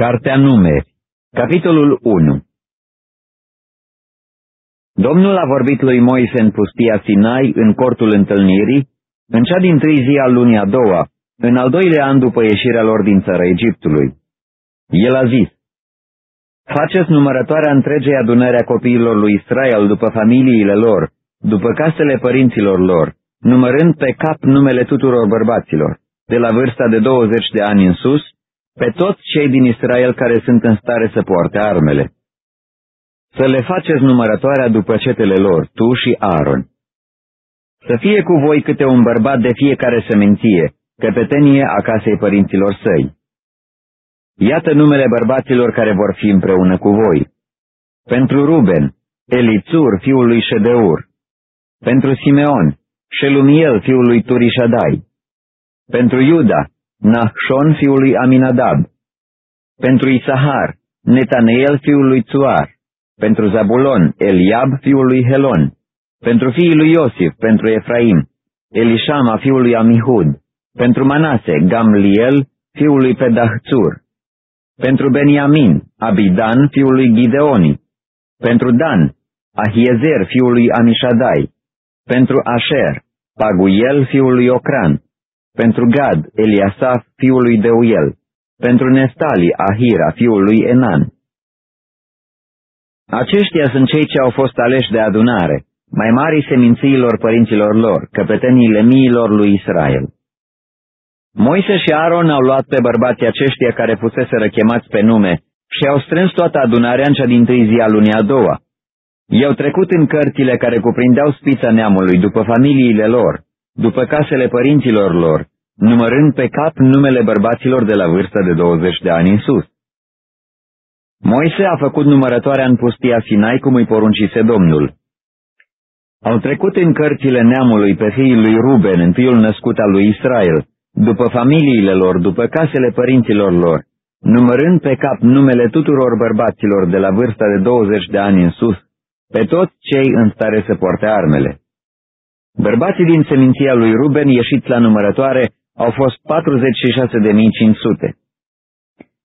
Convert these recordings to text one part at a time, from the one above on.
Cartea Numeri, capitolul 1 Domnul a vorbit lui Moise în pustia Sinai, în cortul întâlnirii, în cea din trei zi al lunii a doua, în al doilea an după ieșirea lor din țara Egiptului. El a zis, Faceți numărătoarea întregei adunări a copiilor lui Israel după familiile lor, după casele părinților lor, numărând pe cap numele tuturor bărbaților, de la vârsta de 20 de ani în sus, pe toți cei din Israel care sunt în stare să poarte armele. Să le faceți numărătoarea după cetele lor, tu și Aaron. Să fie cu voi câte un bărbat de fiecare seminție, căpetenie a casei părinților săi. Iată numele bărbaților care vor fi împreună cu voi. Pentru Ruben, Elițur, fiul lui Ședeur. Pentru Simeon, Shelumiel, fiul lui Turișadai. Pentru Iuda, Nahshon fiul lui Aminadab, pentru Isahar, Netaneel fiul lui Tsuar, pentru Zabulon, Eliab fiul lui Helon, pentru fiii lui Iosif, pentru Efraim, Elishama fiul lui Amihud, pentru Manase, Gamliel fiul lui Pedahțur, pentru Beniamin, Abidan fiul lui Gideoni, pentru Dan, Ahiezer fiul lui Amishadai, pentru Asher, Paguiel fiul lui Ocran, pentru Gad, Eliasaf, fiul lui Deuel, pentru Nestali, Ahira, fiul lui Enan. Aceștia sunt cei ce au fost aleși de adunare, mai mari semințiilor părinților lor, căpeteniile miilor lui Israel. Moise și Aaron au luat pe bărbații aceștia care fuseseră chemați pe nume și au strâns toată adunarea în cea din tâi zi a lunii a doua. I-au trecut în cărțile care cuprindeau spița neamului după familiile lor, după casele părinților lor, numărând pe cap numele bărbaților de la vârsta de 20 de ani în sus. Moise a făcut numărătoarea în pustia Sinai cum îi poruncise Domnul. Au trecut în cărțile neamului pe fiul lui Ruben, întâiul născut al lui Israel, după familiile lor, după casele părinților lor, numărând pe cap numele tuturor bărbaților de la vârsta de 20 de ani în sus, pe toți cei în stare să poarte armele. Bărbații din seminția lui Ruben ieșiți la numărătoare au fost 46.500.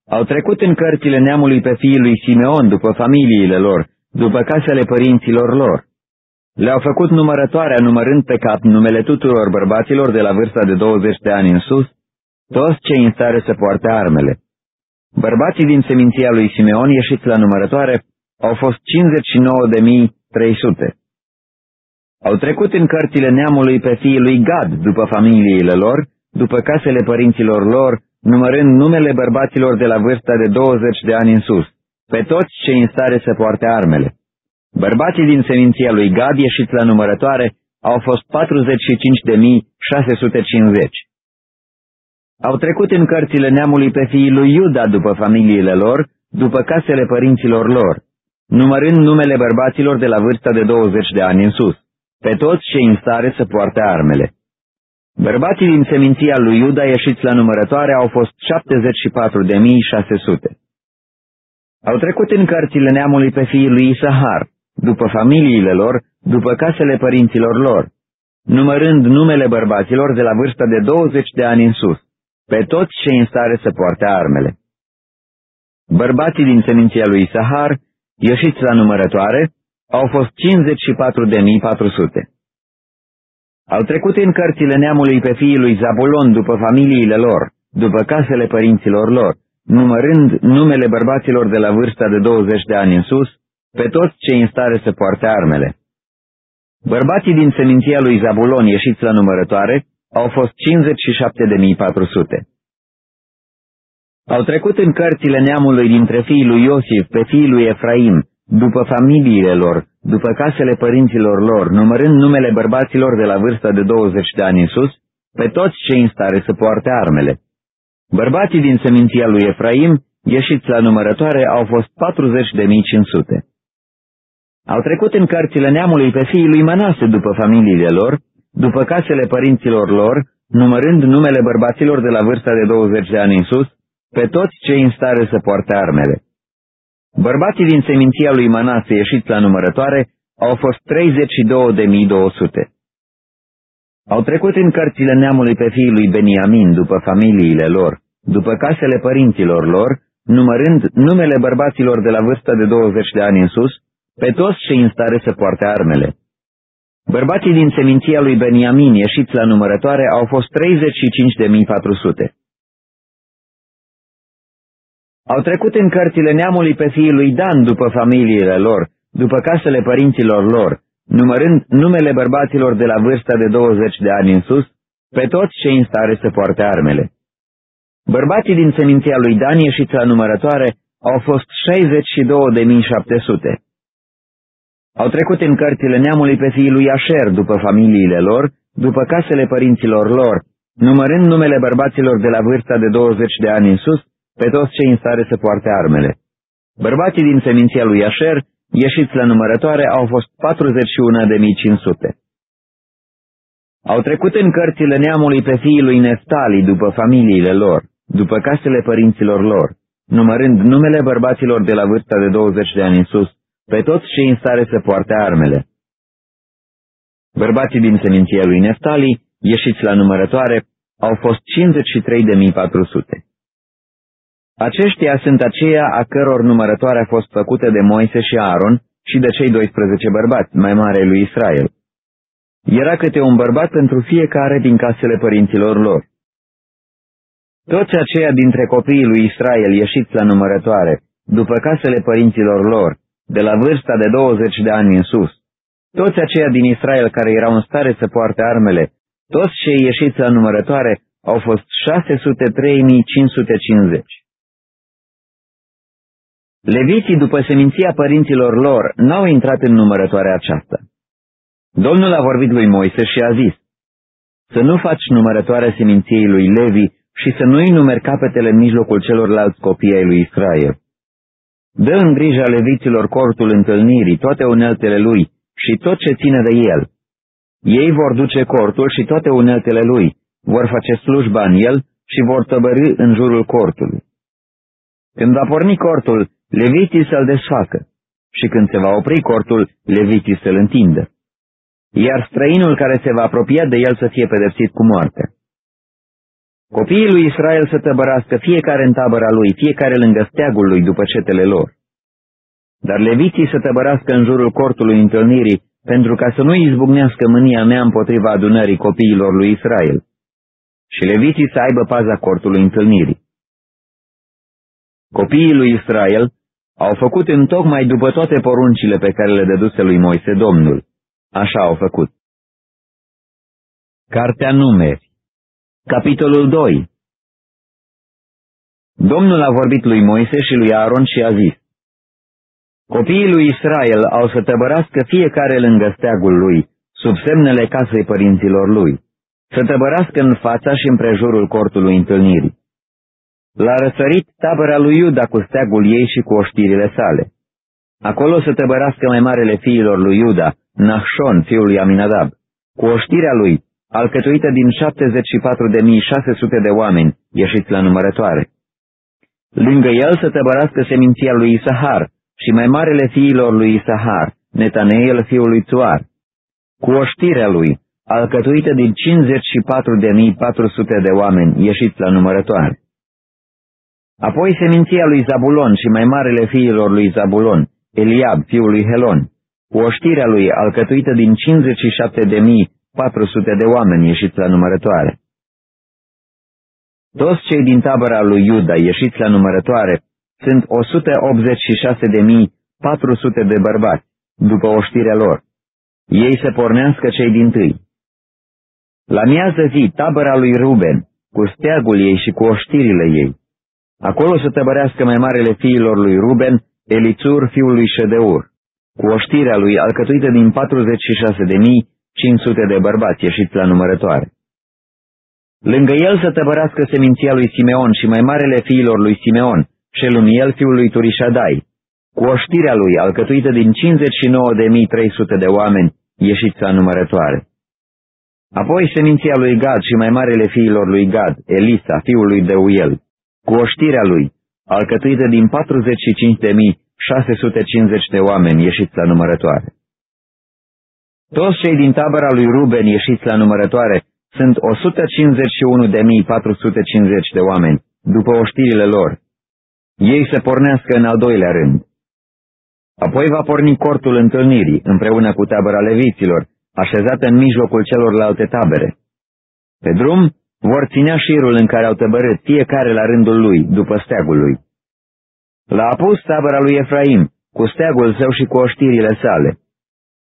Au trecut în cărțile neamului pe fiii lui Simeon după familiile lor, după casele părinților lor. Le-au făcut numărătoarea numărând pe cap numele tuturor bărbaților de la vârsta de 20 de ani în sus, toți cei în stare să poarte armele. Bărbații din seminția lui Simeon ieșiți la numărătoare au fost 59.300. Au trecut în cărțile neamului pe fiii lui Gad după familiile lor, după casele părinților lor, numărând numele bărbaților de la vârsta de 20 de ani în sus, pe toți cei în stare să poarte armele. Bărbații din seminția lui Gad ieșiți la numărătoare au fost 45.650. Au trecut în cărțile neamului pe fiii lui Iuda după familiile lor, după casele părinților lor, numărând numele bărbaților de la vârsta de 20 de ani în sus pe toți cei în stare să poarte armele. Bărbații din seminția lui Iuda ieșiți la numărătoare au fost 74.600. Au trecut în cărțile neamului pe fiii lui Isahar, după familiile lor, după casele părinților lor, numărând numele bărbaților de la vârsta de 20 de ani în sus, pe toți cei în stare să poarte armele. Bărbații din seminția lui Isahar, ieșiți la numărătoare, au fost 54.400. Au trecut în cărțile neamului pe fiii lui Zabulon după familiile lor, după casele părinților lor, numărând numele bărbaților de la vârsta de 20 de ani în sus, pe toți cei în stare să poarte armele. Bărbații din seminția lui Zabulon ieșiți la numărătoare au fost 57.400. Au trecut în cărțile neamului dintre fiii lui Iosif pe fiii lui Efraim, după familiile lor, după casele părinților lor, numărând numele bărbaților de la vârsta de 20 de ani în sus, pe toți cei în stare să poarte armele. Bărbații din seminția lui Efraim, ieșiți la numărătoare, au fost 40.500. Au trecut în cărțile neamului pe fiii lui Manase după familiile lor, după casele părinților lor, numărând numele bărbaților de la vârsta de 20 de ani în sus, pe toți cei în stare să poarte armele. Bărbații din seminția lui Manase ieșiți la numărătoare au fost 32.200. Au trecut în cărțile neamului pe fiii lui Beniamin după familiile lor, după casele părinților lor, numărând numele bărbaților de la vârsta de 20 de ani în sus, pe toți cei în stare să poarte armele. Bărbații din seminția lui Beniamin ieșiți la numărătoare au fost 35.400. Au trecut în cărțile neamului pe fiii lui Dan după familiile lor, după casele părinților lor, numărând numele bărbaților de la vârsta de 20 de ani în sus, pe toți cei în stare să poarte armele. Bărbații din seminția lui Dan ieșiți la numărătoare au fost 62.700. Au trecut în cărțile neamului pe fiii lui Asher după familiile lor, după casele părinților lor, numărând numele bărbaților de la vârsta de 20 de ani în sus, pe toți cei în stare să poarte armele. Bărbații din seminția lui Asher, ieșiți la numărătoare, au fost 41.500. Au trecut în cărțile neamului pe fiii lui Neftali după familiile lor, după casele părinților lor, numărând numele bărbaților de la vârsta de 20 de ani în sus, pe toți cei în stare să poarte armele. Bărbații din seminția lui Neftali, ieșiți la numărătoare, au fost 53.400. Aceștia sunt aceia a căror numărătoare a fost făcută de Moise și Aaron și de cei 12 bărbați, mai mare lui Israel. Era câte un bărbat pentru fiecare din casele părinților lor. Toți aceia dintre copiii lui Israel ieșiți la numărătoare, după casele părinților lor, de la vârsta de 20 de ani în sus, toți aceia din Israel care erau în stare să poarte armele, toți cei ieșiți la numărătoare au fost 603.550. Leviții, după seminția părinților lor, n-au intrat în numărătoarea aceasta. Domnul a vorbit lui Moise și a zis, să nu faci numărătoarea seminției lui Levi și să nu-i numeri capetele în mijlocul celorlalți copii ai lui Israel. Dă în grija leviților cortul întâlnirii, toate uneltele lui și tot ce ține de el. Ei vor duce cortul și toate uneltele lui, vor face slujba în el și vor tăbări în jurul cortului. Când va porni cortul, leviții să-l desfacă și când se va opri cortul, leviții să-l întindă iar străinul care se va apropia de el să fie pedepsit cu moarte. Copiii lui Israel să tăbărască fiecare în tabăra lui, fiecare lângă steagul lui după cetele lor. Dar leviții să tăbărască în jurul cortului întâlnirii, pentru ca să nu izbucnească mânia mea împotriva adunării copiilor lui Israel. Și leviții să aibă paza cortului întâlnirii. Copiii lui Israel au făcut în tocmai după toate poruncile pe care le dăduse lui Moise Domnul. Așa au făcut. Cartea Numeri Capitolul 2 Domnul a vorbit lui Moise și lui Aaron și a zis, Copiii lui Israel au să tăbărască fiecare lângă steagul lui, sub semnele casei părinților lui, să tăbărască în fața și împrejurul cortului întâlnirii. L-a răsărit tabăra lui Iuda cu steagul ei și cu oștirile sale. Acolo să tăbărască mai marele fiilor lui Iuda, Nahshon, fiul lui Aminadab, cu oștirea lui, alcătuită din 74.600 de oameni, ieșiți la numărătoare. Lângă el să tăbărască seminția lui Isahar și mai marele fiilor lui Isahar, Netaneel, fiul lui Tuar, cu oștirea lui, alcătuită din 54.400 de oameni, ieșiți la numărătoare. Apoi seminția lui Zabulon și mai marele fiilor lui Zabulon, Eliab, fiul lui Helon, cu oștirea lui alcătuită din 57.400 de oameni ieșiți la numărătoare. Toți cei din tabăra lui Iuda ieșiți la numărătoare sunt 186.400 de bărbați, după oștirea lor. Ei se pornească cei din tâi. La miază zi, tabăra lui Ruben, cu steagul ei și cu oștirile ei. Acolo să tăbărească mai marele fiilor lui Ruben, Elițur, fiul lui Ședeur cu oștirea lui alcătuită din 46.500 de bărbați ieșiți la numărătoare. Lângă el să tăbărească seminția lui Simeon și mai marele fiilor lui Simeon, Shelumiel fiul lui Turișadai, cu oștirea lui alcătuită din 59.300 de oameni ieșiți la numărătoare. Apoi seminția lui Gad și mai marele fiilor lui Gad, Elisa, fiul lui Deuel, cu oștirea lui, alcătuită din 45.000 650 de oameni ieșiți la numărătoare. Toți cei din tabăra lui Ruben ieșiți la numărătoare sunt 151.450 de oameni, după oștirile lor. ei să pornească în al doilea rând. Apoi va porni cortul întâlnirii, împreună cu tabăra leviților, așezată în mijlocul celorlalte tabere. Pe drum vor ținea șirul în care au tăbărât fiecare la rândul lui, după steagul lui. L-a apus tabăra lui Efraim, cu steagul său și cu oștirile sale.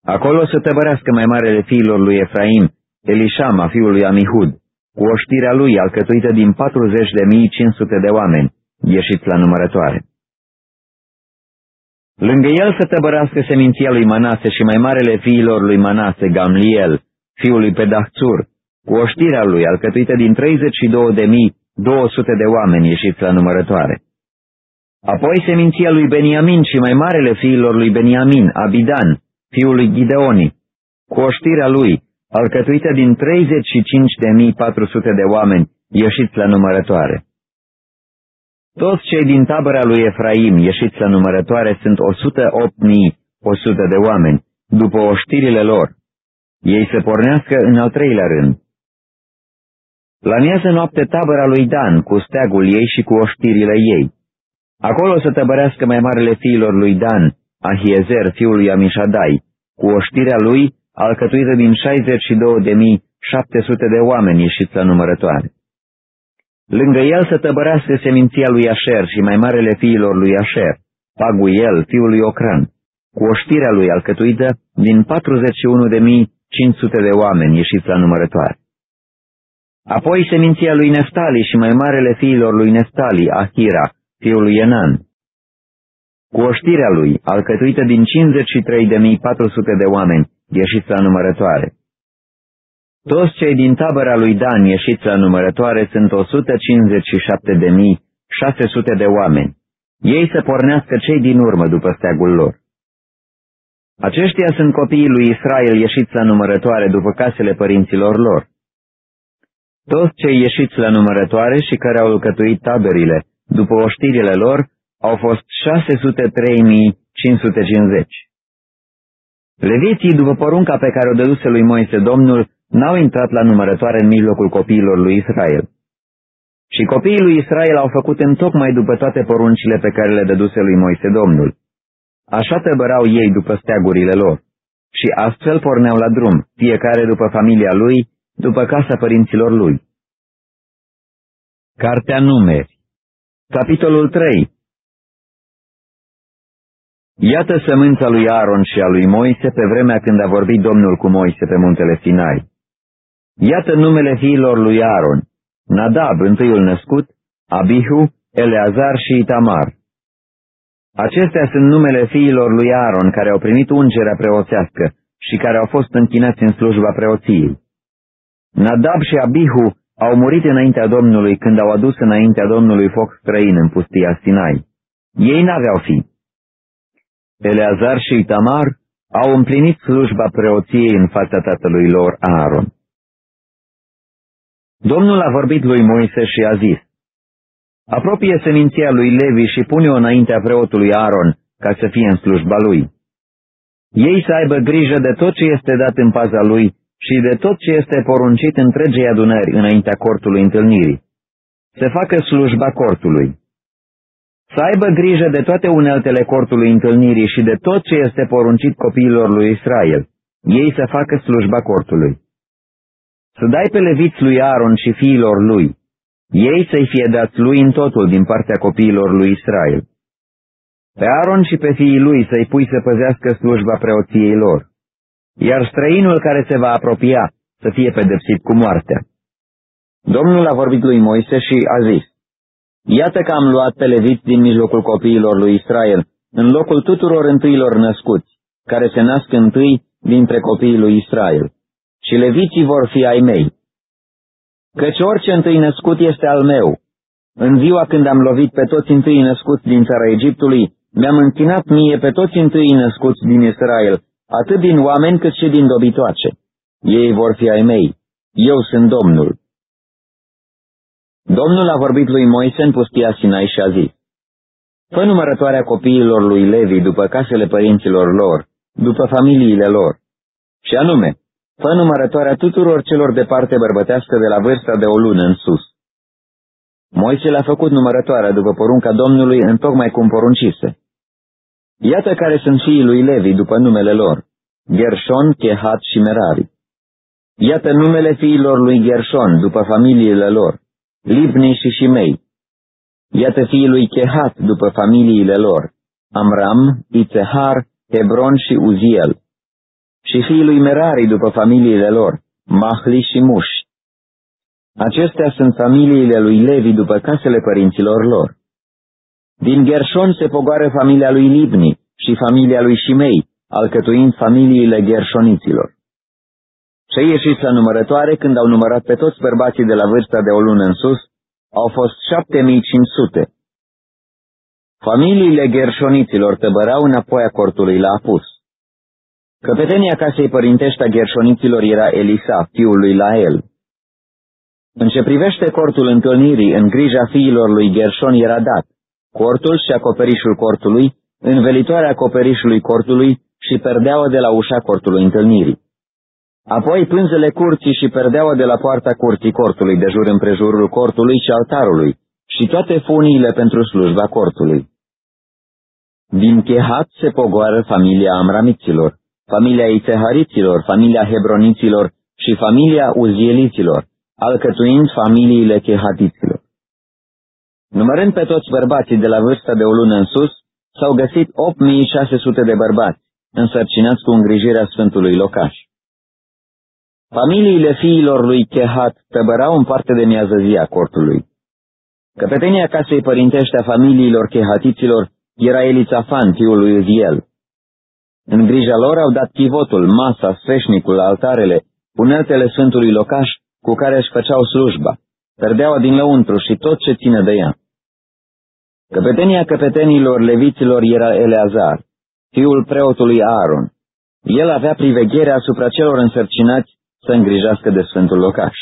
Acolo să tăbărească mai marele fiilor lui Efraim, Elishama, fiul lui Amihud, cu oștirea lui alcătuită din 40.500 de oameni, ieșiți la numărătoare. Lângă el să tăbărească seminția lui Manase și mai marele fiilor lui Manase, Gamliel, fiul lui Pedahțur, cu oștirea lui alcătuită din 32.200 de oameni ieșiți la numărătoare. Apoi seminția lui Beniamin și mai marele fiilor lui Beniamin, Abidan, fiul lui Gideoni, cu oștirea lui, alcătuită din 35.400 de oameni ieșiți la numărătoare. Toți cei din tabăra lui Efraim ieșiți la numărătoare sunt 108.100 de oameni, după oștirile lor. Ei se pornească în al treilea rând. La miază noapte tabăra lui Dan, cu steagul ei și cu oștirile ei. Acolo să tăbărească mai marele fiilor lui Dan, Ahiezer, fiul lui Amishadai, cu oștirea lui, alcătuită din 62.700 de oameni ieșiți la numărătoare. Lângă el să tăbărească seminția lui Asher și mai marele fiilor lui Asher, Paguiel, fiul lui Ocran, cu oștirea lui alcătuită din 41.500 de oameni ieșiți la numărătoare. Apoi seminția lui Neftali și mai marele fiilor lui Neftali, Ahira, fiul lui Enan, cu oștirea lui, alcătuită din 53.400 de oameni, ieșiți la numărătoare. Toți cei din tabăra lui Dan ieșiți la numărătoare sunt 157.600 de oameni. Ei să pornească cei din urmă după steagul lor. Aceștia sunt copiii lui Israel ieșiți la numărătoare după casele părinților lor. Toți cei ieșiți la numărătoare și care au alcătuit taberile, după oștirile lor, au fost 603.550. Leviții, după porunca pe care o dăduse lui Moise Domnul, n-au intrat la numărătoare în mijlocul copiilor lui Israel. Și copiii lui Israel au făcut în tocmai după toate poruncile pe care le dăduse lui Moise Domnul. Așa tăbărau ei după steagurile lor. Și astfel porneau la drum, fiecare după familia lui, după casa părinților lui. Cartea Numeri Capitolul 3 Iată sămânța lui Aaron și a lui Moise pe vremea când a vorbit Domnul cu Moise pe muntele Sinai. Iată numele fiilor lui Aaron, Nadab, întâiul născut, Abihu, Eleazar și Itamar. Acestea sunt numele fiilor lui Aaron care au primit ungerea preoțească și care au fost închinați în slujba preoției. Nadab și Abihu au murit înaintea Domnului când au adus înaintea Domnului foc străin în pustia Sinai. Ei n-aveau fi. Eleazar și Itamar au împlinit slujba preoției în fața tatălui lor Aaron. Domnul a vorbit lui Moise și a zis, Apropie seminția lui Levi și pune-o înaintea preotului Aaron, ca să fie în slujba lui. Ei să aibă grijă de tot ce este dat în paza lui și de tot ce este poruncit întregei adunări înaintea cortului întâlnirii. Să facă slujba cortului să aibă grijă de toate uneltele cortului întâlnirii și de tot ce este poruncit copiilor lui Israel, ei să facă slujba cortului. Să dai pe leviți lui Aaron și fiilor lui, ei să-i fie dați lui în totul din partea copiilor lui Israel. Pe Aaron și pe fiii lui să-i pui să păzească slujba preoției lor, iar străinul care se va apropia să fie pedepsit cu moartea. Domnul a vorbit lui Moise și a zis, Iată că am luat pe leviți din mijlocul copiilor lui Israel, în locul tuturor întâilor născuți, care se nasc întâi dintre copiii lui Israel. Și leviții vor fi ai mei. Căci orice întâi născut este al meu. În ziua când am lovit pe toți întâi născuți din țara Egiptului, mi-am închinat mie pe toți întâi născuți din Israel, atât din oameni cât și din dobitoace. Ei vor fi ai mei. Eu sunt Domnul. Domnul a vorbit lui Moise în pustia Sinai și a zis, Fă numărătoarea copiilor lui Levi după casele părinților lor, după familiile lor, și anume, fă numărătoarea tuturor celor de parte bărbătească de la vârsta de o lună în sus. Moise le-a făcut numărătoarea după porunca Domnului în tocmai cum poruncise. Iată care sunt fiii lui Levi după numele lor, Gershon, Kehat și Merari. Iată numele fiilor lui Gershon după familiile lor, Libni și Shimei. Iată fiii lui Kehat după familiile lor, Amram, Itzehar, Hebron și Uziel. Și fiii lui Merari după familiile lor, Mahli și Muș. Acestea sunt familiile lui Levi după casele părinților lor. Din Gershon se pogoară familia lui Libni și familia lui Shimei, alcătuind familiile gershoniților. Cei ieșiți la numărătoare, când au numărat pe toți bărbații de la vârsta de o lună în sus, au fost 7500. Familiile gershoniților tăbărau înapoi a cortului la apus. Căpetenia casei părintești a gershoniților era Elisa, fiul lui Lael. În ce privește cortul întâlnirii, în grija fiilor lui Gershon era dat, cortul și acoperișul cortului, învelitoarea acoperișului cortului și perdeaua de la ușa cortului întâlnirii. Apoi pânzele curții și perdeaua de la poarta curții cortului de jur împrejurul cortului și altarului și toate funiile pentru slujba cortului. Din Chehat se pogoară familia Amramiților, familia Itehariților, familia Hebroniților și familia Uzieliților, alcătuind familiile Chehatiților. Numărând pe toți bărbații de la vârsta de o lună în sus, s-au găsit 8600 de bărbați, însărcinați cu îngrijirea Sfântului Locaș. Familiile fiilor lui Chehat tăbărau în parte de miază zi a cortului. Căpetenia casei părintește a familiilor chehatiților era Elițafan, fiul lui Uziel. În grija lor au dat chivotul, masa, sfeșnicul, altarele, uneltele Sfântului Locaș cu care își făceau slujba, perdeaua din lăuntru și tot ce ține de ea. Căpetenia căpetenilor leviților era Eleazar, fiul preotului Aaron. El avea privegherea asupra celor însărcinați să îngrijească de Sfântul Locaș.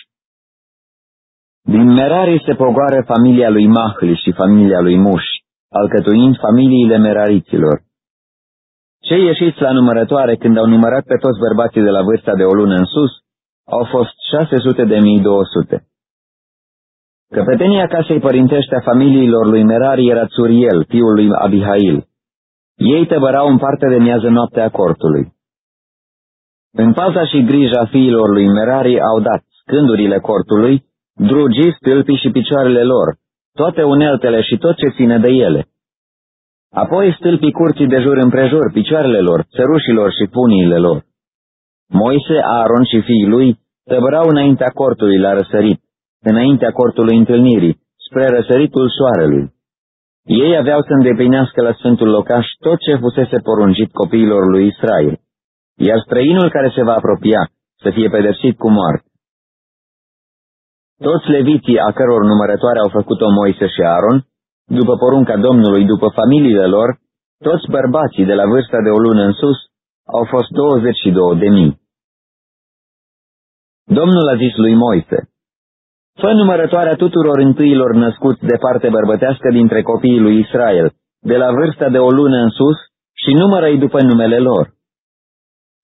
Din Merari se pogoară familia lui Mahli și familia lui Muș, alcătuind familiile merariților. Cei ieșiți la numărătoare când au numărat pe toți bărbații de la vârsta de o lună în sus, au fost 600 de mii 200. Căpetenia casei părintește a familiilor lui Merari era Țuriel, fiul lui Abihail. Ei tăbărau în parte de miază noaptea cortului. În paza și grija fiilor lui Merari au dat scândurile cortului, drugii, stâlpii și picioarele lor, toate uneltele și tot ce ține de ele. Apoi stâlpii curții de jur împrejur, picioarele lor, țărușilor și puniile lor. Moise, Aaron și fiii lui tăbărau înaintea cortului la răsărit, înaintea cortului întâlnirii, spre răsăritul soarelui. Ei aveau să îndeplinească la Sfântul Locaș tot ce fusese poruncit copiilor lui Israel, iar străinul care se va apropia să fie pedepsit cu moarte. Toți leviții a căror numărătoare au făcut-o Moise și Aaron, după porunca Domnului, după familiile lor, toți bărbații de la vârsta de o lună în sus, au fost 22 de mii. Domnul a zis lui Moise, Fă numărătoarea tuturor întâilor născuți de parte bărbătească dintre copiii lui Israel, de la vârsta de o lună în sus, și numără-i după numele lor.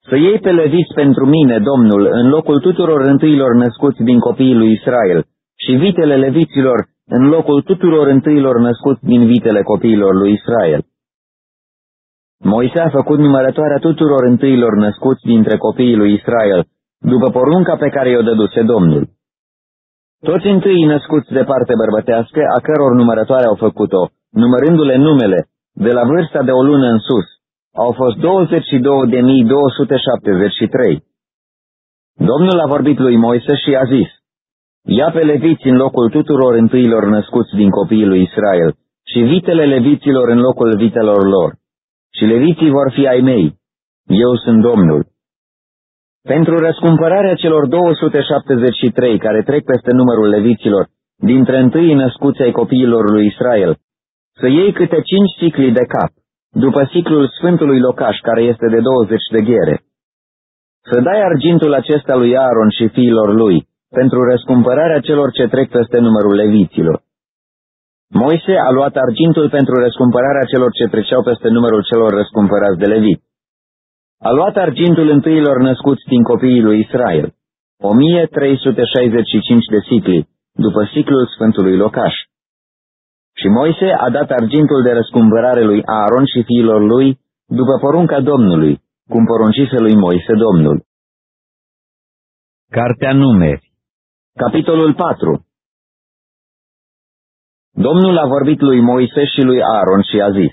Să iei pe leviți pentru mine, Domnul, în locul tuturor întâilor născuți din copiii lui Israel, și vitele leviților în locul tuturor întâilor născuți din vitele copiilor lui Israel. Moise a făcut numărătoarea tuturor întâilor născuți dintre copiii lui Israel, după porunca pe care i-o dăduse Domnul. Toți întâi născuți de parte bărbătească, a căror numărătoare au făcut-o, numărându-le numele, de la vârsta de o lună în sus, au fost 22.273. Domnul a vorbit lui Moise și a zis, Ia pe leviți în locul tuturor întâilor născuți din copiii lui Israel și vitele leviților în locul vitelor lor. Și leviții vor fi ai mei. Eu sunt Domnul. Pentru răscumpărarea celor 273 care trec peste numărul leviților, dintre întâi născuți ai copiilor lui Israel, să iei câte cinci sicli de cap, după ciclul Sfântului Locaș, care este de 20 de ghere. Să dai argintul acesta lui Aaron și fiilor lui, pentru răscumpărarea celor ce trec peste numărul leviților. Moise a luat argintul pentru răscumpărarea celor ce treceau peste numărul celor răscumpărați de levit. A luat argintul întâilor născuți din copiii lui Israel, 1365 de sicli, după ciclul Sfântului Locaș, Și Moise a dat argintul de răscumpărare lui Aaron și fiilor lui după porunca Domnului, cum poruncise lui Moise Domnul. Cartea Numeri. Capitolul 4 Domnul a vorbit lui Moise și lui Aaron și a zis,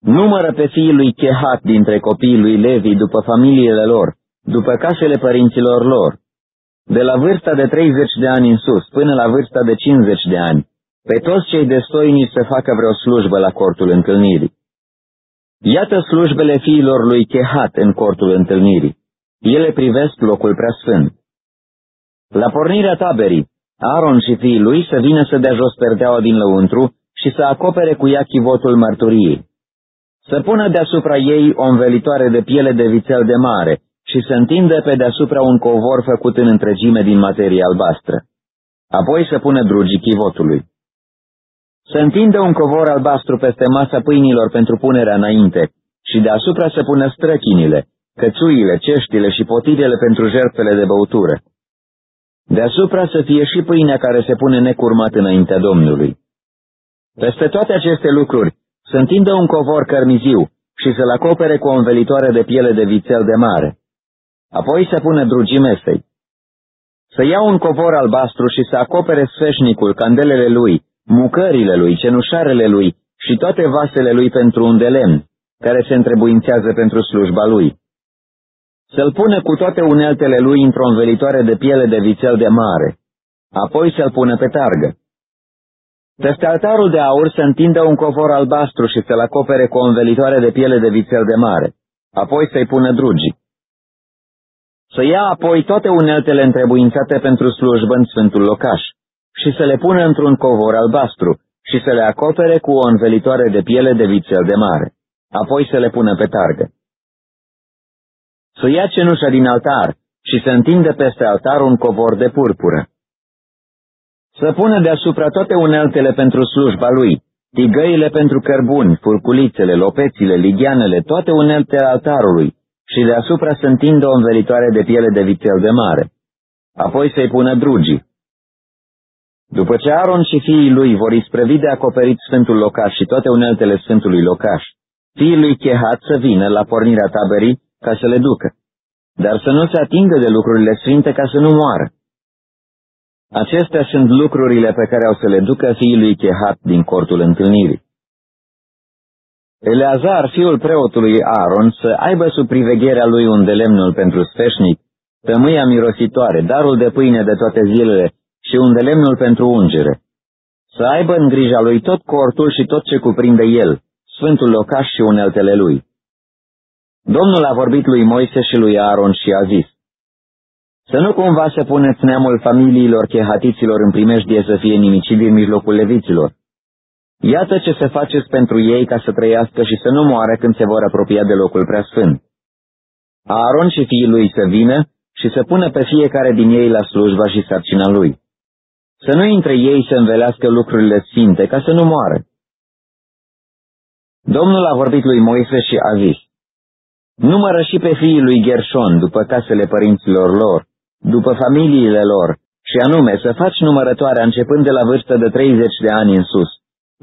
Numără pe fiii lui Chehat dintre copiii lui Levi după familiile lor, după casele părinților lor, de la vârsta de 30 de ani în sus până la vârsta de 50 de ani, pe toți cei destoinici să facă vreo slujbă la cortul întâlnirii. Iată slujbele fiilor lui Chehat în cortul întâlnirii. Ele privesc locul preasfânt. La pornirea taberii, Aaron și fiii lui să vină să dea jos perdeaua din lăuntru și să acopere cu ea chivotul mărturiei. Să pună deasupra ei o învelitoare de piele de vițel de mare și să întindă pe deasupra un covor făcut în întregime din materie albastră. Apoi să pună drugii chivotului. Să întindă un covor albastru peste masa pâinilor pentru punerea înainte și deasupra să pună străchinile, cățuile, ceștile și potirele pentru jertfele de băutură. Deasupra să fie și pâinea care se pune necurmat înaintea Domnului. Peste toate aceste lucruri să întindă un covor cărmiziu și să-l acopere cu o învelitoare de piele de vițel de mare. Apoi să pună drugii mesei. Să ia un covor albastru și să acopere sfeșnicul, candelele lui, mucările lui, cenușarele lui și toate vasele lui pentru un de lemn, care se întrebuințează pentru slujba lui. Să-l pună cu toate uneltele lui într-o învelitoare de piele de vițel de mare, apoi să-l pună pe targă. Peste altarul de aur să întindă un covor albastru și să-l acopere cu o învelitoare de piele de vițel de mare, apoi să-i pună drugii. Să ia apoi toate uneltele întrebuințate pentru slujbă în sfântul locaș și să le pună într-un covor albastru și să le acopere cu o învelitoare de piele de vițel de mare, apoi să le pună pe targă. Să ia cenușa din altar și să întindă peste altar un covor de purpură. Să pună deasupra toate uneltele pentru slujba lui, tigăile pentru cărbuni, furculițele, lopețile, ligheanele, toate uneltele altarului, și deasupra să întindă o învelitoare de piele de vițel de mare. Apoi să-i pună drugii. După ce Aaron și fiii lui vor isprăvi de acoperit sfântul locaș și toate uneltele sfântului locaș, fiii lui Chehat să vină la pornirea taberii ca să le ducă, dar să nu se atingă de lucrurile sfinte ca să nu moară. Acestea sunt lucrurile pe care au să le ducă fiii lui Chehat din cortul întâlnirii. Eleazar, fiul preotului Aaron, să aibă sub privegherea lui un de lemnul pentru sfeșnic, tămâia mirositoare, darul de pâine de toate zilele și un de lemnul pentru ungere. Să aibă în grija lui tot cortul și tot ce cuprinde el, sfântul locaș și uneltele lui. Domnul a vorbit lui Moise și lui Aaron și a zis, Să nu cumva să puneți neamul familiilor chehatiților în primejdie să fie nimicit din mijlocul leviților. Iată ce să faceți pentru ei ca să trăiască și să nu moară când se vor apropia de locul preasfânt. Aaron și fiii lui să vină și să pună pe fiecare din ei la slujba și sarcina lui. Să nu intre ei să învelească lucrurile sfinte, ca să nu moară. Domnul a vorbit lui Moise și a zis, Numără și pe fiii lui Gershon după casele părinților lor, după familiile lor, și anume să faci numărătoarea începând de la vârstă de 30 de ani în sus,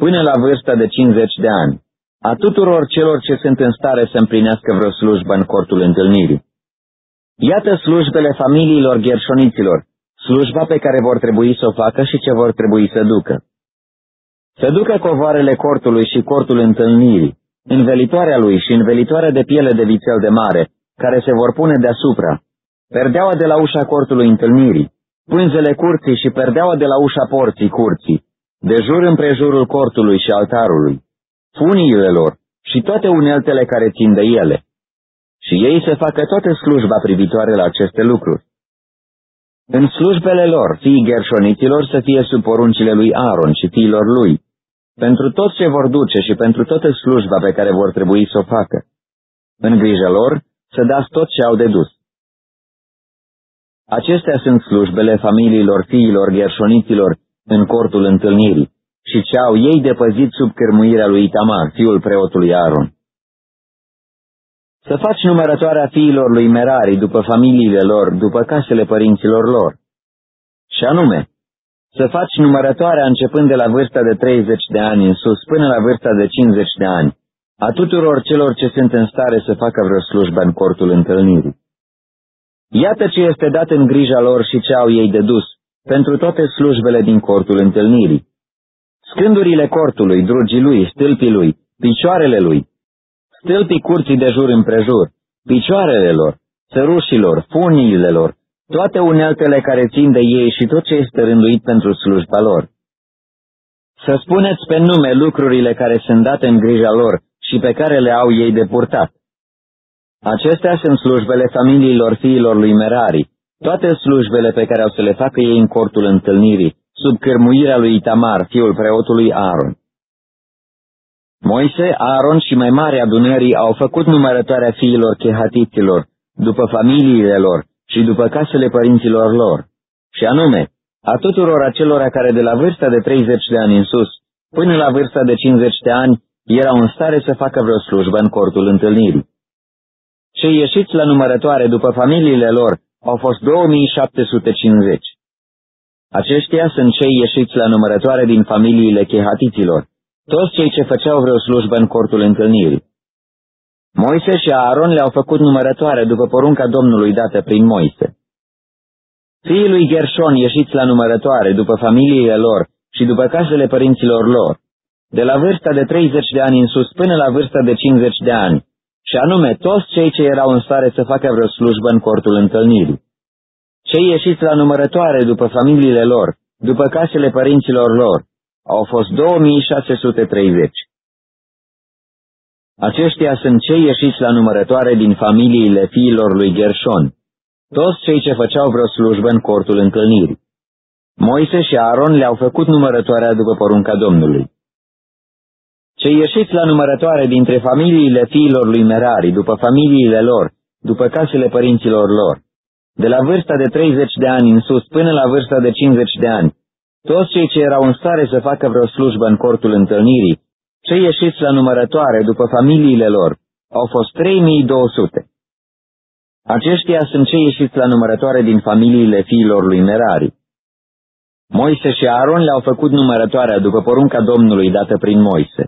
până la vârsta de 50 de ani, a tuturor celor ce sunt în stare să împlinească vreo slujbă în cortul întâlnirii. Iată slujbele familiilor gherșoniților, slujba pe care vor trebui să o facă și ce vor trebui să ducă. Să ducă covoarele cortului și cortul întâlnirii, învelitoarea lui și învelitoarea de piele de vițel de mare, care se vor pune deasupra, perdeaua de la ușa cortului întâlnirii, pânzele curții și perdeaua de la ușa porții curții, de jur împrejurul cortului și altarului, funiile lor și toate uneltele care țin de ele. Și ei să facă toată slujba privitoare la aceste lucruri. În slujbele lor, fii gerșoniților să fie sub poruncile lui Aaron și fiilor lui, pentru tot ce vor duce și pentru toată slujba pe care vor trebui să o facă. În grijă lor să dați tot ce au de dus. Acestea sunt slujbele familiilor fiilor gerșoniților în cortul întâlnirii și ce au ei de păzit sub cărmuirea lui Tamar, fiul preotului Aaron. Să faci numărătoarea fiilor lui Merari după familiile lor, după casele părinților lor. Și anume, să faci numărătoarea începând de la vârsta de 30 de ani în sus până la vârsta de 50 de ani, a tuturor celor ce sunt în stare să facă vreo slujbă în cortul întâlnirii. Iată ce este dat în grija lor și ce au ei de dus, pentru toate slujbele din cortul întâlnirii. Scândurile cortului, drugii lui, stâlpii lui, picioarele lui, stâlpii curții de jur împrejur, picioarele lor, țărușilor, funiile lor, toate uneltele care țin de ei și tot ce este rânduit pentru slujba lor. Să spuneți pe nume lucrurile care sunt date în grija lor și pe care le au ei de purtat. Acestea sunt slujbele familiilor fiilor lui Merari, toate slujbele pe care au să le facă ei în cortul întâlnirii, sub cârmuirea lui Itamar, fiul preotului Aaron. Moise, Aaron și mai mari adunării au făcut numărătoarea fiilor chehatiților, după familiile lor și după casele părinților lor, și anume, a tuturor acelora care de la vârsta de 30 de ani în sus, până la vârsta de 50 de ani, erau în stare să facă vreo slujbă în cortul întâlnirii. Cei ieșiți la numărătoare după familiile lor au fost 2750. Aceștia sunt cei ieșiți la numărătoare din familiile chehatiților, toți cei ce făceau vreo slujbă în cortul întâlnirii. Moise și Aaron le-au făcut numărătoare după porunca Domnului dată prin Moise. Fiii lui Gershon ieșiți la numărătoare după familiile lor și după casele părinților lor, de la vârsta de 30 de ani în sus până la vârsta de 50 de ani, și anume toți cei ce erau în stare să facă vreo slujbă în cortul întâlnirii. Cei ieșiți la numărătoare după familiile lor, după casele părinților lor, au fost 2630. Aceștia sunt cei ieșiți la numărătoare din familiile fiilor lui Gershon, toți cei ce făceau vreo slujbă în cortul întâlnirii. Moise și Aaron le-au făcut numărătoarea după porunca Domnului. Cei ieșiți la numărătoare dintre familiile fiilor lui Merari, după familiile lor, după casele părinților lor, de la vârsta de 30 de ani în sus până la vârsta de 50 de ani, toți cei ce erau în stare să facă vreo slujbă în cortul întâlnirii, cei ieșiți la numărătoare după familiile lor, au fost 3200. Aceștia sunt cei ieșiți la numărătoare din familiile fiilor lui Merari. Moise și Aaron le-au făcut numărătoarea după porunca Domnului dată prin Moise.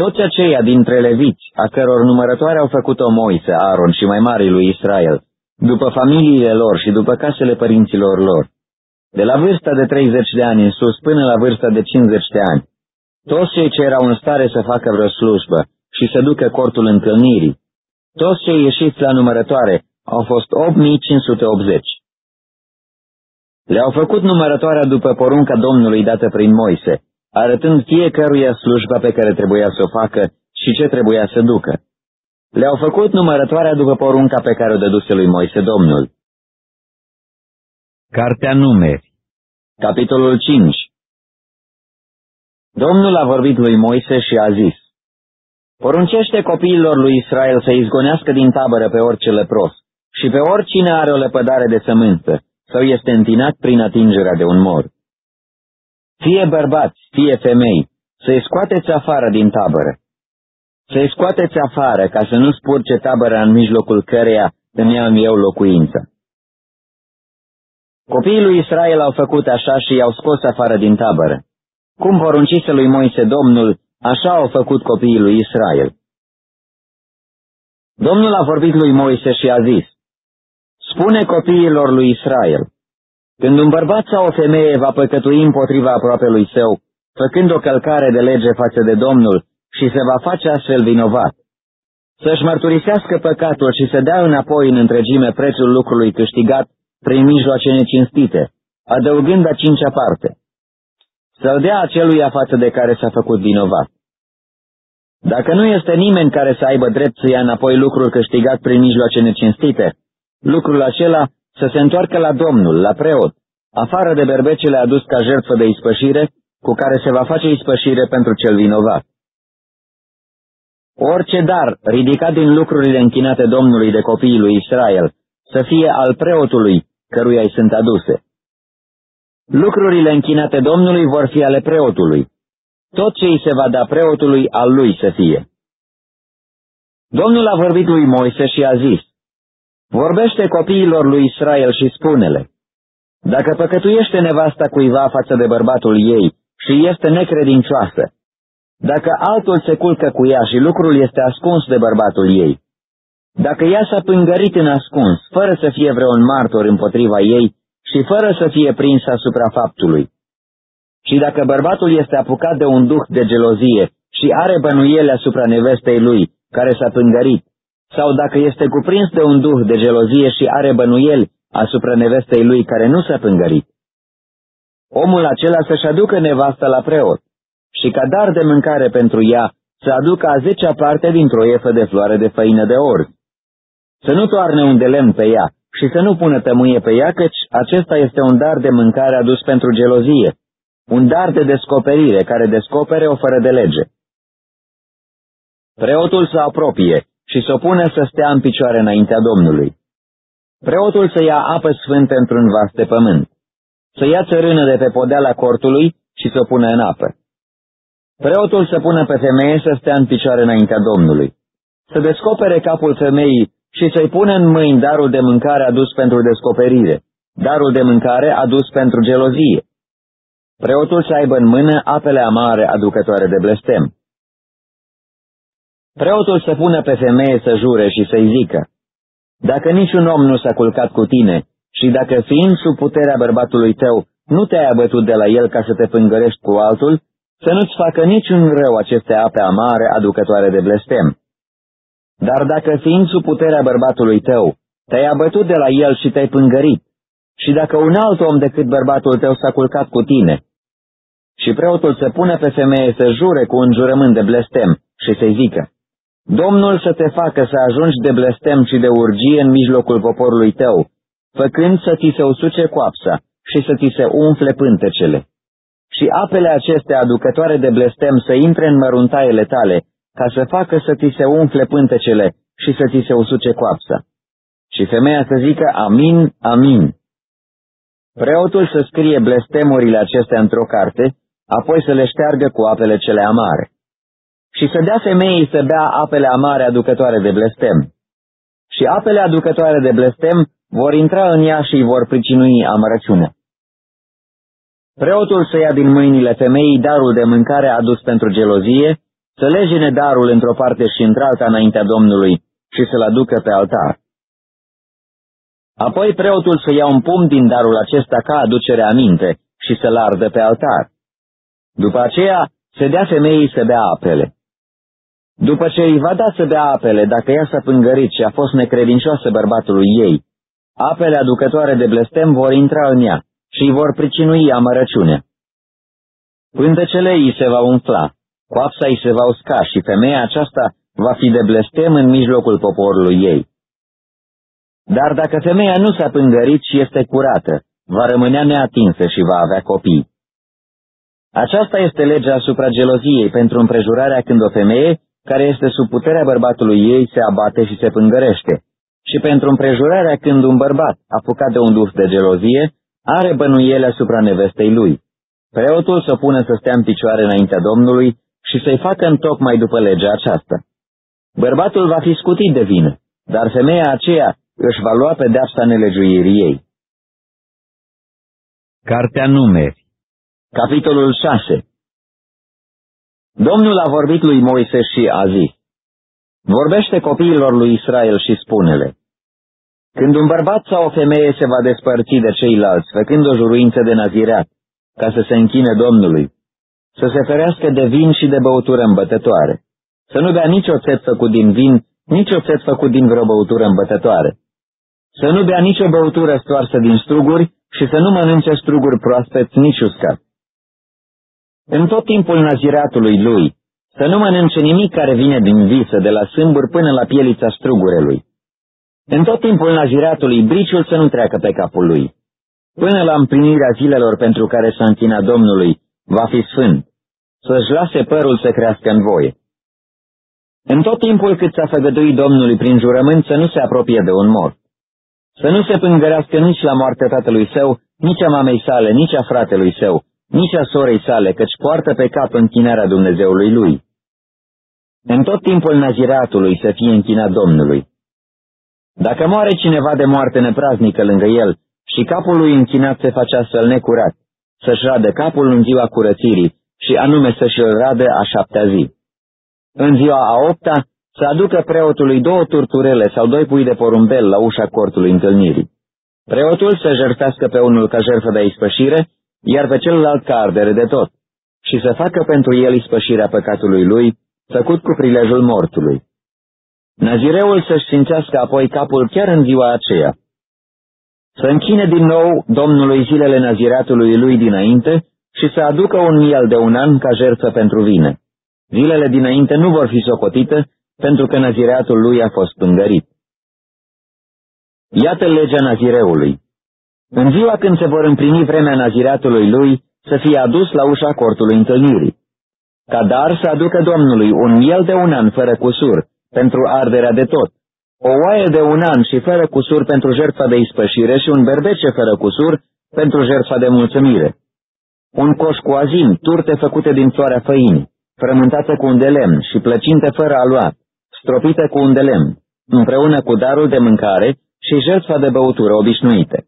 Toți aceia dintre leviți, a căror numărătoare au făcut-o Moise, Aaron și mai mari lui Israel, după familiile lor și după casele părinților lor, de la vârsta de 30 de ani în sus până la vârsta de 50 de ani, toți cei ce erau în stare să facă vreo slujbă și să ducă cortul întâlnirii, toți cei ieșiți la numărătoare au fost 8580. Le-au făcut numărătoarea după porunca Domnului dată prin Moise, arătând fiecăruia slujba pe care trebuia să o facă și ce trebuia să ducă. Le-au făcut numărătoarea după porunca pe care o dăduse lui Moise Domnul. Cartea Numeri Capitolul 5 Domnul a vorbit lui Moise și a zis, Poruncește copiilor lui Israel să izgonească din tabără pe orice lepros și pe oricine are o lepădare de sămânță sau este întinat prin atingerea de un mor. Fie bărbați, fie femei, să-i scoateți afară din tabără. Să-i scoateți afară ca să nu spurce tabăra în mijlocul căreia îmi am eu locuință. Copiii lui Israel au făcut așa și i-au scos afară din tabără. Cum poruncise lui Moise Domnul, așa au făcut copiii lui Israel. Domnul a vorbit lui Moise și a zis, Spune copiilor lui Israel, când un bărbat sau o femeie va păcătui împotriva aproapelui său, făcând o călcare de lege față de Domnul și se va face astfel vinovat, să-și mărturisească păcatul și să dea înapoi în întregime prețul lucrului câștigat prin mijloace necinstite, adăugând a cincea parte. Să-l dea aceluia față de care s-a făcut vinovat. Dacă nu este nimeni care să aibă drept să ia înapoi lucrul câștigat prin mijloace necinstite, lucrul acela să se întoarcă la Domnul, la preot, afară de berbecele adus ca jertfă de ispășire, cu care se va face ispășire pentru cel vinovat. Orice dar ridicat din lucrurile închinate Domnului de copiii lui Israel, să fie al preotului, căruia îi sunt aduse. Lucrurile închinate Domnului vor fi ale preotului. Tot ce îi se va da preotului, al lui să fie. Domnul a vorbit lui Moise și a zis, Vorbește copiilor lui Israel și spune-le, Dacă păcătuiește nevasta cuiva față de bărbatul ei și este necredincioasă, dacă altul se culcă cu ea și lucrul este ascuns de bărbatul ei, dacă ea s-a pângărit în ascuns, fără să fie vreun martor împotriva ei și fără să fie prins asupra faptului, și dacă bărbatul este apucat de un duh de gelozie și are bănuiele asupra nevestei lui, care s-a pângărit, sau dacă este cuprins de un duh de gelozie și are bănuieli asupra nevestei lui care nu s-a pângărit, omul acela să-și aducă nevasta la preot și ca dar de mâncare pentru ea să aducă a zecea parte dintr-o efă de floare de făină de orz. Să nu toarne un de lemn pe ea și să nu pună tămâie pe ea, căci acesta este un dar de mâncare adus pentru gelozie, un dar de descoperire care descopere o fără de lege. Preotul să apropie și să o pună să stea în picioare înaintea Domnului. Preotul să ia apă sfântă într-un vas de pământ, să ia țărână de pe podeala cortului și să o pună în apă. Preotul să pună pe femeie să stea în picioare înaintea Domnului, să descopere capul femeii și să-i pună în mâini darul de mâncare adus pentru descoperire, darul de mâncare adus pentru gelozie. Preotul să aibă în mână apele amare aducătoare de blestem. Preotul să pună pe femeie să jure și să-i zică, Dacă niciun om nu s-a culcat cu tine și dacă fiind sub puterea bărbatului tău, nu te-ai abătut de la el ca să te pângărești cu altul, să nu-ți facă niciun rău aceste ape amare aducătoare de blestem. Dar dacă fiind sub puterea bărbatului tău, te-ai abătut de la el și te-ai pângărit, și dacă un alt om decât bărbatul tău s-a culcat cu tine, și preotul să pune pe femeie să jure cu un jurământ de blestem și să-i zică, Domnul să te facă să ajungi de blestem și de urgie în mijlocul poporului tău, făcând să ți se usuce coapsa și să ți se umfle pântecele. Și apele acestea aducătoare de blestem să intre în măruntaiele tale, ca să facă să ți se umfle pântecele și să ți se usuce coapsa. Și femeia să zică amin, amin. Preotul să scrie blestemurile acestea într-o carte, apoi să le șteargă cu apele cele amare și să dea femeii să bea apele amare aducătoare de blestem. Și apele aducătoare de blestem vor intra în ea și îi vor pricinui amărăciune. Preotul să ia din mâinile femeii darul de mâncare adus pentru gelozie, să legine darul într-o parte și într-alta înaintea Domnului și să-l aducă pe altar. Apoi preotul să ia un pumn din darul acesta ca aducere aminte și să-l ardă pe altar. După aceea, se dea femeii să bea apele. După ce îi va da să bea apele, dacă ea s-a pângărit și a fost necredincioasă bărbatului ei, apele aducătoare de blestem vor intra în ea și îi vor pricinui amărăciunea. Pântecele îi se va umfla, coapsa îi se va usca și femeia aceasta va fi de blestem în mijlocul poporului ei. Dar dacă femeia nu s-a pângărit și este curată, va rămânea neatinsă și va avea copii. Aceasta este legea asupra geloziei pentru împrejurarea când o femeie care este sub puterea bărbatului ei, se abate și se pângărește, și pentru împrejurarea când un bărbat, apucat de un duh de gelozie, are bănuiele asupra nevestei lui. Preotul să pună să stea în picioare înaintea Domnului și să-i facă în tocmai după legea aceasta. Bărbatul va fi scutit de vină, dar femeia aceea își va lua pedeapsa nelegiuirii ei. Cartea Numeri Capitolul 6 Domnul a vorbit lui Moise și a zis, Vorbește copiilor lui Israel și spune-le, Când un bărbat sau o femeie se va despărți de ceilalți, făcând o juruință de nazireat, ca să se închine Domnului, să se ferească de vin și de băutură îmbătătoare, să nu bea nicio țet făcut din vin, nicio țet făcut din vreo băutură îmbătătoare, să nu bea nicio băutură stoarsă din struguri și să nu mănânce struguri proaspeți nici uscat în tot timpul naziratului lui, să nu mănânce nimic care vine din visă, de la sâmbur până la pielița strugurelui. În tot timpul naziratului, briciul să nu treacă pe capul lui. Până la împlinirea zilelor pentru care s-a închinat Domnului, va fi sfânt, să-și lase părul să crească în voie. În tot timpul cât s-a făgăduit Domnului prin jurământ să nu se apropie de un mort, să nu se pângărească nici la moartea tatălui său, nici a mamei sale, nici a fratelui său, nici a sorei sale, căci poartă pe cap închinarea Dumnezeului lui. În tot timpul naziratului să fie închinat Domnului. Dacă moare cineva de moarte nepraznică lângă el și capul lui închinat se face astfel necurat, să-și radă capul în ziua curățirii și anume să-și îl radă a șaptea zi. În ziua a opta să aducă preotului două turturele sau doi pui de porumbel la ușa cortului întâlnirii. Preotul să jertfească pe unul ca jertfă de ispășire, iar pe celălalt ca ardere de tot, și să facă pentru el ispășirea păcatului lui, făcut cu prilejul mortului. Nazireul să-și sfințească apoi capul chiar în ziua aceea. Să închine din nou Domnului zilele naziratului lui dinainte și să aducă un miel de un an ca jertfă pentru vine. Zilele dinainte nu vor fi socotite, pentru că nazireatul lui a fost îngărit. Iată legea nazireului. În ziua când se vor împlini vremea nazireatului lui, să fie adus la ușa cortului întâlnirii. Ca dar să aducă Domnului un miel de un an fără cusur, pentru arderea de tot, o oaie de un an și fără cusur pentru jertfa de ispășire și un berbece fără cusur pentru jertfa de mulțumire. Un coș cu azim, turte făcute din floarea făinii, frământată cu un de lemn și plăcinte fără aluat, stropită cu un de lemn, împreună cu darul de mâncare și jertfa de băutură obișnuite.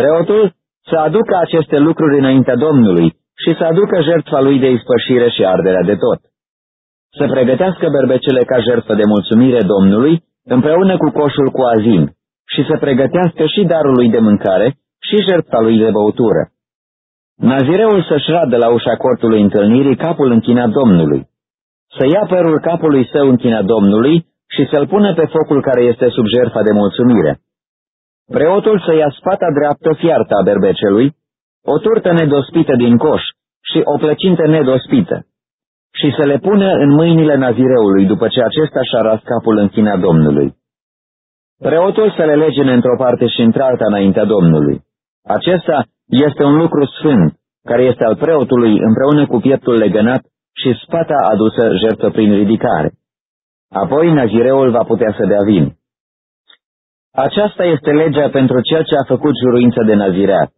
Preotul să aducă aceste lucruri înaintea Domnului și să aducă jertfa lui de ispășire și arderea de tot. Să pregătească berbecele ca jertfă de mulțumire Domnului, împreună cu coșul cu azim, și să pregătească și darul lui de mâncare și jertfa lui de băutură. Nazireul să-și radă la ușa cortului întâlnirii capul închinat Domnului, să ia părul capului său închinat Domnului și să-l pună pe focul care este sub jertfa de mulțumire. Preotul să ia spata dreaptă fiartă a berbecelui, o turtă nedospită din coș și o plăcintă nedospită, și să le pună în mâinile nazireului după ce acesta și-a ras capul închinat Domnului. Preotul să le legene într-o parte și într-alta înaintea Domnului. Acesta este un lucru sfânt, care este al preotului împreună cu pieptul legănat și spata adusă jertfă prin ridicare. Apoi nazireul va putea să dea vin. Aceasta este legea pentru cel ce a făcut juruință de nazireat.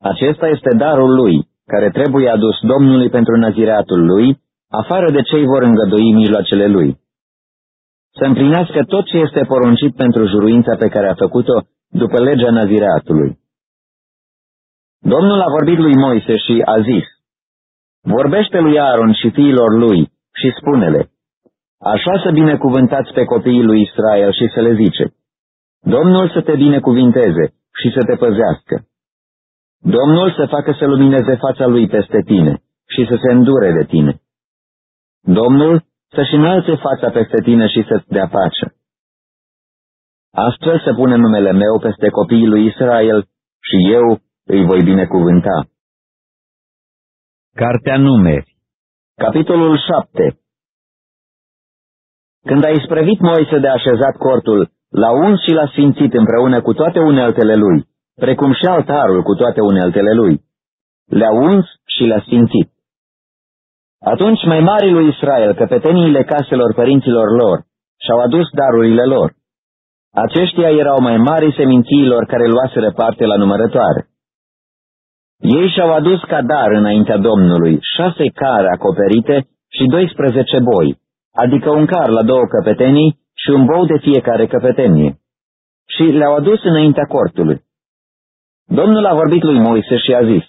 Acesta este darul lui, care trebuie adus Domnului pentru nazireatul lui, afară de cei vor îngădui mijloacele lui. Să împlinească tot ce este poruncit pentru juruința pe care a făcut-o după legea nazireatului. Domnul a vorbit lui Moise și a zis, Vorbește lui Aaron și fiilor lui și spune-le, Așa să binecuvântați pe copiii lui Israel și să le zice, Domnul să te binecuvinteze și să te păzească. Domnul să facă să lumineze fața lui peste tine și să se îndure de tine. Domnul să-și înalțe fața peste tine și să-ți dea pace. Astfel să pune numele meu peste copiii lui Israel și eu îi voi binecuvânta. Cartea Numeri Capitolul 7 Când a isprăvit Moise de așezat cortul, l-a uns și l-a sfințit împreună cu toate uneltele lui, precum și altarul cu toate uneltele lui. Le-a uns și le-a sfințit. Atunci mai mari lui Israel, căpeteniile caselor părinților lor, și-au adus darurile lor. Aceștia erau mai mari semințiilor care luaseră parte la numărătoare. Ei și-au adus ca dar înaintea Domnului șase care acoperite și 12 boi, adică un car la două căpetenii și un bou de fiecare căpetenie. Și le-au adus înaintea cortului. Domnul a vorbit lui Moise și a zis,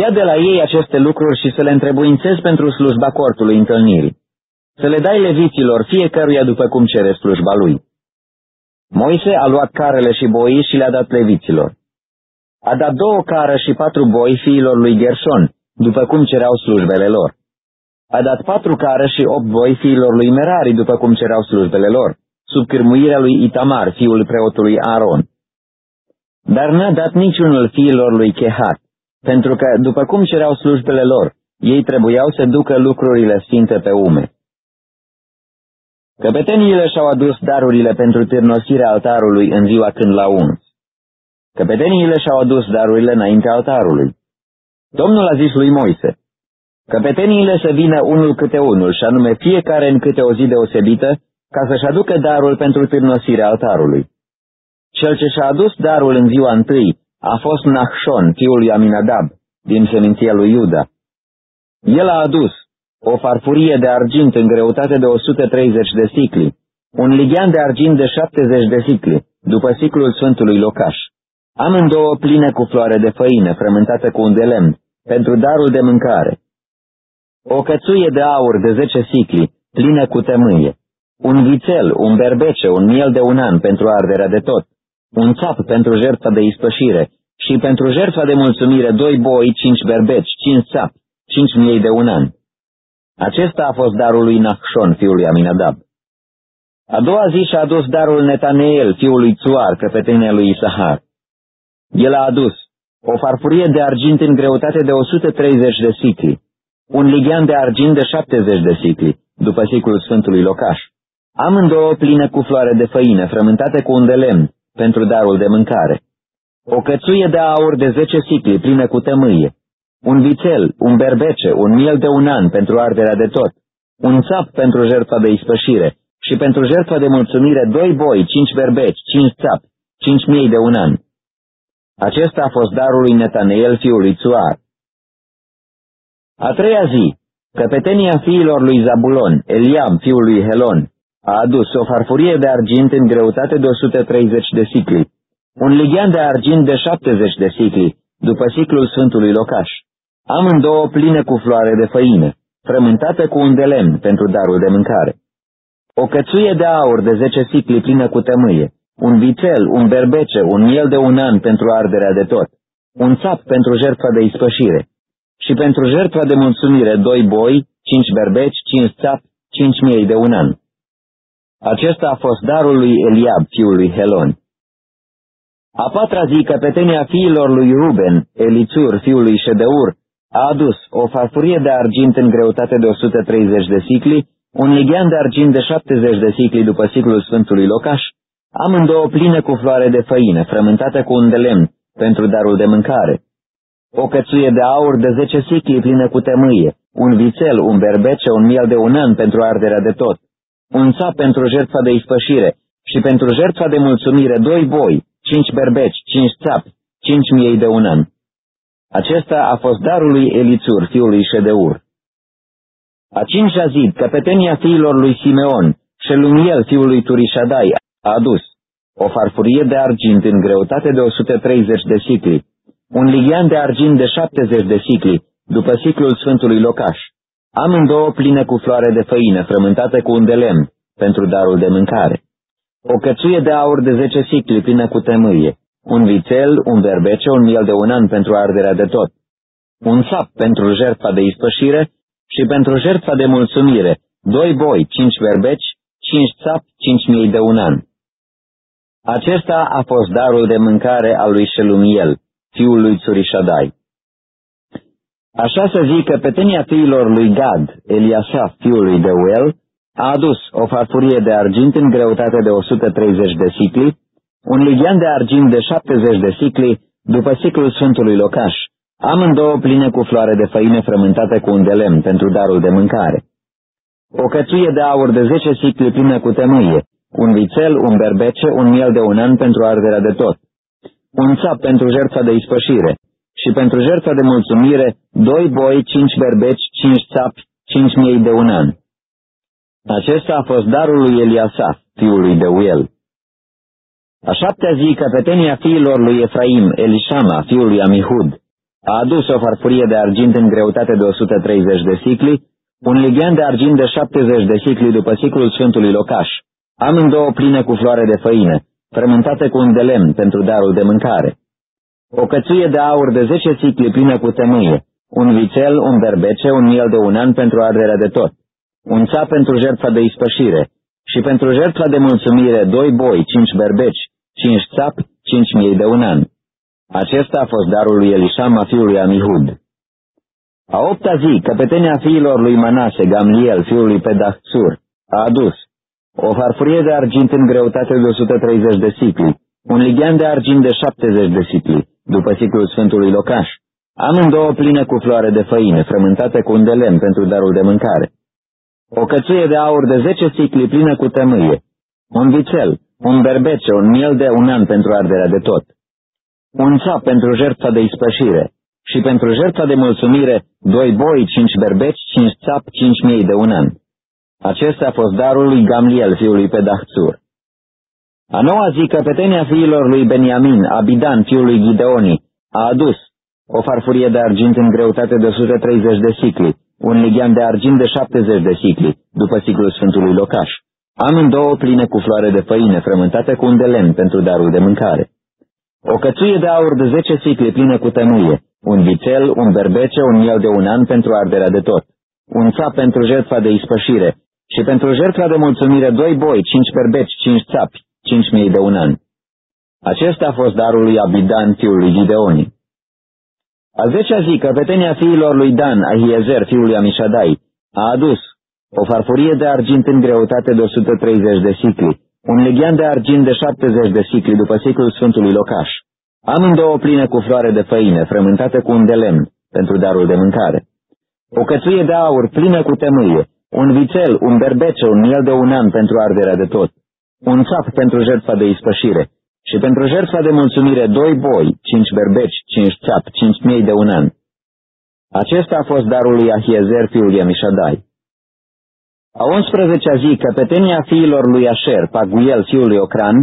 Ia de la ei aceste lucruri și să le întrebuințezi pentru slujba cortului întâlnirii. Să le dai leviților fiecăruia după cum cere slujba lui. Moise a luat carele și boii și le-a dat leviților. A dat două cară și patru boi fiilor lui Gerson, după cum cereau slujbele lor. A dat patru cară și opt boi fiilor lui Merari, după cum cereau slujbele lor, sub cârmuirea lui Itamar, fiul preotului Aaron. Dar n-a dat niciunul fiilor lui Chehat, pentru că, după cum cereau slujbele lor, ei trebuiau să ducă lucrurile sfinte pe ume. Căpeteniile și-au adus darurile pentru târnosirea altarului în ziua când l-au uns. Căpeteniile și-au adus darurile înaintea altarului. Domnul a zis lui Moise, Căpeteniile să vină unul câte unul, și anume fiecare în câte o zi deosebită, ca să-și aducă darul pentru târnosirea altarului. Cel ce și-a adus darul în ziua întâi a fost Nahshon, fiul lui Aminadab, din seminția lui Iuda. El a adus o farfurie de argint în greutate de 130 de sicli, un lighean de argint de 70 de sicli, după siclul Sfântului Locaș. amândouă pline cu floare de făină, frământată cu un de lemn, pentru darul de mâncare. O cățuie de aur de zece sicli, plină cu tămâie, un vițel, un berbece, un miel de un an pentru arderea de tot, un țap pentru jertfa de ispășire și pentru jertfa de mulțumire doi boi, cinci berbeci, cinci țapi, cinci miei de un an. Acesta a fost darul lui Nachshon, fiul lui Aminadab. A doua zi și-a adus darul Netaneel, fiul lui Tsuar, căpetenia lui Isahar. El a adus o farfurie de argint în greutate de 130 de sicli, un ligian de argint de 70 de sicli, după siclul Sfântului Locaș, amândouă pline cu floare de făină, frământate cu un de lemn, pentru darul de mâncare, o cățuie de aur de 10 sicli, plină cu tămâie, un vițel, un berbece, un miel de un an pentru arderea de tot, un țap pentru jertfa de ispășire. Și pentru jertfa de mulțumire doi boi, cinci berbeci, cinci țapi, cinci miei de un an. Acesta a fost darul lui Netaneel, fiul lui Tsuar. A treia zi, căpetenia fiilor lui Zabulon, Eliam, fiul lui Helon, a adus o farfurie de argint în greutate de 130 de sicli, un ligian de argint de 70 de sicli, după ciclul Sfântului Locaș, amândouă pline cu floare de făină, frământată cu un de lemn pentru darul de mâncare. O cățuie de aur de 10 sicli plină cu tămâie, un vițel, un berbece, un miel de un an pentru arderea de tot, un țap pentru jertfa de ispășire și pentru jertfa de mulțumire doi boi, cinci berbeci, cinci țap, cinci miei de un an. Acesta a fost darul lui Eliab, fiul lui Helon. A patra zi, căpetenia fiilor lui Ruben, Elițur, fiul lui Ședeur, a adus o farfurie de argint în greutate de 130 de sicli, un lighean de argint de 70 de sicli după ciclul Sfântului Locaș, amândouă pline cu floare de făină, frământate cu un de lemn, pentru darul de mâncare. O cățuie de aur de 10 sicli plină cu temâie, un vițel, un berbece, un miel de un an pentru arderea de tot, un țap pentru jertfa de ispășire și pentru jertfa de mulțumire doi boi, cinci berbeci, cinci țapi, cinci miei de un an. Acesta a fost darul lui Elițur, fiul lui Ședeur. A cincea zi, căpetenia fiilor lui Simeon, Șelumiel, fiul lui Turișadai, a adus o farfurie de argint în greutate de 130 de sicli, un ligian de argint de 70 de sicli, după ciclul Sfântului Locaș, amândouă pline cu floare de făină, frământată cu un de lemn, pentru darul de mâncare. O cățuie de aur de 10 sicli plină cu temâie, un vițel, un berbece, un miel de un an pentru arderea de tot, un sap pentru jertfa de ispășire și pentru jertfa de mulțumire, doi boi, cinci berbeci, cinci țap, cinci mii de un an. Acesta a fost darul de mâncare al lui Shelumiel, fiul lui Țurișadai. Așa să zic că petenia fiilor lui Gad, Eliasaf, fiul lui Deuel, a adus o farfurie de argint în greutate de 130 de sicli, un ligian de argint de 70 de sicli, după ciclul Sfântului Locaș, amândouă pline cu floare de făină frământată cu un de lemn pentru darul de mâncare. O cățuie de aur de 10 sicli plină cu temâie, un vițel, un berbece, un miel de un an pentru arderea de tot, un țap pentru jertfa de ispășire și pentru jertfa de mulțumire, doi boi, cinci berbeci, cinci țapi, cinci miei de un an. Acesta a fost darul lui Eliasaf, fiul lui Deuel. A șaptea zi, căpetenia fiilor lui Efraim, Elishama, fiul lui Amihud, a adus o farfurie de argint în greutate de 130 de sicli, un ligian de argint de 70 de sicli după ciclul Sfântului Locaș, amândouă pline cu floare de făină, frământate cu un de lemn pentru darul de mâncare. O cățuie de aur de 10 sicli plină cu temâie, un vițel, un berbece, un miel de un an pentru arderea de tot, un țap pentru jertfa de ispășire și pentru jertfa de mulțumire doi boi, cinci berbeci, cinci țapi, cinci mii de un an. Acesta a fost darul lui Elishama, fiul lui Amihud. A opta zi, căpetenia fiilor lui Manase, Gamliel, fiul lui Pedahsur, a adus o farfurie de argint în greutate de 130 de sicli, un ligian de argint de 70 de sicli, după ciclul Sfântului Locaș, amândouă pline cu floare de făină, frământate cu un de lemn pentru darul de mâncare, o cățuie de aur de 10 sicli plină cu tămâie, un vițel, un berbece, un miel de un an pentru arderea de tot, un țap pentru jertfa de ispășire. Și pentru jertfa de mulțumire, doi boi, cinci berbeci, cinci țap, cinci mii de un an. Acesta a fost darul lui Gamliel, fiul lui Pedahțur. A noua zi, căpetenia fiilor lui Beniamin, Abidan, fiul lui Gideoni, a adus o farfurie de argint în greutate de 130 de sicli, un lighean de argint de 70 de sicli, după ciclul Sfântului Locaș. Amândouă pline cu floare de făină, frământate cu un de lemn pentru darul de mâncare. O cățuie de aur de 10 sicli plină cu tămâie, un vițel, un berbece, un miel de un an pentru arderea de tot, un țap pentru jertfa de ispășire și pentru jertfa de mulțumire doi boi, cinci berbeci, cinci țapi, cinci mii de un an. Acesta a fost darul lui Abidan, fiul lui Gideoni. A zecea zi, căpetenia fiilor lui Dan, Ahiezer, fiul lui Amishadai, a adus o farfurie de argint în greutate de 130 de sicli, un leghean de argint de 70 de sicli după ciclul Sfântului Locaș, amândouă pline cu floare de făină, frământate cu un de lemn, pentru darul de mâncare. O cățuie de aur plină cu temâie, un vițel, un berbece, un miel de un an pentru arderea de tot, un țap pentru jertfa de ispășire și pentru jertfa de mulțumire doi boi, cinci berbeci, cinci țap, cinci miei de un an. Acesta a fost darul lui Ahiezer, fiul Yamishadai. A 11-a zi, căpetenia fiilor lui Asher, Paguel, fiul lui Ocran,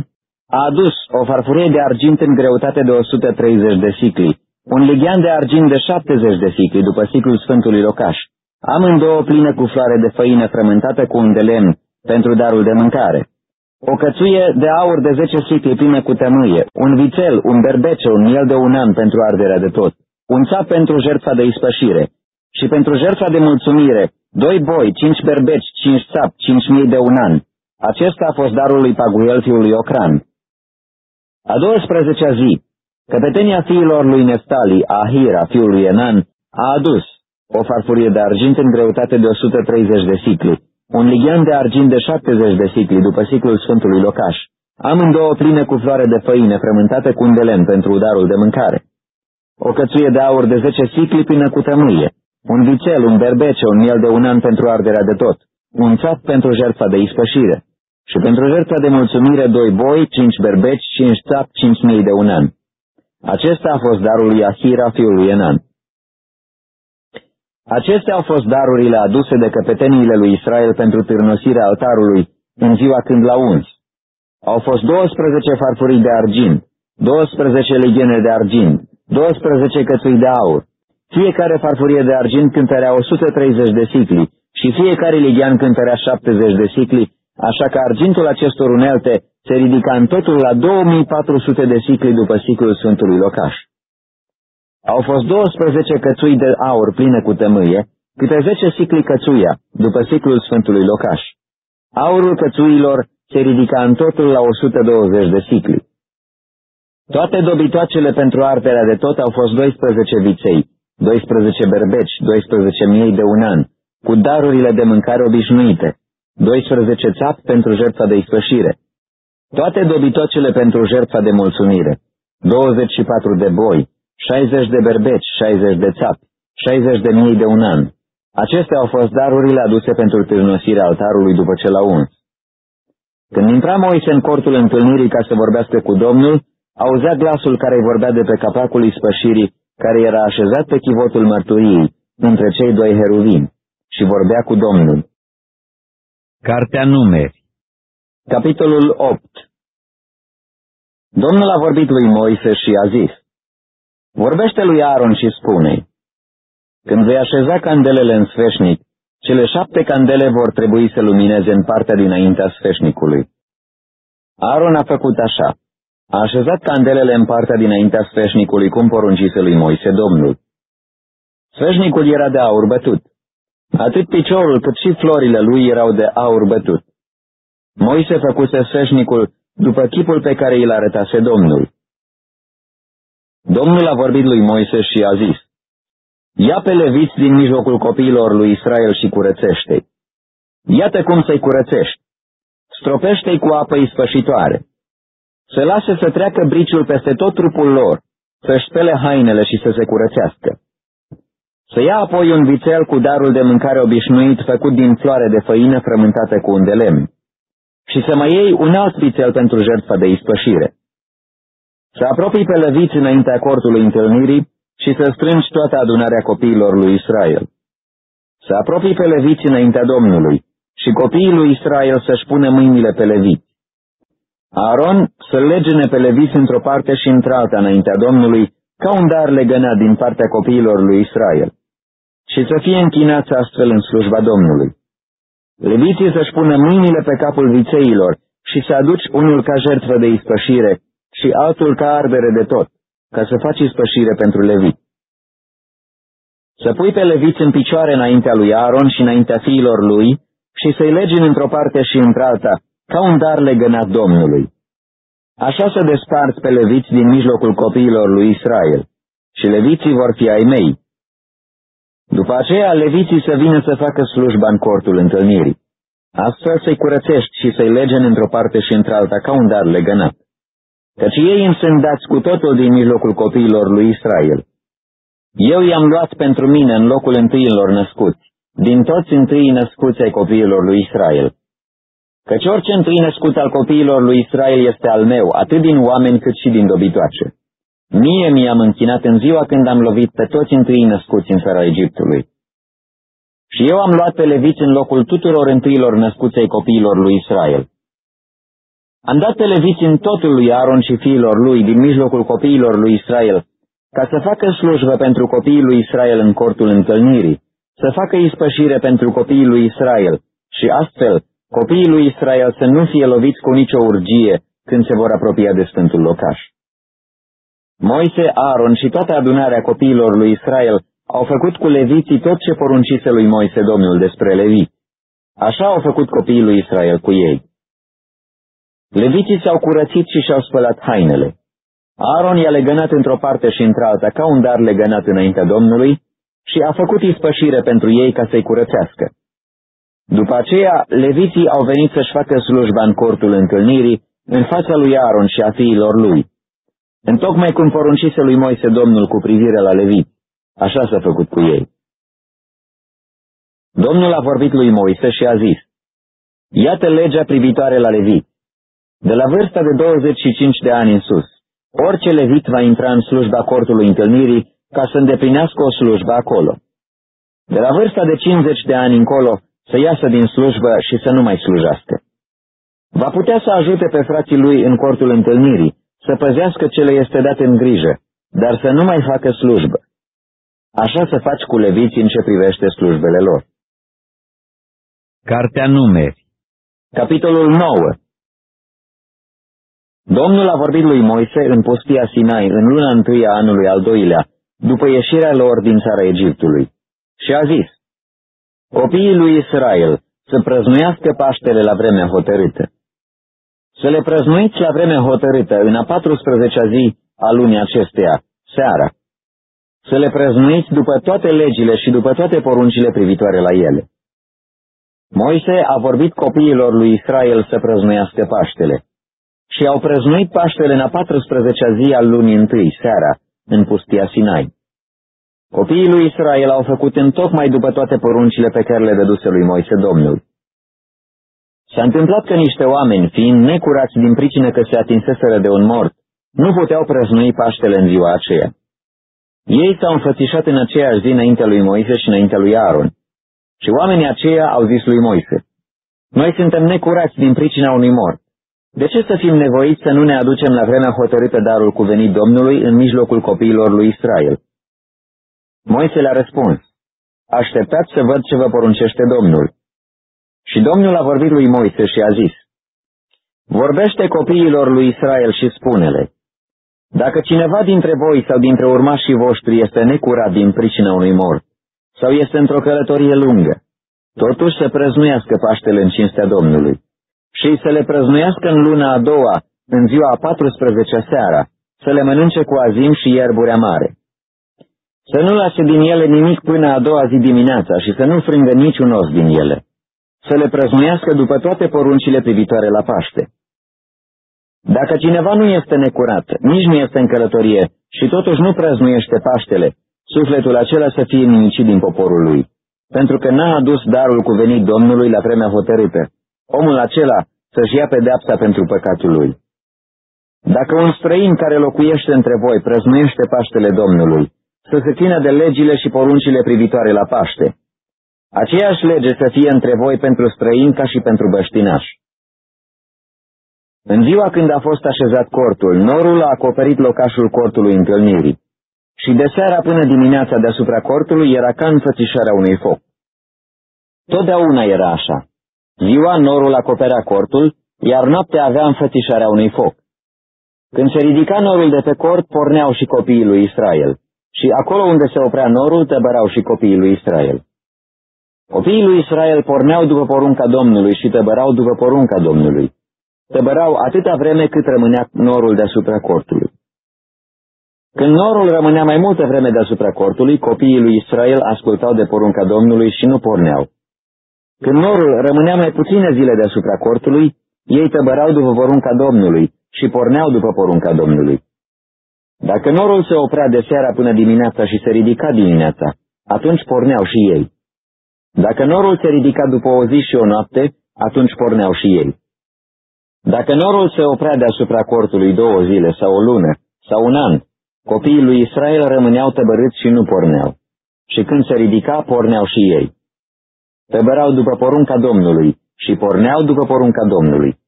a adus o farfurie de argint în greutate de 130 de sicli, un lighean de argint de 70 de sicli, după ciclul Sfântului Locaș, amândouă pline cu floare de făină frământată cu un de lemn, pentru darul de mâncare. O cățuie de aur de 10 sicli plină cu tămâie, un vițel, un berbece, un miel de un an pentru arderea de tot, un țap pentru jertfa de ispășire și pentru jertfa de mulțumire, doi boi, cinci berbeci, cinci țap, cinci mii de un an. Acesta a fost darul lui Paguel fiul lui Ocran. A 12-a zi, căpetenia fiilor lui Neftali, Ahira, fiul lui Enan, a adus o farfurie de argint în greutate de 130 de sicli, un lighean de argint de 70 de sicli după ciclul Sfântului Locaș, amândouă pline cu floare de făină frământate cu un de lemn pentru darul de mâncare. O cățuie de aur de 10 sicli plină cu tămâie, un vițel, un berbece, un miel de un an pentru arderea de tot, un țap pentru jertfa de ispășire și pentru jertfa de mulțumire doi boi, cinci berbeci, cinci țap, cinci mii de un an. Acesta a fost darul lui Ahira, fiul lui Enan. Acestea au fost darurile aduse de căpeteniile lui Israel pentru târnosirea altarului în ziua când l-au uns. Au fost 12 farfurii de argint, 12 legiene de argint, 12 cățui de aur. Fiecare farfurie de argint cântărea 130 de sicli și fiecare legian cântărea 70 de sicli, așa că argintul acestor unelte se ridica în totul la 2400 de sicli după ciclul Sfântului Locaș. Au fost 12 cățui de aur pline cu tămâie, câte 10 sicli cățuia, după ciclul Sfântului Locaș. Aurul cățuilor se ridica în totul la 120 de sicli. Toate dobitoacele pentru arterea de tot au fost 12 viței, 12 berbeci, 12 miei de un an, cu darurile de mâncare obișnuite, 12 țap pentru jertfa de ispășire, toate dobitoacele pentru jertfa de mulțumire, 24 de boi, 60 de berbeci, 60 de țapi, 60 de mii de un an. Acestea au fost darurile aduse pentru târnosirea altarului după ce l-a uns. Când intra Moise în cortul întâlnirii ca să vorbească cu Domnul, auzea glasul care îi vorbea de pe capacul ispășirii, care era așezat pe chivotul mărturiei, între cei doi heruvimi, și vorbea cu Domnul. Cartea Numeri Capitolul 8 Domnul a vorbit lui Moise și a zis, Vorbește lui Aaron și spune Când vei așeza candelele în sfeșnic, cele șapte candele vor trebui să lumineze în partea dinaintea sfeșnicului. Aaron a făcut așa. A așezat candelele în partea dinaintea sfeșnicului cum poruncise lui Moise Domnul. Sfeșnicul era de aur bătut. Atât piciorul cât și florile lui erau de aur bătut. Moise făcuse sfeșnicul după chipul pe care îl arătase Domnul. Domnul a vorbit lui Moise și a zis, Ia pe leviți din mijlocul copiilor lui Israel și curățește-i. Iată cum să-i curățești. Stropește-i cu apă ispășitoare. Să lase să treacă briciul peste tot trupul lor, să-și spele hainele și să se curățească. Să ia apoi un vițel cu darul de mâncare obișnuit făcut din floare de făină frământată cu un de lemn. Și să mai iei un alt vițel pentru jertfa de ispășire. Să apropii pe lăviți înaintea cortului întâlnirii și să strângi toată adunarea copiilor lui Israel. Să apropii pe leviți înaintea Domnului și copiii lui Israel să-și pună mâinile pe leviți. Aaron să legene pe leviți într-o parte și într-alta înaintea Domnului, ca un dar legănat din partea copiilor lui Israel, și să fie închinați astfel în slujba Domnului. Leviții să-și pună mâinile pe capul vițeilor și să aduci unul ca jertfă de ispășire și altul ca ardere de tot, ca să faci ispășire pentru levit. Să pui pe leviți în picioare înaintea lui Aaron și înaintea fiilor lui și să-i legi într-o parte și într-alta, ca un dar legănat Domnului. Așa să desparți pe leviți din mijlocul copiilor lui Israel, și leviții vor fi ai mei. După aceea, leviții să vină să facă slujba în cortul întâlnirii. Astfel să-i curățești și să-i legen într-o parte și într-alta ca un dar legănat. Căci ei îmi sunt dați cu totul din mijlocul copiilor lui Israel. Eu i-am luat pentru mine în locul întâiilor născuți, din toți întâi născuți ai copiilor lui Israel. Căci orice întâi născut al copiilor lui Israel este al meu, atât din oameni cât și din dobitoace. Mie mi-am închinat în ziua când am lovit pe toți întâi născuți în țara Egiptului. Și eu am luat pe leviți în locul tuturor întâilor născuți ai copiilor lui Israel. Am dat pe leviți în totul lui Aaron și fiilor lui din mijlocul copiilor lui Israel, ca să facă slujbă pentru copiii lui Israel în cortul întâlnirii, să facă ispășire pentru copiii lui Israel și astfel copiii lui Israel să nu fie loviți cu nicio urgie când se vor apropia de Sfântul Locaș. Moise, Aaron și toată adunarea copiilor lui Israel au făcut cu leviții tot ce poruncise lui Moise Domnul despre levi. Așa au făcut copiii lui Israel cu ei. Leviții s-au curățit și și-au spălat hainele. Aaron i-a legănat într-o parte și într-alta ca un dar legănat înaintea Domnului și a făcut ispășire pentru ei ca să-i curățească. După aceea, leviții au venit să-și facă slujba în cortul întâlnirii, în fața lui Aaron și a fiilor lui. Întocmai cum poruncise lui Moise Domnul cu privire la levit, așa s-a făcut cu ei. Domnul a vorbit lui Moise și a zis, Iată legea privitoare la levit. De la vârsta de 25 de ani în sus, orice levit va intra în slujba cortului întâlnirii ca să îndeplinească o slujbă acolo. De la vârsta de 50 de ani încolo, să iasă din slujbă și să nu mai slujească. Va putea să ajute pe frații lui în cortul întâlnirii, să păzească ce le este dat în grijă, dar să nu mai facă slujbă. Așa să faci cu leviții în ce privește slujbele lor. Cartea Numeri Capitolul 9 Domnul a vorbit lui Moise în pustia Sinai în luna întâi a anului al doilea, după ieșirea lor din țara Egiptului, și a zis, Copiii lui Israel să prăznuiască Paștele la vremea hotărâtă. Să le prăznuiți la vremea hotărâtă în a 14-a zi a lunii acesteia, seara. Să le prăznuiți după toate legile și după toate poruncile privitoare la ele. Moise a vorbit copiilor lui Israel să prăznuiască Paștele și au prăznuit Paștele în a 14-a zi al lunii întâi, seara, în pustia Sinai. Copiii lui Israel au făcut în tocmai după toate poruncile pe care le dăduse lui Moise Domnul. S-a întâmplat că niște oameni, fiind necurați din pricină că se atinseseră de un mort, nu puteau prăznui Paștele în ziua aceea. Ei s-au înfățișat în aceeași zi înaintea lui Moise și înaintea lui Aaron. Și oamenii aceia au zis lui Moise, Noi suntem necurați din pricina unui mort. De ce să fim nevoiți să nu ne aducem la vremea hotărâtă darul cuvenit Domnului în mijlocul copiilor lui Israel? Moise le-a răspuns, Așteptați să văd ce vă poruncește Domnul. Și Domnul a vorbit lui Moise și a zis, Vorbește copiilor lui Israel și spune-le, Dacă cineva dintre voi sau dintre urmașii voștri este necurat din pricina unui mort, sau este într-o călătorie lungă, totuși să prăznuiască Paștele în cinstea Domnului și să le prăznuiască în luna a doua, în ziua a 14 seara, să le mănânce cu azim și ierburea mare. Să nu lase din ele nimic până a doua zi dimineața și să nu frângă niciun os din ele. Să le prăznuiască după toate poruncile privitoare la Paște. Dacă cineva nu este necurat, nici nu este în călătorie și totuși nu prăznuiește Paștele, sufletul acela să fie nimicit din poporul lui, pentru că n-a adus darul cuvenit Domnului la vremea hotărâtă omul acela să-și ia pedeapsa pentru păcatul lui. Dacă un străin care locuiește între voi prăznuiește Paștele Domnului, să se țină de legile și poruncile privitoare la Paște. Aceeași lege să fie între voi pentru străin ca și pentru băștinași. În ziua când a fost așezat cortul, norul a acoperit locașul cortului întâlnirii. Și de seara până dimineața deasupra cortului era ca înfățișarea unui foc. Totdeauna era așa. Ziua norul acoperea cortul, iar noaptea avea înfățișarea unui foc. Când se ridica norul de pe cort, porneau și copiii lui Israel. Și acolo unde se oprea norul, tăbărau și copiii lui Israel. Copiii lui Israel porneau după porunca Domnului și tăbărau după porunca Domnului. Tăbărau atâta vreme cât rămânea norul deasupra cortului. Când norul rămânea mai multă vreme deasupra cortului, copiii lui Israel ascultau de porunca Domnului și nu porneau. Când norul rămânea mai puține zile deasupra cortului, ei tăbărau după porunca Domnului și porneau după porunca Domnului. Dacă norul se oprea de seara până dimineața și se ridica dimineața, atunci porneau și ei. Dacă norul se ridica după o zi și o noapte, atunci porneau și ei. Dacă norul se oprea deasupra cortului două zile sau o lună sau un an, copiii lui Israel rămâneau tăbărâți și nu porneau. Și când se ridica, porneau și ei. Tăbărau după porunca Domnului și porneau după porunca Domnului.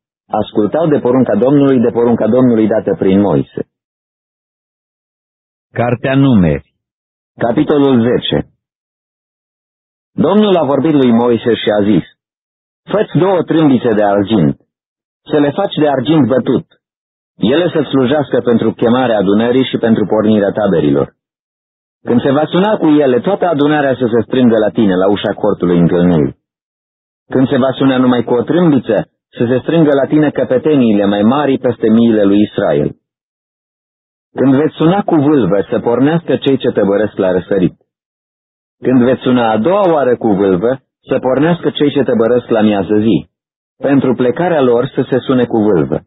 Ascultau de porunca Domnului, de porunca Domnului dată prin Moise. Cartea Numeri Capitolul 10 Domnul a vorbit lui Moise și a zis, Fă-ți două trâmbițe de argint, să le faci de argint bătut, ele să slujească pentru chemarea adunării și pentru pornirea taberilor. Când se va suna cu ele, toată adunarea să se strângă la tine, la ușa cortului întâlnirii. Când se va suna numai cu o trâmbiță, să se strângă la tine căpeteniile mai mari peste miile lui Israel. Când veți suna cu vâlvă, să pornească cei ce tăbăresc la răsărit. Când veți suna a doua oară cu vâlvă, să pornească cei ce tăbăresc la miază zi. Pentru plecarea lor să se sune cu vâlvă.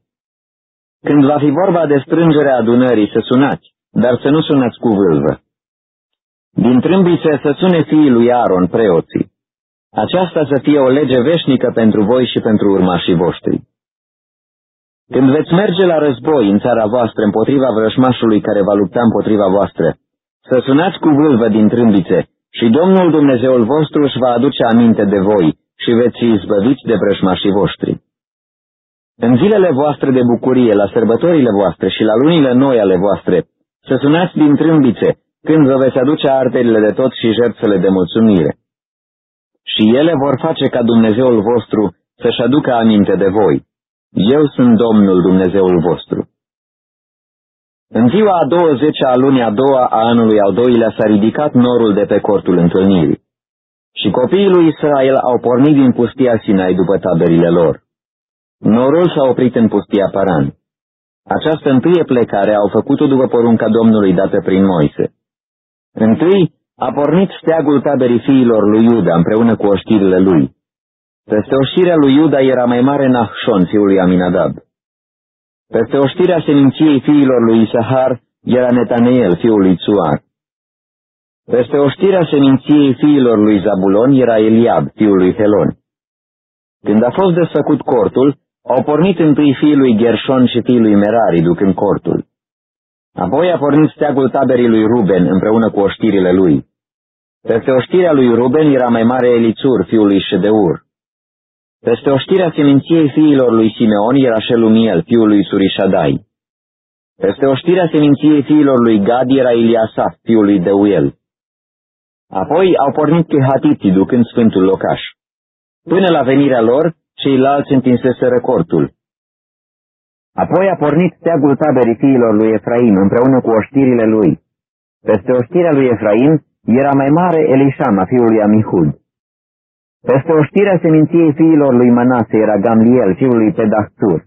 Când va fi vorba de strângerea adunării, să sunați, dar să nu sunați cu vâlvă. Din trâmbițe să sune fiii lui Aaron, preoții. Aceasta să fie o lege veșnică pentru voi și pentru urmașii voștri. Când veți merge la război în țara voastră împotriva vrășmașului care va lupta împotriva voastră, să sunați cu vâlvă din trâmbițe și Domnul Dumnezeul vostru își va aduce aminte de voi și veți fi izbăviți de vrășmașii voștri. În zilele voastre de bucurie, la sărbătorile voastre și la lunile noi ale voastre, să sunați din trâmbițe, când vă veți aduce arterile de tot și jertfele de mulțumire. Și ele vor face ca Dumnezeul vostru să-și aducă aminte de voi. Eu sunt Domnul Dumnezeul vostru. În ziua a 20 a lunii a doua a anului al doilea s-a ridicat norul de pe cortul întâlnirii. Și copiii lui Israel au pornit din pustia Sinai după taberile lor. Norul s-a oprit în pustia Paran. Această întâie plecare au făcut-o după porunca Domnului dată prin Moise. Întâi a pornit steagul taberii fiilor lui Iuda împreună cu oștirile lui. Peste oștirea lui Iuda era mai mare Nahshon, fiul lui Aminadab. Peste oștirea seminției fiilor lui Isahar era Netaneel, fiul lui Tsuar. Peste oștirea seminției fiilor lui Zabulon era Eliab, fiul lui Helon. Când a fost desfăcut cortul, au pornit întâi fiii lui Gershon și fiii lui Merari, ducând cortul. Apoi a pornit steagul taberii lui Ruben împreună cu oștirile lui. Peste oștirea lui Ruben era mai mare Elițur, fiul lui Ședeur. Peste oștirea seminției fiilor lui Simeon era Shelumiel, fiul lui Surishadai. Peste oștirea seminției fiilor lui Gad era Iliasaf, fiul lui Deuel. Apoi au pornit chehatiții ducând sfântul locaș. Până la venirea lor, ceilalți întinseseră cortul. Apoi a pornit steagul taberii fiilor lui Efraim împreună cu oștirile lui. Peste oștirea lui Efraim era mai mare Elishama, fiul lui Amihud. Peste oștirea seminției fiilor lui Manase era Gamliel, fiul lui Pedahtur.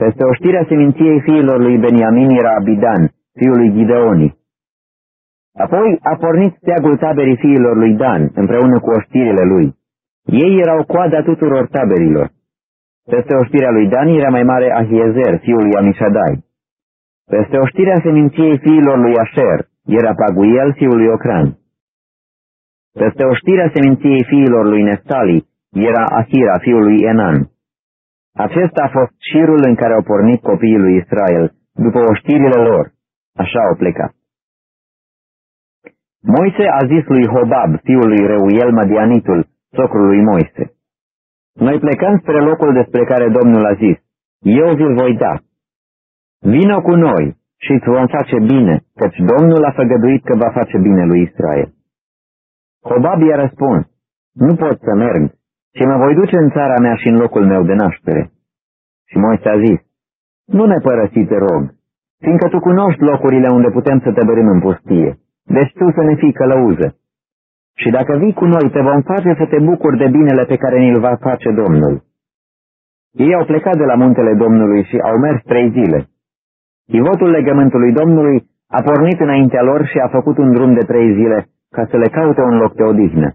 Peste oștirea seminției fiilor lui Beniamin era Abidan, fiul lui Gideoni. Apoi a pornit steagul taberii fiilor lui Dan, împreună cu oștirile lui. Ei erau coada tuturor taberilor. Peste oștirea lui Dan era mai mare Ahiezer, fiul lui Amishadai. Peste oștirea seminției fiilor lui Asher era Paguiel, fiul lui Ocran. Peste oștirea seminției fiilor lui Neftali era Ahira, fiul lui Enan. Acesta a fost șirul în care au pornit copiii lui Israel, după oștirile lor. Așa au plecat. Moise a zis lui Hobab, fiul lui Reuel Madianitul, socrul lui Moise. Noi plecăm spre locul despre care Domnul a zis, eu vi-l voi da. Vino cu noi și îți vom face bine, căci Domnul a făgăduit că va face bine lui Israel. Hobab i-a răspuns, nu pot să merg, și mă voi duce în țara mea și în locul meu de naștere. Și Moise a zis, nu ne părăsi, te rog, fiindcă tu cunoști locurile unde putem să te bărim în pustie, deci tu să ne fii călăuză. Și dacă vii cu noi, te vom face să te bucuri de binele pe care ni-l va face Domnul. Ei au plecat de la muntele Domnului și au mers trei zile. Chivotul legământului Domnului a pornit înaintea lor și a făcut un drum de trei zile ca să le caute un loc de odihnă.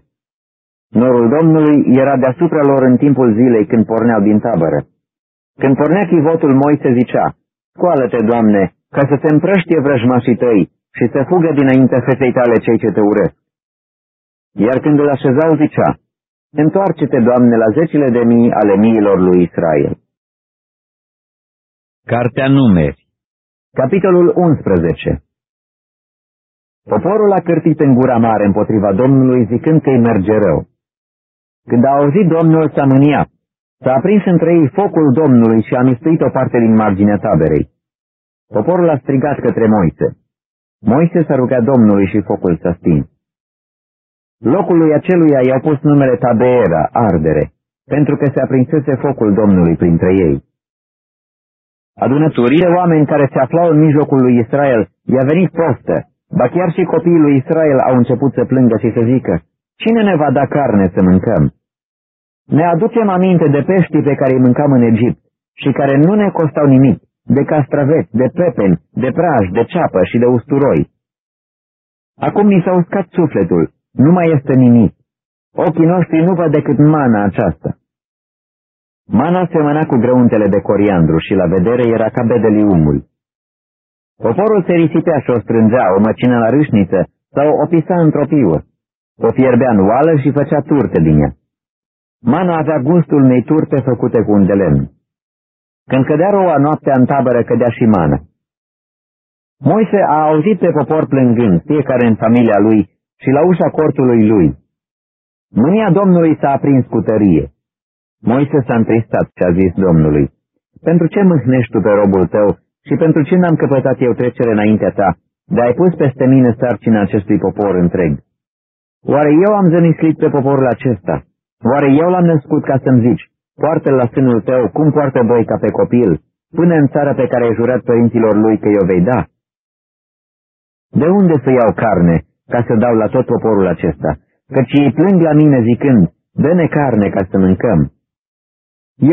Norul Domnului era deasupra lor în timpul zilei când porneau din tabără. Când pornea chivotul, Moise zicea, Scoală-te, Doamne, ca să se împrăștie vrăjmașii tăi și să fugă dinainte fetei tale cei ce te urăsc. Iar când îl așezau, zicea, Întoarce-te, Doamne, la zecile de mii ale miilor lui Israel. Cartea Numeri Capitolul 11 Poporul a cârtit în gura mare împotriva Domnului, zicând că îi merge rău. Când a auzit Domnul, s-a mâniat. S-a aprins între ei focul Domnului și a mistuit o parte din marginea taberei. Poporul a strigat către Moise. Moise s-a rugat Domnului și focul s-a stins. Locului aceluia i-au pus numele Tabeera, ardere, pentru că se aprinsese focul Domnului printre ei. Adunăturile oameni care se aflau în mijlocul lui Israel i-a venit postă, ba chiar și copiii lui Israel au început să plângă și să zică, Cine ne va da carne să mâncăm? Ne aducem aminte de peștii pe care îi mâncam în Egipt și care nu ne costau nimic, de castraveți, de pepeni, de praj, de ceapă și de usturoi. Acum mi s-a uscat sufletul, nu mai este nimic. Ochii noștri nu văd decât mana aceasta. Mana semăna cu grăuntele de coriandru și la vedere era ca bedeliumul. Poporul se risipea și o strângea, o măcină la râșniță sau o pisa într-o piuă. O fierbea în oală și făcea turte din ea. Mana avea gustul unei turte făcute cu un de lemn. Când cădea roa noaptea în tabără, cădea și mană. Moise a auzit pe popor plângând, fiecare în familia lui și la ușa cortului lui. Mânia Domnului s-a aprins cu tărie. Moise s-a întristat și a zis Domnului, Pentru ce mâhnești tu pe robul tău și pentru ce n-am căpătat eu trecere înaintea ta, de ai pus peste mine sarcina acestui popor întreg? Oare eu am zămislit pe poporul acesta? Oare eu l-am născut ca să-mi zici, poartă-l la sânul tău, cum poartă voi ca pe copil, până în țara pe care ai jurat părinților lui că eu vei da? De unde să iau carne ca să dau la tot poporul acesta? Căci ei plâng la mine zicând, dă-ne carne ca să mâncăm.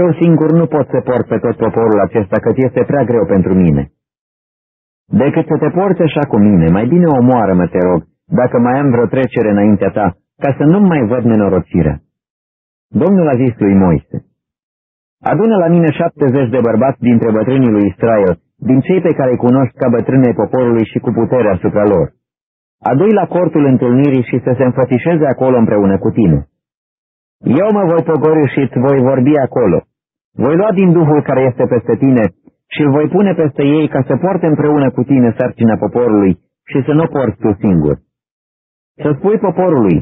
Eu singur nu pot să port pe tot poporul acesta, că este prea greu pentru mine. Decât să te porți așa cu mine, mai bine omoară-mă, te rog, dacă mai am vreo trecere înaintea ta, ca să nu mai văd nenorocirea. Domnul a zis lui Moise, Adună la mine șaptezeci de bărbați dintre bătrânii lui Israel, din cei pe care îi cunosc ca bătrânei poporului și cu puterea asupra lor. Adui la cortul întâlnirii și să se înfățișeze acolo împreună cu tine. Eu mă voi pogori și îți voi vorbi acolo. Voi lua din Duhul care este peste tine și îl voi pune peste ei ca să poarte împreună cu tine sarcina poporului și să nu porți tu singur. Să spui poporului,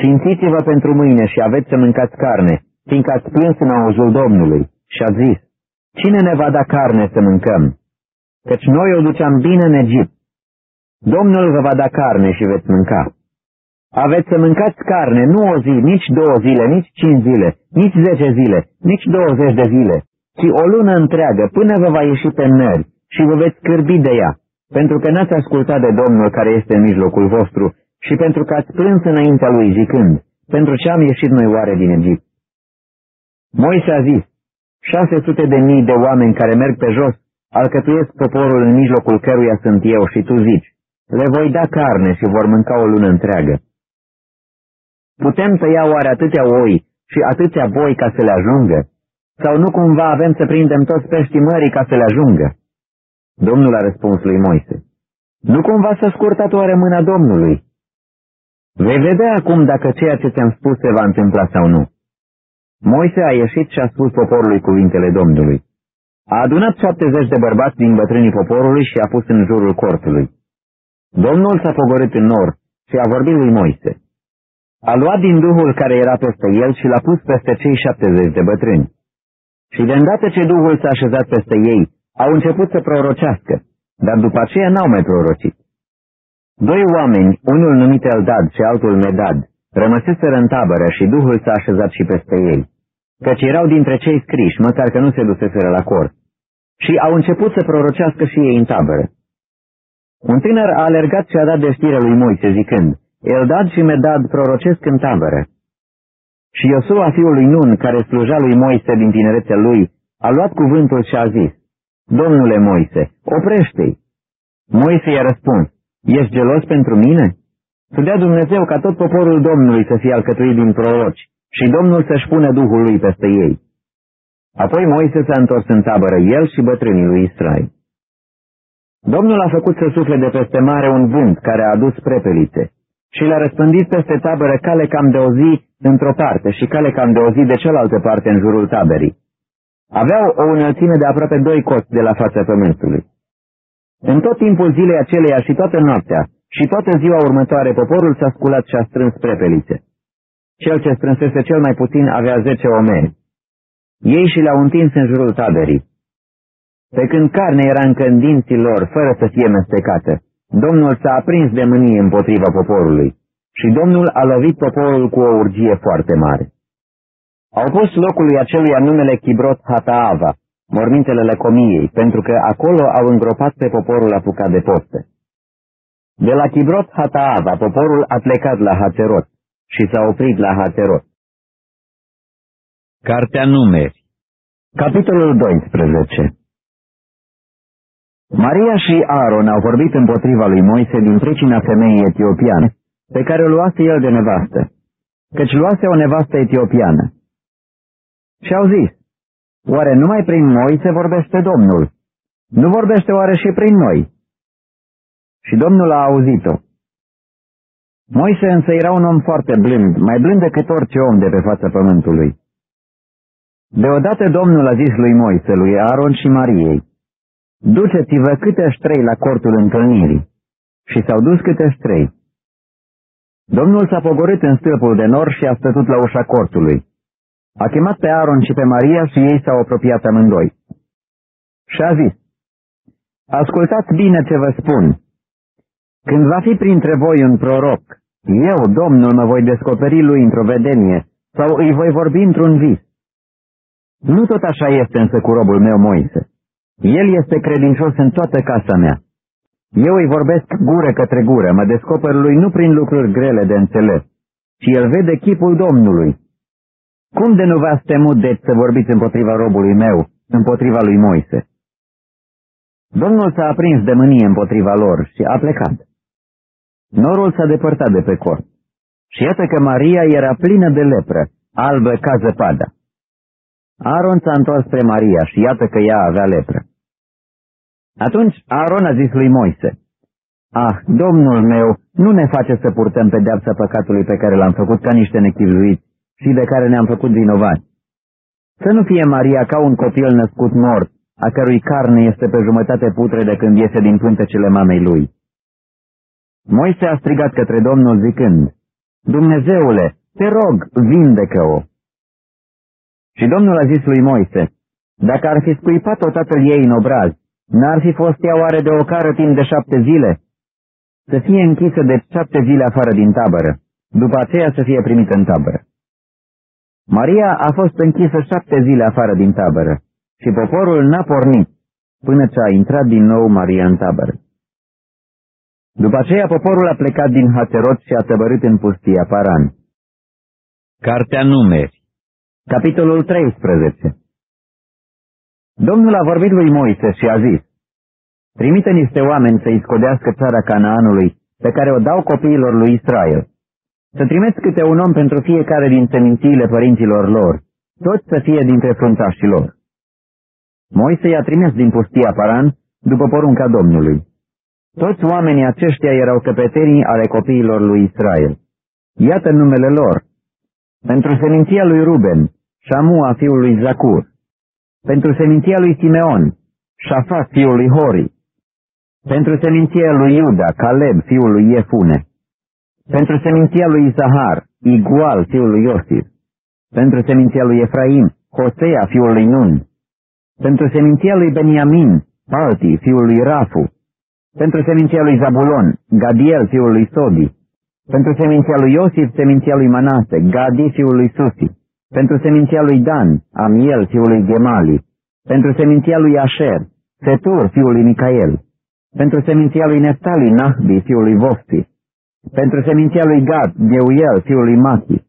Simțiți-vă pentru mâine și aveți să mâncați carne, fiindcă ați plâns în auzul Domnului. Și a zis, cine ne va da carne să mâncăm? Căci noi o duceam bine în Egipt. Domnul vă va da carne și veți mânca. Aveți să mâncați carne nu o zi, nici două zile, nici cinci zile, nici zece zile, nici douăzeci de zile, ci o lună întreagă, până vă va ieși pe nări și vă veți cârbi de ea, pentru că n-ați ascultat de Domnul care este în mijlocul vostru și pentru că ați plâns înaintea lui zicând, pentru ce am ieșit noi oare din Egipt? Moise a zis, 600 de mii de oameni care merg pe jos, alcătuiesc poporul în mijlocul căruia sunt eu și tu zici, le voi da carne și vor mânca o lună întreagă. Putem tăia oare atâtea oi și atâția boi ca să le ajungă? Sau nu cumva avem să prindem toți peștii mării ca să le ajungă? Domnul a răspuns lui Moise. Nu cumva să scurtat oare mâna Domnului? Vei vedea acum dacă ceea ce ți-am spus se va întâmpla sau nu. Moise a ieșit și a spus poporului cuvintele Domnului. A adunat 70 de bărbați din bătrânii poporului și a pus în jurul cortului. Domnul s-a pogorât în nor și a vorbit lui Moise. A luat din Duhul care era peste el și l-a pus peste cei 70 de bătrâni. Și de îndată ce Duhul s-a așezat peste ei, au început să prorocească, dar după aceea n-au mai prorocit. Doi oameni, unul numit Eldad și altul Medad, rămăseseră în tabără și Duhul s-a așezat și peste ei, căci erau dintre cei scriși, măcar că nu se duseseră la cor. Și au început să prorocească și ei în tabără. Un tânăr a alergat și a dat de știre lui Moise, zicând, Eldad și Medad prorocesc în tabără. Și Iosua, fiul lui Nun, care sluja lui Moise din tinerețea lui, a luat cuvântul și a zis, Domnule Moise, oprește-i! Moise i-a răspuns, Ești gelos pentru mine? Să dea Dumnezeu ca tot poporul Domnului să fie alcătuit din proroci și Domnul să-și pună Duhul lui peste ei. Apoi Moise s-a întors în tabără, el și bătrânii lui Israel. Domnul a făcut să sufle de peste mare un vânt care a adus prepelițe și l-a răspândit peste tabără cale cam de o zi într-o parte și cale cam de o zi de cealaltă parte în jurul taberii. Aveau o înălțime de aproape doi coți de la fața pământului. În tot timpul zilei aceleia și toată noaptea și toată ziua următoare poporul s-a sculat și a strâns prepelițe. Cel ce strânsese cel mai puțin avea zece omeni. Ei și le-au întins în jurul taberii. Pe când carne era încă în dinții lor, fără să fie mestecată, Domnul s-a aprins de mânie împotriva poporului și Domnul a lovit poporul cu o urgie foarte mare. Au pus locului aceluia numele Chibrot Hataava, mormintele lecomiei, pentru că acolo au îngropat pe poporul apucat de poste. De la Chibrot Hataava, poporul a plecat la Haterot și s-a oprit la Haterot. Cartea Numeri Capitolul 12 Maria și Aaron au vorbit împotriva lui Moise din pricina femeii etiopiane, pe care o luase el de nevastă, căci luase o nevastă etiopiană. Și au zis, oare numai prin Moise vorbește Domnul? Nu vorbește oare și prin noi? Și Domnul a auzit-o. Moise însă era un om foarte blând, mai blând decât orice om de pe fața pământului. Deodată Domnul a zis lui Moise, lui Aaron și Mariei, Duceți-vă câte ștrei la cortul întâlnirii. Și s-au dus câte ștrei. Domnul s-a pogorât în stâlpul de nor și a stătut la ușa cortului. A chemat pe Aaron și pe Maria și ei s-au apropiat amândoi. Și a zis, Ascultați bine ce vă spun. Când va fi printre voi un proroc, eu, Domnul, mă voi descoperi lui într-o vedenie sau îi voi vorbi într-un vis. Nu tot așa este însă cu robul meu Moise. El este credincios în toată casa mea. Eu îi vorbesc gură către gură, mă descoper lui nu prin lucruri grele de înțeles, ci el vede chipul Domnului. Cum de nu v-ați temut de să vorbiți împotriva robului meu, împotriva lui Moise? Domnul s-a aprins de mânie împotriva lor și a plecat. Norul s-a depărtat de pe cort. Și iată că Maria era plină de lepră, albă ca zăpada. Aaron s-a întors spre Maria și iată că ea avea lepră. Atunci Aaron a zis lui Moise, Ah, Domnul meu, nu ne face să purtăm pedeapsa păcatului pe care l-am făcut ca niște nechivuiți și de care ne-am făcut vinovați. Să nu fie Maria ca un copil născut mort, a cărui carne este pe jumătate putre de când iese din pântecele mamei lui. Moise a strigat către Domnul zicând, Dumnezeule, te rog, vindecă-o. Și Domnul a zis lui Moise, dacă ar fi scuipat-o tatăl ei în obraz, n-ar fi fost ea oare de ocară timp de șapte zile? Să fie închisă de șapte zile afară din tabără, după aceea să fie primită în tabără. Maria a fost închisă șapte zile afară din tabără și poporul n-a pornit până ce a intrat din nou Maria în tabără. După aceea poporul a plecat din Haterot și a tăbărât în pustia Paran. Cartea Numeri Capitolul 13 Domnul a vorbit lui Moise și a zis, Trimite niște oameni să-i scodească țara Canaanului, pe care o dau copiilor lui Israel. Să trimeți câte un om pentru fiecare din semințiile părinților lor, toți să fie dintre fruntașii lor. Moise i-a trimis din pustia Paran, după porunca Domnului. Toți oamenii aceștia erau căpetenii ale copiilor lui Israel. Iată numele lor. Pentru seminția lui Ruben, Shamua fiul lui Zacur. Pentru seminția lui Simeon, Shafat fiul lui Hori. Pentru seminția lui Iuda, Caleb fiul lui Iefune. Pentru seminția lui Isahar, Igual fiul lui Iosif. Pentru seminția lui Efraim, Hosea, fiul lui Nun, pentru seminția lui Beniamin, Palti, fiul lui Rafu, pentru seminția lui Zabulon, Gadiel, fiul lui Sodi, pentru seminția lui Iosif, seminția lui Manase, Gadi, fiul lui Susi, pentru seminția lui Dan, Amiel, fiul lui Gemali, pentru seminția lui Asher, Setur, fiul lui Micael, pentru seminția lui Neftali, Nahbi, fiul lui Vofti, pentru seminția lui Gad, Geuel, fiul lui Machi.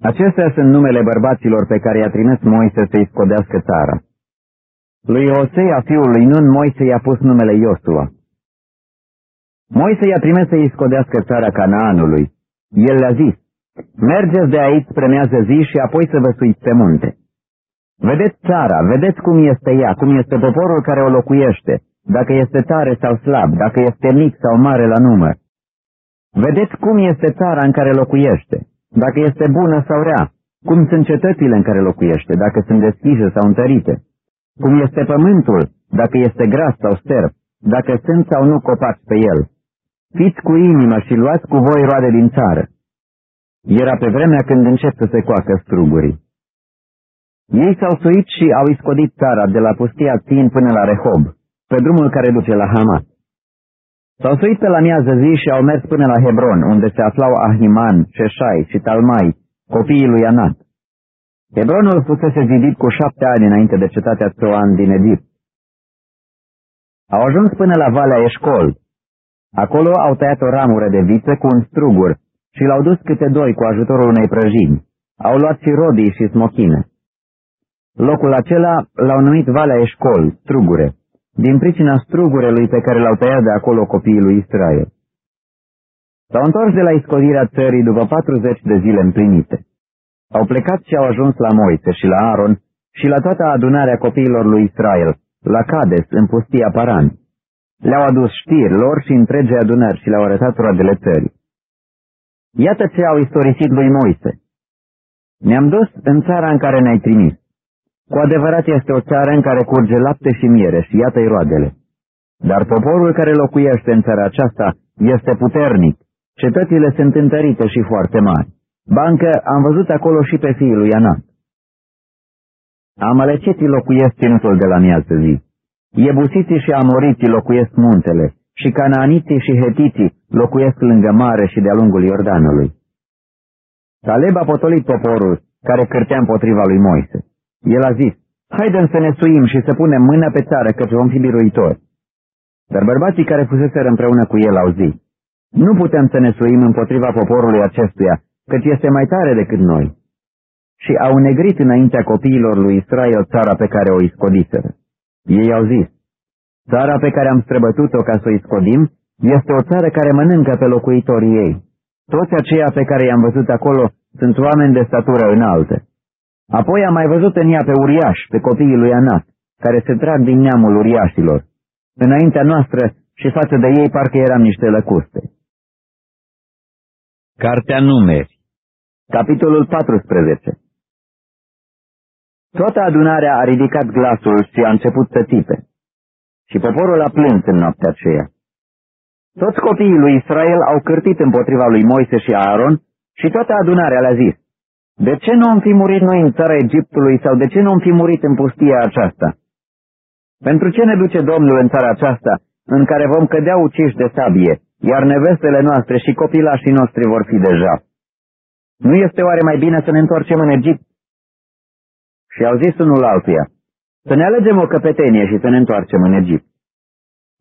Acestea sunt numele bărbaților pe care i-a trimis Moise să-i scodească țara. Lui Osea, fiul lui Nun, Moise i-a pus numele Iosua. Moise i-a trimis să-i scodească țara Canaanului. El le-a zis, mergeți de aici spre mează zi și apoi să vă suiți pe munte. Vedeți țara, vedeți cum este ea, cum este poporul care o locuiește, dacă este tare sau slab, dacă este mic sau mare la număr. Vedeți cum este țara în care locuiește, dacă este bună sau rea, cum sunt cetățile în care locuiește, dacă sunt deschise sau întărite, cum este pământul, dacă este gras sau sterb, dacă sunt sau nu copaci pe el. Fiți cu inimă și luați cu voi roade din țară. Era pe vremea când încep să se coacă strugurii. Ei s-au suit și au iscodit țara de la pustia Țin până la Rehob, pe drumul care duce la Hamat. S-au suit pe la miază zi și au mers până la Hebron, unde se aflau Ahiman, Sheshai și Talmai, copiii lui Anat. Hebronul fusese zidit cu șapte ani înainte de cetatea Țoan din Egipt. Au ajuns până la Valea Eșcol. Acolo au tăiat o ramură de viță cu un strugur și l-au dus câte doi cu ajutorul unei prăjini. Au luat și rodii și smochine. Locul acela l-au numit Valea Eșcol, strugure din pricina strugurelui pe care l-au tăiat de acolo copiii lui Israel. S-au întors de la iscodirea țării după 40 de zile împlinite. Au plecat și au ajuns la Moise și la Aaron și la toată adunarea copiilor lui Israel, la Cades, în pustia Paran. Le-au adus știri lor și întregi adunări și le-au arătat roadele țării. Iată ce au istorisit lui Moise. Ne-am dus în țara în care ne-ai trimis. Cu adevărat este o țară în care curge lapte și miere și iată-i roadele. Dar poporul care locuiește în țara aceasta este puternic, cetățile sunt întărite și foarte mari. Bancă am văzut acolo și pe fiul lui Anat. Amaleceții locuiesc ținutul de la miază zi. Iebusiții și amoriții locuiesc muntele și canaaniții și hetiții locuiesc lângă mare și de-a lungul Iordanului. Caleb a potolit poporul care cârtea împotriva lui Moise. El a zis, haidem să ne suim și să punem mâna pe țară, căci vom fi biruitori. Dar bărbații care fuseseră împreună cu el au zis, nu putem să ne suim împotriva poporului acestuia, căci este mai tare decât noi. Și au negrit înaintea copiilor lui Israel țara pe care o iscodiseră. Ei au zis, țara pe care am străbătut-o ca să o iscodim este o țară care mănâncă pe locuitorii ei. Toți aceia pe care i-am văzut acolo sunt oameni de statură înaltă. Apoi am mai văzut în ea pe uriaș, pe copiii lui Anat, care se trag din neamul uriașilor. Înaintea noastră și față de ei parcă eram niște lăcuste. Cartea Numeri Capitolul 14 Toată adunarea a ridicat glasul și a început să țipe. Și poporul a plâns în noaptea aceea. Toți copiii lui Israel au cârtit împotriva lui Moise și Aaron și toată adunarea le-a zis, de ce nu am fi murit noi în țara Egiptului sau de ce nu am fi murit în pustia aceasta? Pentru ce ne duce Domnul în țara aceasta, în care vom cădea uciși de sabie, iar nevestele noastre și copilașii noștri vor fi deja? Nu este oare mai bine să ne întoarcem în Egipt? Și au zis unul altuia, să ne alegem o căpetenie și să ne întoarcem în Egipt.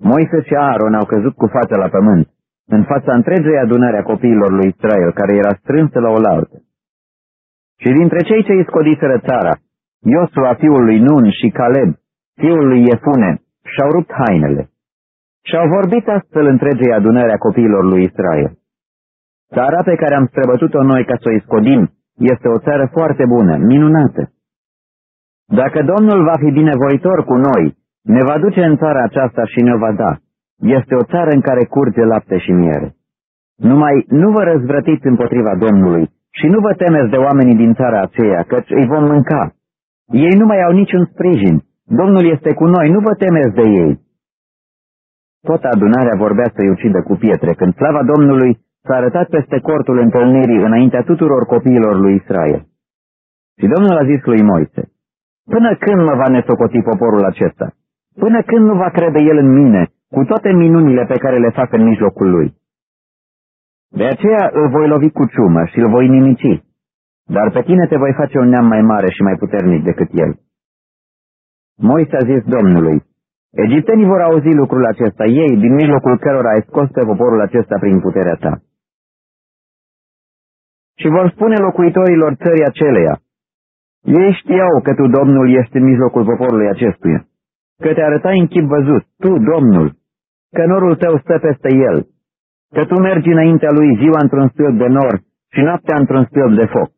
Moise și Aaron au căzut cu fața la pământ, în fața întregei adunări a copiilor lui Israel, care era strânsă la oaltă. Și dintre cei ce iscodiseră țara, Iosua fiul lui Nun și Caleb, fiul lui Iefune, și-au rupt hainele. Și-au vorbit astfel întregei adunări a copiilor lui Israel. Țara pe care am străbătut-o noi ca să o iscodim este o țară foarte bună, minunată. Dacă Domnul va fi binevoitor cu noi, ne va duce în țara aceasta și ne va da. Este o țară în care curge lapte și miere. Numai nu vă răzvrătiți împotriva Domnului, și nu vă temeți de oamenii din țara aceea, căci îi vom mânca. Ei nu mai au niciun sprijin. Domnul este cu noi, nu vă temeți de ei. Toată adunarea vorbea să-i ucidă cu pietre, când slava Domnului s-a arătat peste cortul întâlnirii înaintea tuturor copiilor lui Israel. Și Domnul a zis lui Moise, Până când mă va nesocoti poporul acesta? Până când nu va crede el în mine, cu toate minunile pe care le fac în mijlocul lui? De aceea îl voi lovi cu ciumă și îl voi nimici, dar pe tine te voi face un neam mai mare și mai puternic decât el. Moise a zis Domnului, Egiptenii vor auzi lucrul acesta, ei, din mijlocul cărora ai scos pe poporul acesta prin puterea ta. Și vor spune locuitorilor țării aceleia, ei știau că tu, Domnul, ești în mijlocul poporului acestuia, că te arătai în chip văzut, tu, Domnul, că norul tău stă peste el, că tu mergi înaintea lui ziua într-un stâlp de nor și noaptea într-un stâlp de foc.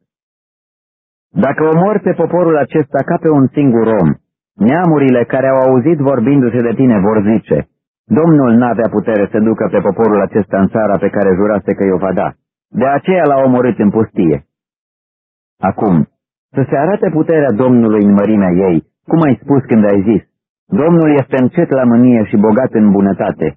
Dacă omori pe poporul acesta ca pe un singur om, neamurile care au auzit vorbindu-se de tine vor zice, Domnul n-avea putere să ducă pe poporul acesta în țara pe care jurase că i-o va da. De aceea l-a omorât în pustie. Acum, să se arate puterea Domnului în mărimea ei, cum ai spus când ai zis, Domnul este încet la mânie și bogat în bunătate,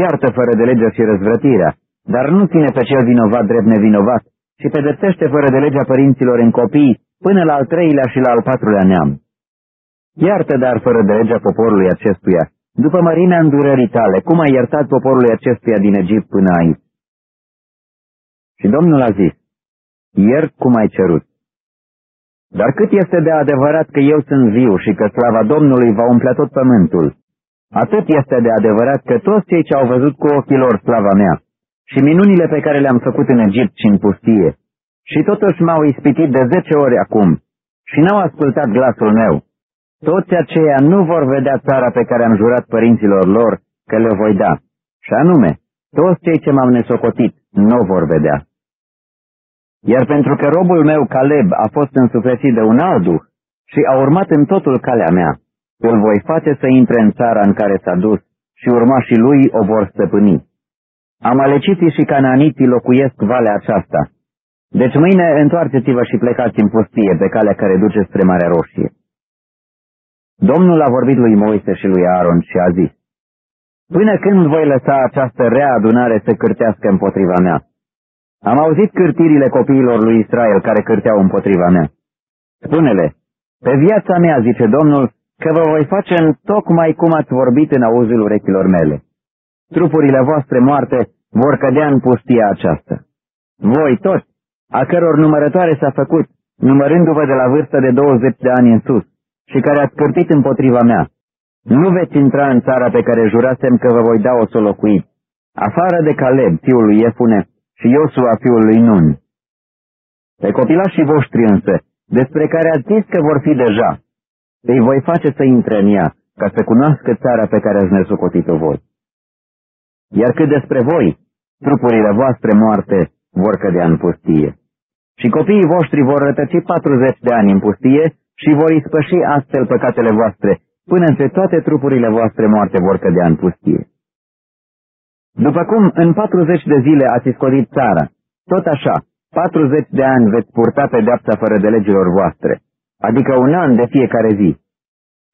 iartă fără de legea și răzvrătirea, dar nu ține pe cel vinovat drept nevinovat și pedepsește fără de legea părinților în copii până la al treilea și la al patrulea neam. Iartă dar fără de legea poporului acestuia, după mărimea îndurării tale, cum ai iertat poporului acestuia din Egipt până aici. Și Domnul a zis, iert cum ai cerut. Dar cât este de adevărat că eu sunt viu și că slava Domnului va umple tot pământul, atât este de adevărat că toți cei ce au văzut cu ochii lor slava mea și minunile pe care le-am făcut în Egipt și în pustie, și totuși m-au ispitit de zece ori acum și n-au ascultat glasul meu, toți aceia nu vor vedea țara pe care am jurat părinților lor că le voi da, și anume, toți cei ce m-am nesocotit nu vor vedea. Iar pentru că robul meu Caleb a fost însuflețit de un alt duh și a urmat în totul calea mea, îl voi face să intre în țara în care s-a dus și urmașii lui o vor stăpâni. Amaleciții și cananiții locuiesc valea aceasta. Deci mâine întoarceți-vă și plecați în pustie pe calea care duce spre Marea Roșie. Domnul a vorbit lui Moise și lui Aaron și a zis, Până când voi lăsa această rea adunare să cârtească împotriva mea? Am auzit cârtirile copiilor lui Israel care cârteau împotriva mea. Spune-le, pe viața mea, zice Domnul, că vă voi face în tocmai cum ați vorbit în auzul urechilor mele. Trupurile voastre moarte vor cădea în pustia aceasta. Voi toți, a căror numărătoare s-a făcut, numărându-vă de la vârstă de 20 de ani în sus, și care ați cârtit împotriva mea, nu veți intra în țara pe care jurasem că vă voi da o să locuiți, afară de Caleb, fiul lui Iefune, și Iosua fiul lui Nun. Pe copilașii voștri însă, despre care ați zis că vor fi deja, îi voi face să intre în ea, ca să cunoască țara pe care ați nesucotit-o voi. Iar cât despre voi, trupurile voastre moarte vor cădea în pustie. Și copiii voștri vor rătăci 40 de ani în pustie și vor ispăși astfel păcatele voastre, până între toate trupurile voastre moarte vor cădea în pustie. După cum în 40 de zile ați iscodit țara, tot așa, 40 de ani veți purta pedeapsa fără de legilor voastre, adică un an de fiecare zi,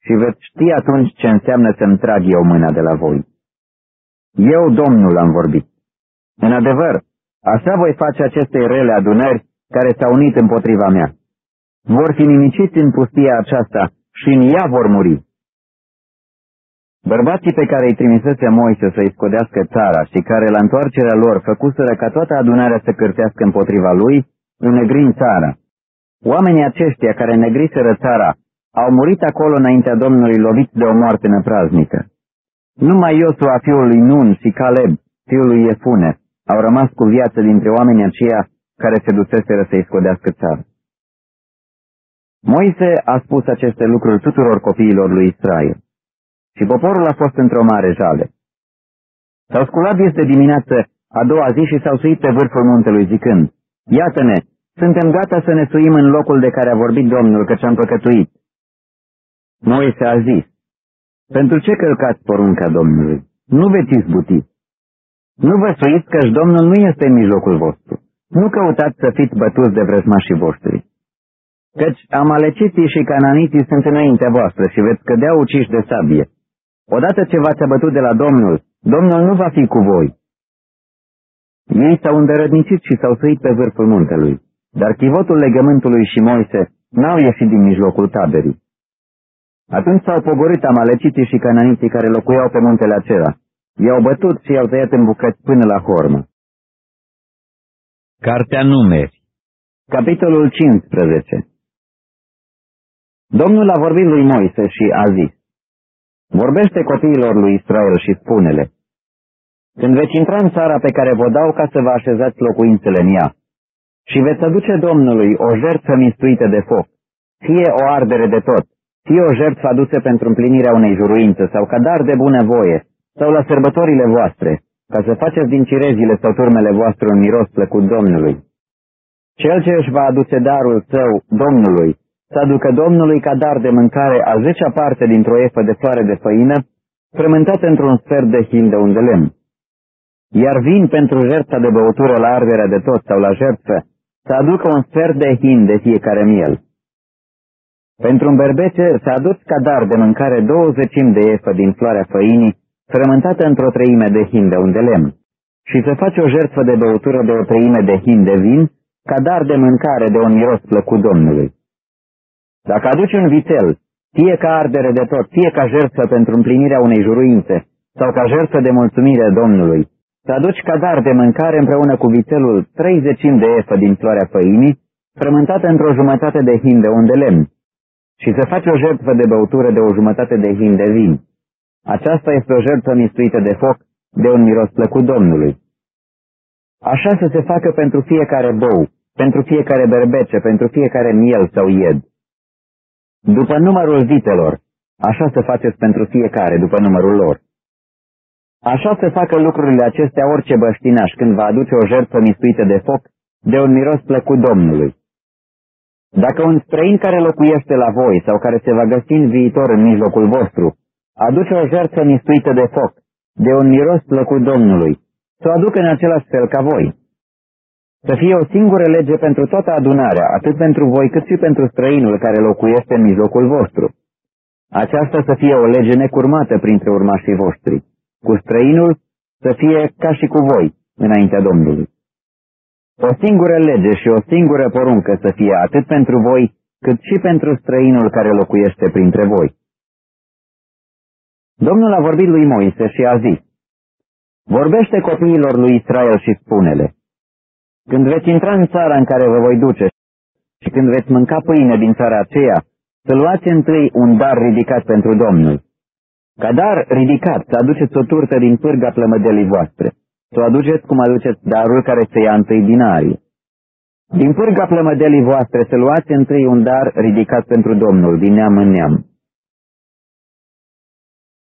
și veți ști atunci ce înseamnă să-mi trag eu mâna de la voi. Eu, Domnul, am vorbit. În adevăr, așa voi face acestei rele adunări care s-au unit împotriva mea. Vor fi nimiciți în pustia aceasta și în ea vor muri. Bărbații pe care îi trimisese Moise să-i scodească țara și care la întoarcerea lor făcuseră ca toată adunarea să cârtească împotriva lui, negrin țara. Oamenii aceștia care negriseră țara au murit acolo înaintea Domnului loviți de o moarte năpraznică. Numai Iosua fiul lui Nun și Caleb, fiul lui Iefune, au rămas cu viață dintre oamenii aceia care se duseseră să-i scodească țara. Moise a spus aceste lucruri tuturor copiilor lui Israel. Și poporul a fost într-o mare jale. S-au sculat de dimineață a doua zi și s-au suit pe vârful muntelui zicând, Iată-ne, suntem gata să ne suim în locul de care a vorbit Domnul, că ce-am păcătuit. Moise a zis, Pentru ce călcați porunca Domnului? Nu veți izbuti. Nu vă suiți că Domnul nu este în mijlocul vostru. Nu căutați să fiți bătuți de vrăjmașii voștri. Căci amaleciții și cananiții sunt înaintea voastră și veți cădea uciși de sabie. Odată ce v-ați abătut de la Domnul, Domnul nu va fi cu voi. Ei s-au îndărădnicit și s-au suit pe vârful muntelui, dar chivotul legământului și Moise n-au ieșit din mijlocul taberii. Atunci s-au pogorât amaleciții și cananiții care locuiau pe muntele acela. I-au bătut și i-au tăiat în bucăți până la hormă. Cartea Numeri Capitolul 15 Domnul a vorbit lui Moise și a zis, Vorbește copiilor lui Israel și spune-le, Când veți intra în țara pe care vă dau ca să vă așezați locuințele în ea, și veți aduce Domnului o jertfă mistuită de foc, fie o ardere de tot, fie o jertfă adusă pentru împlinirea unei juruințe sau ca dar de bunăvoie, sau la sărbătorile voastre, ca să faceți din cirezile sau turmele voastre un miros plăcut Domnului. Cel ce își va aduce darul său Domnului, să aducă Domnului ca dar de mâncare a zecea parte dintr-o efă de floare de făină, frământată într-un sfert de hin de unde lemn. Iar vin pentru jertfa de băutură la arderea de tot sau la jertfă, să aducă un sfert de hin de fiecare miel. Pentru un berbece să aduci ca dar de mâncare douăzecim de efă din floarea făinii, frământată într-o treime de hin de unde lemn, și să faci o jertfă de băutură de o treime de hin de vin, ca dar de mâncare de un miros plăcut Domnului. Dacă aduci un vițel, fie ca ardere de tot, fie ca jertfă pentru împlinirea unei juruințe, sau ca jertfă de mulțumire Domnului, să aduci ca dar de mâncare împreună cu vițelul treizecim de efă din floarea făinii, frământată într-o jumătate de hin de unde lemn, și să faci o jertfă de băutură de o jumătate de hin de vin. Aceasta este o jertfă mistuită de foc, de un miros plăcut Domnului. Așa să se facă pentru fiecare bou, pentru fiecare berbece, pentru fiecare miel sau ied. După numărul vitelor, așa să faceți pentru fiecare, după numărul lor. Așa să facă lucrurile acestea orice băștinaș când va aduce o jertfă mistuită de foc, de un miros plăcut Domnului. Dacă un străin care locuiește la voi sau care se va găsi în viitor în mijlocul vostru, aduce o jertfă mistuită de foc, de un miros plăcut Domnului, să o aducă în același fel ca voi. Să fie o singură lege pentru toată adunarea, atât pentru voi cât și pentru străinul care locuiește în mijlocul vostru. Aceasta să fie o lege necurmată printre urmașii voștri. Cu străinul să fie ca și cu voi, înaintea Domnului. O singură lege și o singură poruncă să fie atât pentru voi, cât și pentru străinul care locuiește printre voi. Domnul a vorbit lui Moise și a zis, Vorbește copiilor lui Israel și spune-le, Când veți intra în țara în care vă voi duce și când veți mânca pâine din țara aceea, să luați întâi un dar ridicat pentru Domnul. Ca dar ridicat să aduceți o turtă din pârga plămădelii voastre să o aduceți cum aduceți darul care se ia întâi din arie. Din pârga plămădelii voastre să luați întâi un dar ridicat pentru Domnul, din neam în neam.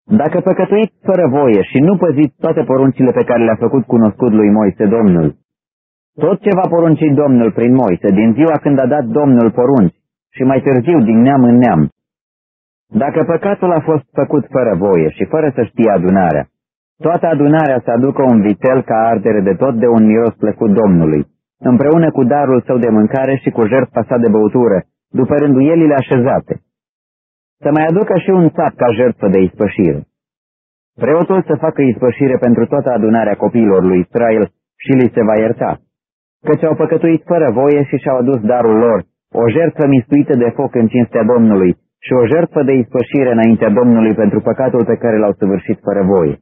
Dacă păcătuiți fără voie și nu păziți toate poruncile pe care le-a făcut cunoscut lui Moise Domnul, tot ce va porunci Domnul prin Moise din ziua când a dat Domnul porunci și mai târziu din neam în neam, dacă păcatul a fost făcut fără voie și fără să știe adunarea, Toată adunarea să aducă un vitel ca ardere de tot de un miros plăcut Domnului, împreună cu darul său de mâncare și cu jertfa sa de băutură, după rânduielile așezate. Să mai aducă și un țap ca jertfă de ispășire. Preotul să facă ispășire pentru toată adunarea copiilor lui Israel și li se va ierta, căci au păcătuit fără voie și și-au adus darul lor, o jertfă mistuită de foc în cinstea Domnului și o jertfă de ispășire înaintea Domnului pentru păcatul pe care l-au săvârșit fără voie.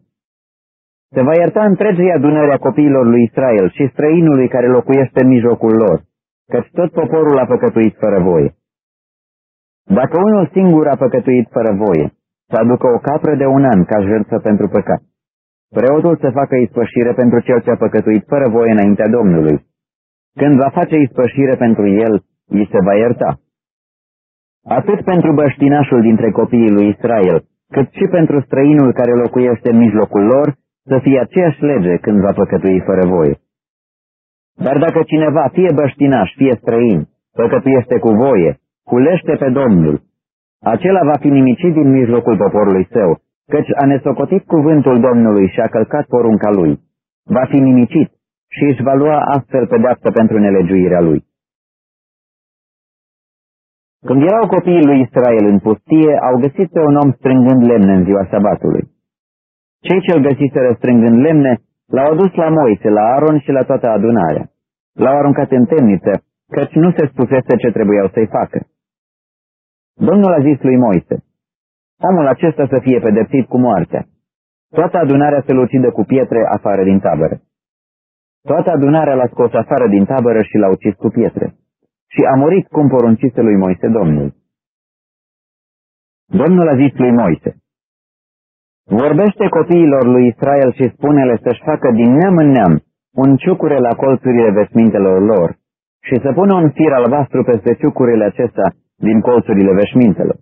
Se va ierta întregii adunări a copiilor lui Israel și străinului care locuiește în mijlocul lor, căci tot poporul a păcătuit fără voie. Dacă unul singur a păcătuit fără voie, să aducă o capră de un an ca jertfă pentru păcat. Preotul să facă ispășire pentru cel ce a păcătuit fără voie înaintea Domnului. Când va face ispășire pentru el, îi se va ierta. Atât pentru băștinașul dintre copiii lui Israel, cât și pentru străinul care locuiește în mijlocul lor, să fie aceeași lege când va păcătui fără voie. Dar dacă cineva, fie băștinaș, fie străin, păcătuiește cu voie, culește pe Domnul, acela va fi nimicit din mijlocul poporului său, căci a nesocotit cuvântul Domnului și a călcat porunca lui. Va fi nimicit și își va lua astfel pedeapsă pentru nelegiuirea lui. Când erau copiii lui Israel în pustie, au găsit pe un om strângând lemne în ziua sabatului. Cei ce-l găsiseră strângând lemne, l-au adus la Moise, la Aron și la toată adunarea. L-au aruncat în temniță, căci nu se spusese ce trebuiau să-i facă. Domnul a zis lui Moise, omul acesta să fie pedepsit cu moartea. Toată adunarea să-l ucidă cu pietre afară din tabără. Toată adunarea l-a scos afară din tabără și l-a ucis cu pietre. Și a murit cum poruncise lui Moise Domnul. Domnul a zis lui Moise, Vorbește copiilor lui Israel și spune-le să-și facă din neam în neam un ciucure la colțurile veșmintelor lor și să pună un fir albastru peste ciucurile acestea din colțurile veșmintelor.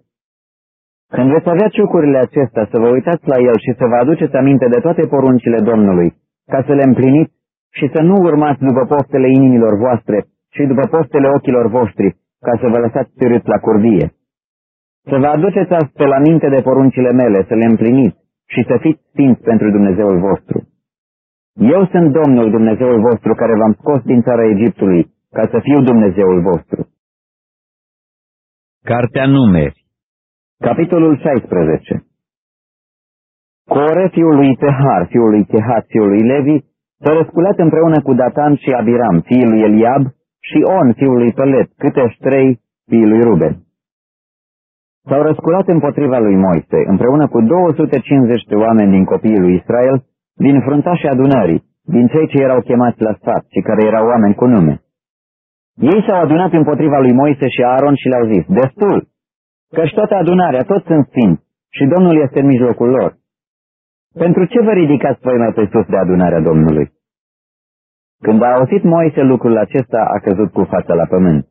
Când veți avea ciucurile acestea, să vă uitați la el și să vă aduceți aminte de toate poruncile Domnului, ca să le împliniți și să nu urmați după poftele inimilor voastre și după poftele ochilor voștri, ca să vă lăsați țirâți la curvie. Să vă aduceți astfel aminte de poruncile mele, să le împliniți și să fiți sfinți pentru Dumnezeul vostru. Eu sunt Domnul Dumnezeul vostru care v-am scos din țara Egiptului, ca să fiu Dumnezeul vostru. Cartea Numeri Capitolul 16 Core, fiul lui Tehar, fiul lui Kehat, fiul lui Levi, s-a răsculat împreună cu Datan și Abiram, fiul lui Eliab, și On, fiul lui Pelet, câtești trei, fiul lui Ruben. S-au răsculat împotriva lui Moise, împreună cu 250 de oameni din copiii lui Israel, din fruntașii adunării, din cei ce erau chemați la sfat și care erau oameni cu nume. Ei s-au adunat împotriva lui Moise și Aaron și le-au zis, destul, căci toată adunarea, toți sunt sfinți și Domnul este în mijlocul lor. Pentru ce vă ridicați voi mai pe sus de adunarea Domnului? Când a auzit Moise lucrul acesta, a căzut cu fața la pământ.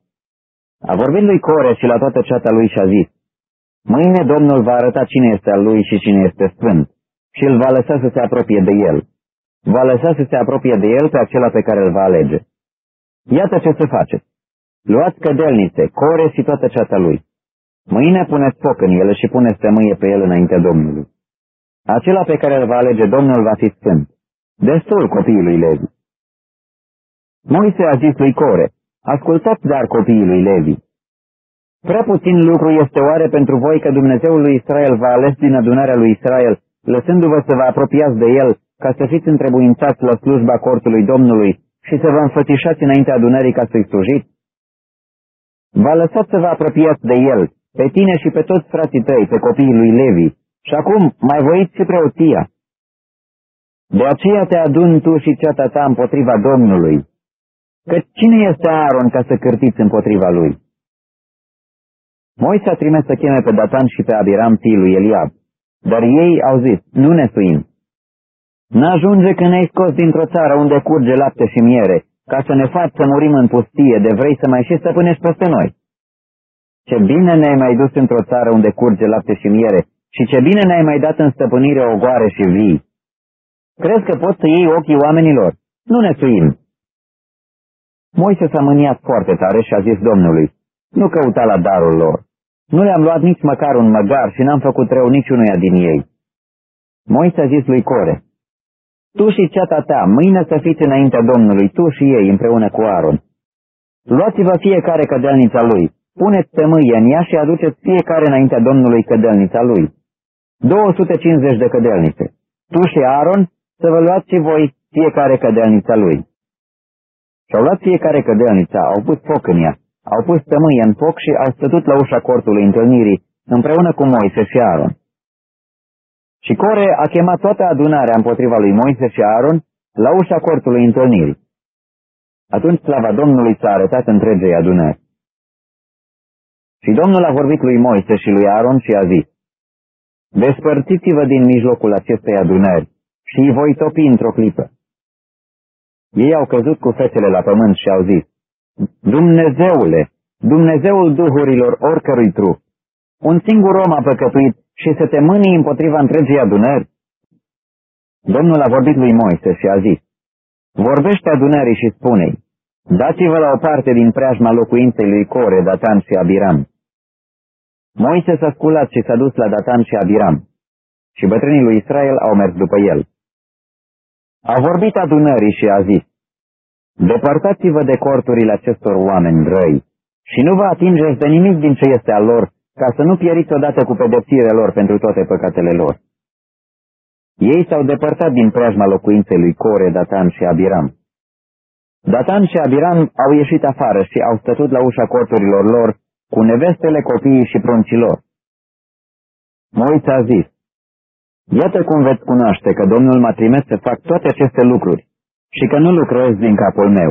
A vorbit lui Core și la toată ceata lui și a zis, Mâine Domnul va arăta cine este al lui și cine este sfânt și îl va lăsa să se apropie de el. Va lăsa să se apropie de el pe acela pe care îl va alege. Iată ce să faceți. Luați cădelnițe, core și toată ceata lui. Mâine puneți foc în ele și puneți tămâie pe el înainte Domnului. Acela pe care îl va alege Domnul va fi sfânt. Destul copiii lui Levi. Moise a zis lui Core, ascultați dar copiii lui Levi. Prea puțin lucru este oare pentru voi că Dumnezeul lui Israel va ales din adunarea lui Israel, lăsându-vă să vă apropiați de el, ca să fiți întrebuințați la slujba cortului Domnului și să vă înfățișați înaintea adunării ca să-i slujiți? V-a lăsat să vă apropiați de el, pe tine și pe toți frații tăi, pe copiii lui Levi, și acum mai voiți și preoția. De aceea te adun tu și ceata ta împotriva Domnului, că cine este Aaron ca să cârtiți împotriva lui? Moise a trimis să cheme pe Datan și pe Abiram fiul lui Eliab, dar ei au zis, nu ne suim. N-ajunge că ne-ai scos dintr-o țară unde curge lapte și miere, ca să ne faci să murim în pustie, de vrei să mai și stăpânești peste noi. Ce bine ne-ai mai dus într-o țară unde curge lapte și miere și ce bine ne-ai mai dat în stăpânire ogoare și vii. Crezi că poți să iei ochii oamenilor? Nu ne suim. Moise s-a mâniat foarte tare și a zis Domnului, nu căuta la darul lor. Nu le-am luat nici măcar un măgar și n-am făcut rău niciunuia din ei. Moise a zis lui Core, Tu și ceata ta, mâine să fiți înaintea Domnului, tu și ei, împreună cu Aaron. Luați-vă fiecare cădelnița lui, puneți tămâie în ea și aduceți fiecare înaintea Domnului cădelnița lui. 250 de cădelnițe. Tu și Aaron să vă luați și voi fiecare cădelnița lui. Și-au luat fiecare cădelnița, au pus foc în ea au pus tămâie în foc și au stătut la ușa cortului întâlnirii, împreună cu Moise și Aaron. Și Core a chemat toată adunarea împotriva lui Moise și Aaron la ușa cortului întâlnirii. Atunci slava Domnului s-a arătat întregei adunări. Și Domnul a vorbit lui Moise și lui Aaron și a zis, Despărțiți-vă din mijlocul acestei adunări și îi voi topi într-o clipă. Ei au căzut cu fețele la pământ și au zis, Dumnezeule, Dumnezeul duhurilor oricărui trup, un singur om a păcătuit și să te mânii împotriva întregii adunări? Domnul a vorbit lui Moise și a zis, Vorbește adunării și spune-i, dați-vă la o parte din preajma locuinței lui Core, Datan și Abiram. Moise s-a sculat și s-a dus la Datan și Abiram, și bătrânii lui Israel au mers după el. A vorbit adunării și a zis, Depărtați-vă de corturile acestor oameni răi și nu vă atingeți de nimic din ce este al lor, ca să nu pieriți odată cu pedepsirea lor pentru toate păcatele lor. Ei s-au depărtat din preajma locuinței lui Core, Datan și Abiram. Datan și Abiram au ieșit afară și au stătut la ușa corturilor lor cu nevestele copiii și pruncilor. Moise a zis, Iată cum veți cunoaște că Domnul m-a trimis să fac toate aceste lucruri și că nu lucrez din capul meu.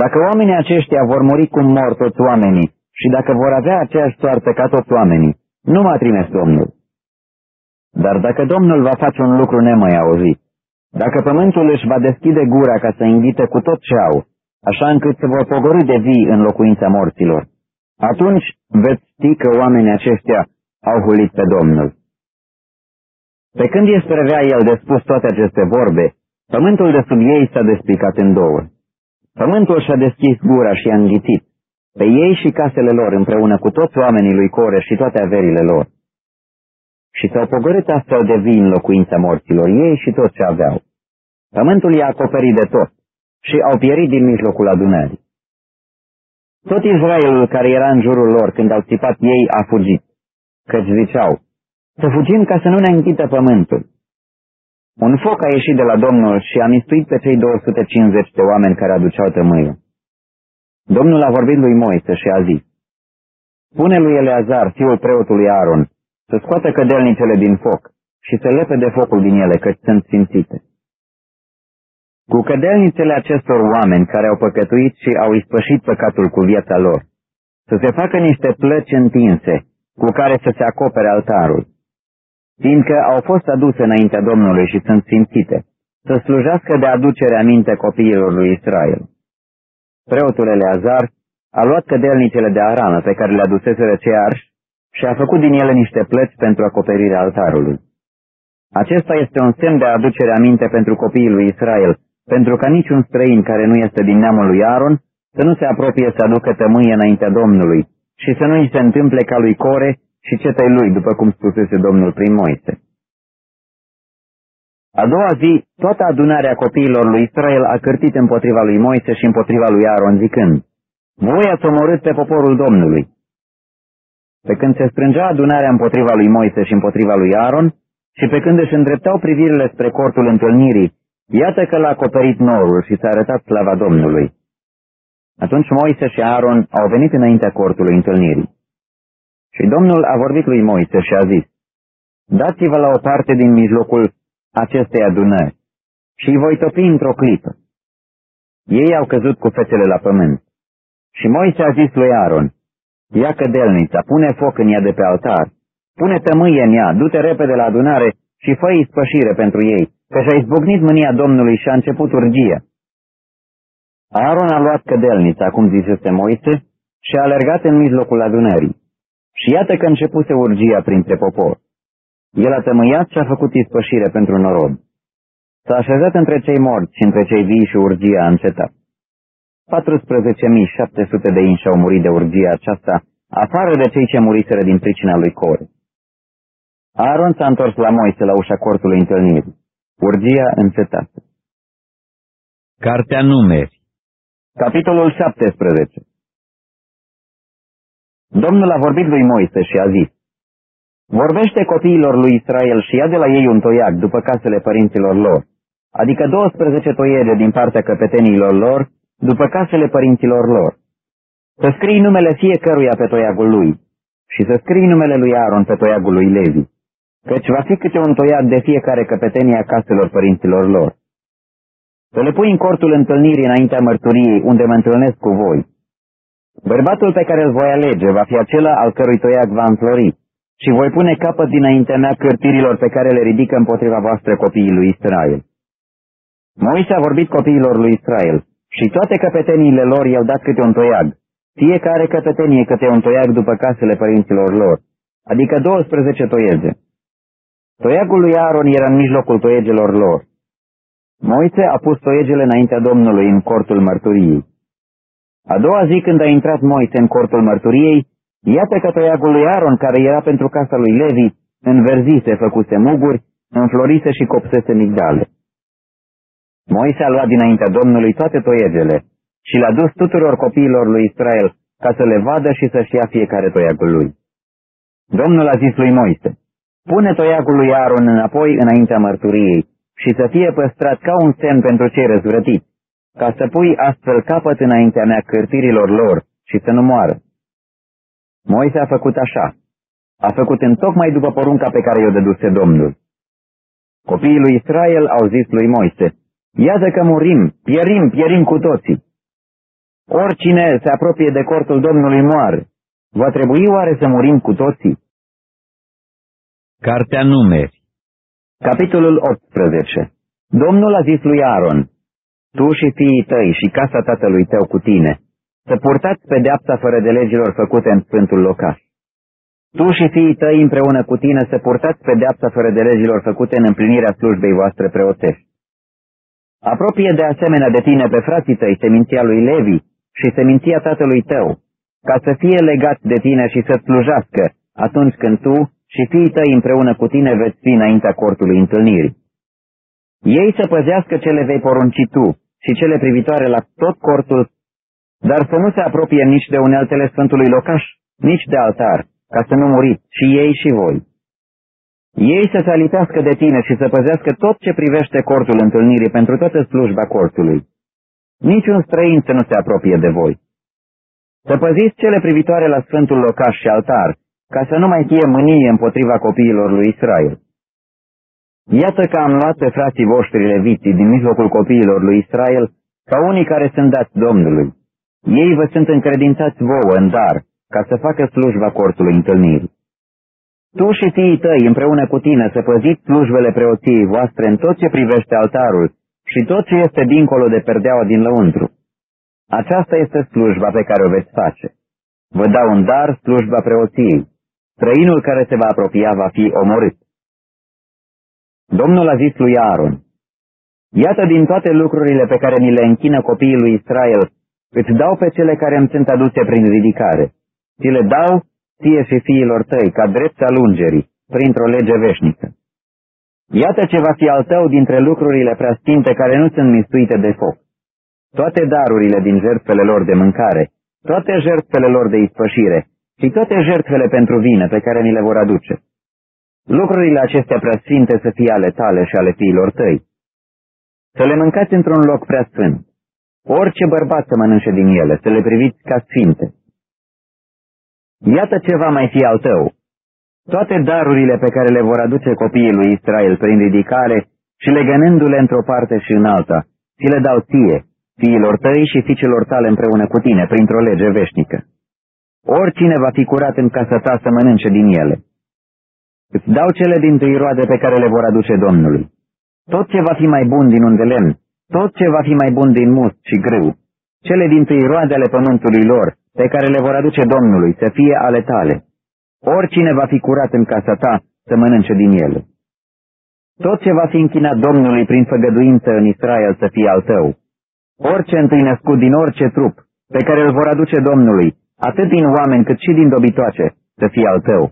Dacă oamenii aceștia vor muri cum mor toți oamenii și dacă vor avea aceeași soartă ca toți oamenii, nu m-a trimis Domnul. Dar dacă Domnul va face un lucru nemai auzit, dacă pământul își va deschide gura ca să înghite cu tot ce au, așa încât se vor pogorâ de vii în locuința morților, atunci veți ști că oamenii aceștia au hulit pe Domnul. Pe când este revea el de spus toate aceste vorbe, pământul de sub ei s-a despicat în două. Pământul și-a deschis gura și a înghițit, pe ei și casele lor împreună cu toți oamenii lui Core și toate averile lor. Și s-au pogorât astfel de vii în locuința morților, ei și tot ce aveau. Pământul i-a acoperit de tot și au pierit din mijlocul adunării. Tot Israelul care era în jurul lor când au țipat ei a fugit, căci ziceau, să fugim ca să nu ne închită pământul. Un foc a ieșit de la Domnul și a mistuit pe cei 250 de oameni care aduceau tămâiul. Domnul a vorbit lui Moise și a zis, Pune lui Eleazar, fiul preotului Aaron, să scoată cădelnicele din foc și să lepe de focul din ele, căci sunt simțite. Cu cădelnițele acestor oameni care au păcătuit și au ispășit păcatul cu viața lor, să se facă niște plăci întinse, cu care să se acopere altarul, fiindcă au fost aduse înaintea Domnului și sunt simțite, să slujească de aducere aminte copiilor lui Israel. Preotul Eleazar a luat cădelnicele de aramă pe care le aduseseră cei arși și a făcut din ele niște plăți pentru acoperirea altarului. Acesta este un semn de aducere aminte pentru copiii lui Israel, pentru ca niciun străin care nu este din neamul lui Aaron să nu se apropie să aducă tămâie înaintea Domnului și să nu îi se întâmple ca lui Core și cetei lui, după cum spusese Domnul prin Moise. A doua zi, toată adunarea copiilor lui Israel a cârtit împotriva lui Moise și împotriva lui Aaron, zicând, Voi ați omorât pe poporul Domnului. Pe când se strângea adunarea împotriva lui Moise și împotriva lui Aaron, și pe când își îndreptau privirile spre cortul întâlnirii, iată că l-a acoperit norul și s-a arătat slava Domnului. Atunci Moise și Aaron au venit înaintea cortului întâlnirii. Și Domnul a vorbit lui Moise și a zis, Dați-vă la o parte din mijlocul acestei adunări și îi voi topi într-o clipă. Ei au căzut cu fețele la pământ. Și Moise a zis lui Aaron, Ia cădelnița, pune foc în ea de pe altar, pune tămâie în ea, du-te repede la adunare și fă spășire pentru ei, că și-a izbucnit mânia Domnului și a început urgia. Aaron a luat cădelnița, cum zisese Moise, și a alergat în mijlocul adunării. Și iată că începuse urgia printre popor. El a tămâiat și a făcut ispășire pentru norod. S-a așezat între cei morți și între cei vii și urgia a încetat. 14.700 de inși au murit de urgia aceasta, afară de cei ce muriseră din pricina lui Core. Aaron s-a întors la Moise la ușa cortului întâlnirii. Urgia încetase. Cartea numeri Capitolul 17 Domnul a vorbit lui Moise și a zis, Vorbește copiilor lui Israel și ia de la ei un toiac după casele părinților lor, adică 12 toiege din partea căpetenilor lor după casele părinților lor. Să scrii numele fiecăruia pe toiagul lui și să scrii numele lui Aaron pe toiagul lui Levi, căci va fi câte un toiag de fiecare căpetenie a caselor părinților lor. Să le pui în cortul întâlnirii înaintea mărturiei unde mă întâlnesc cu voi. Bărbatul pe care îl voi alege va fi acela al cărui toiag va înflori și voi pune capăt dinaintea mea cârtirilor pe care le ridică împotriva voastră copiii lui Israel. Moise a vorbit copiilor lui Israel și toate căpeteniile lor i-au dat câte un toiag, fiecare căpetenie câte un toiag după casele părinților lor, adică 12 toiege. Toiagul lui Aaron era în mijlocul toiegelor lor. Moise a pus toiegele înaintea Domnului în cortul mărturiei. A doua zi când a intrat Moise în cortul mărturiei, iată că toiagul lui Aaron, care era pentru casa lui Levi, înverzise, făcuse muguri, înflorise și copsese migdale. Moise a luat dinaintea Domnului toate toiegele și le-a dus tuturor copiilor lui Israel ca să le vadă și să-și ia fiecare toiagul lui. Domnul a zis lui Moise, pune toiagul lui Aaron înapoi înaintea mărturiei și să fie păstrat ca un semn pentru cei răzvrătiți, ca să pui astfel capăt înaintea mea cârtirilor lor și să nu moară. Moise a făcut așa. A făcut în tocmai după porunca pe care i-o dăduse Domnul. Copiii lui Israel au zis lui Moise, Iată că murim, pierim, pierim cu toții. Oricine se apropie de cortul Domnului moare. Va trebui oare să murim cu toții? Cartea Numeri Capitolul 18 Domnul a zis lui Aaron, Tu și fiii tăi și casa tatălui tău cu tine, să purtați pedeapsa fără de legilor făcute în Sfântul Locaș. Tu și fiii tăi împreună cu tine să purtați pedeapsa fără de legilor făcute în împlinirea slujbei voastre preotești. Apropie de asemenea de tine pe frații tăi seminția lui Levi și seminția tatălui tău, ca să fie legat de tine și să slujească atunci când tu și fiii tăi împreună cu tine veți fi înaintea cortului întâlnirii. Ei să păzească ce le vei porunci tu și cele privitoare la tot cortul, dar să nu se apropie nici de uneltele Sfântului Locaș, nici de altar, ca să nu muriți și ei și voi. Ei să se alipească de tine și să păzească tot ce privește cortul întâlnirii pentru toată slujba cortului. Niciun străin să nu se apropie de voi. Să păziți cele privitoare la Sfântul Locaș și altar, ca să nu mai fie mânie împotriva copiilor lui Israel. Iată că am luat pe frații voștri leviții din mijlocul copiilor lui Israel ca unii care sunt dați Domnului. Ei vă sunt încredințați vouă în dar, ca să facă slujba cortului întâlnirii. Tu și fiii tăi împreună cu tine să păziți slujbele preoției voastre în tot ce privește altarul și tot ce este dincolo de perdeaua din lăuntru. Aceasta este slujba pe care o veți face. Vă dau un dar slujba preoției. Străinul care se va apropia va fi omorât. Domnul a zis lui Aaron, Iată din toate lucrurile pe care ni le închină copiii lui Israel, îți dau pe cele care îmi sunt aduse prin ridicare. Ți le dau ție și fiilor tăi ca drept al ungerii, printr-o lege veșnică. Iată ce va fi al tău dintre lucrurile preastinte care nu sunt mistuite de foc. Toate darurile din jertfele lor de mâncare, toate jertfele lor de ispășire și toate jertfele pentru vină pe care ni le vor aduce. Lucrurile acestea preasfinte să fie ale tale și ale fiilor tăi. Să le mâncați într-un loc preasfânt. Orice bărbat să mănânce din ele, să le priviți ca sfinte. Iată ce va mai fi al tău. Toate darurile pe care le vor aduce copiii lui Israel prin ridicare și legănându-le într-o parte și în alta, ți le dau ție, fiilor tăi și fiicelor tale împreună cu tine, printr-o lege veșnică. Oricine va fi curat în casa ta să mănânce din ele. Îți dau cele din tâi roade pe care le vor aduce Domnului. Tot ce va fi mai bun din un de lemn, tot ce va fi mai bun din must și grâu, cele din tâi roade ale pământului lor, pe care le vor aduce Domnului, să fie ale tale. Oricine va fi curat în casa ta, să mănânce din ele. Tot ce va fi închinat Domnului prin făgăduință în Israel să fie al tău. Orice întâi născut din orice trup, pe care îl vor aduce Domnului, atât din oameni cât și din dobitoace, să fie al tău.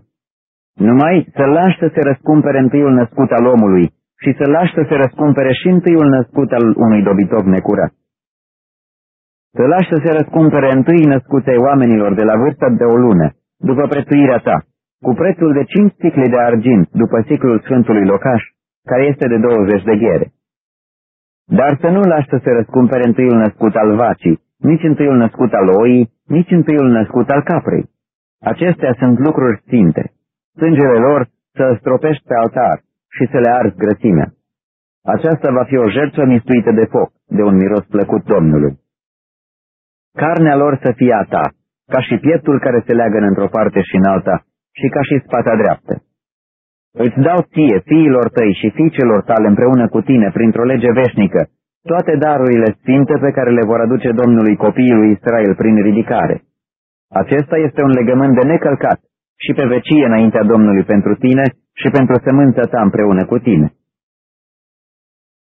Numai să lași să se răscumpere întâiul născut al omului și să lași să se răscumpere și întâiul născut al unui dobitoc necurat. Să lași să se răscumpere întâi născutei oamenilor de la vârsta de o lună, după prețuirea ta, cu prețul de cinci sticle de argint, după ciclul Sfântului Locaș, care este de 20 de ghere. Dar să nu lași să se răscumpere întâiul născut al vacii, nici întâiul născut al oii, nici întâiul născut al caprei. Acestea sunt lucruri sfinte. Sângele lor să stropești pe altar și să le arzi grăsimea. Aceasta va fi o jertfă mistuită de foc, de un miros plăcut Domnului. Carnea lor să fie a ta, ca și pieptul care se leagă într-o parte și în alta, și ca și spata dreaptă. Îți dau ție, fiilor tăi și fiicelor tale împreună cu tine, printr-o lege veșnică, toate darurile sfinte pe care le vor aduce Domnului copiii lui Israel prin ridicare. Acesta este un legământ de necălcat și pe vecie înaintea Domnului pentru tine și pentru sămânța ta împreună cu tine.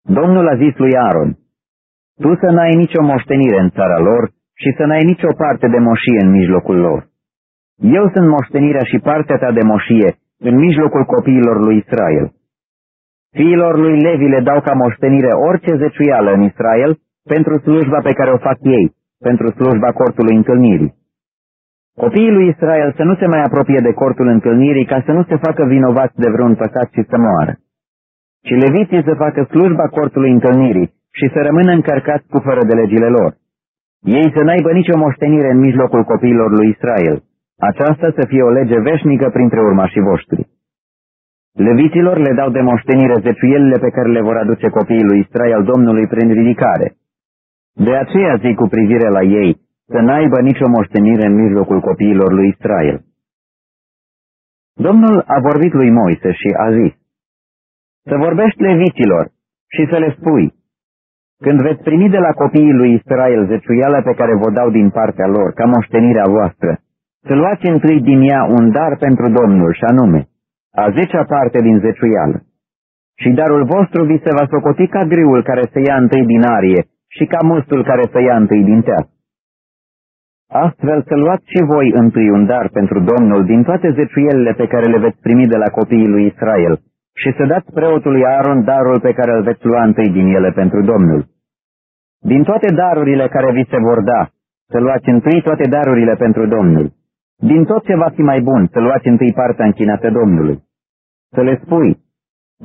Domnul a zis lui Aaron, Tu să n-ai nicio moștenire în țara lor și să n-ai nicio parte de moșie în mijlocul lor. Eu sunt moștenirea și partea ta de moșie în mijlocul copiilor lui Israel. Fiilor lui Levi le dau ca moștenire orice zeciuială în Israel pentru slujba pe care o fac ei, pentru slujba cortului întâlnirii. Copiii lui Israel să nu se mai apropie de cortul întâlnirii ca să nu se facă vinovați de vreun păcat și să moară. Ci leviții să facă slujba cortului întâlnirii și să rămână încărcați cu fără de legile lor. Ei să n-aibă nicio moștenire în mijlocul copiilor lui Israel, Aceasta să fie o lege veșnică printre urmașii voștri. Levitilor le dau de moștenire zeciuielile pe care le vor aduce copiii lui Israel Domnului prin ridicare. De aceea zic cu privire la ei, să n-aibă nicio moștenire în mijlocul copiilor lui Israel. Domnul a vorbit lui Moise și a zis, Să vorbești levitilor și să le spui, când veți primi de la copiii lui Israel zeciuiala pe care vă dau din partea lor, ca moștenirea voastră, să luați întâi din ea un dar pentru Domnul, și anume, a zecea parte din zeciuială. Și darul vostru vi se va socoti ca griul care se ia întâi din arie și ca mustul care se ia întâi din teas. Astfel să luați și voi întâi un dar pentru Domnul din toate zeciuielile pe care le veți primi de la copiii lui Israel și să dați preotului Aaron darul pe care îl veți lua întâi din ele pentru Domnul. Din toate darurile care vi se vor da, să luați întâi toate darurile pentru Domnul. Din tot ce va fi mai bun, să luați întâi partea închinată Domnului. Să le spui,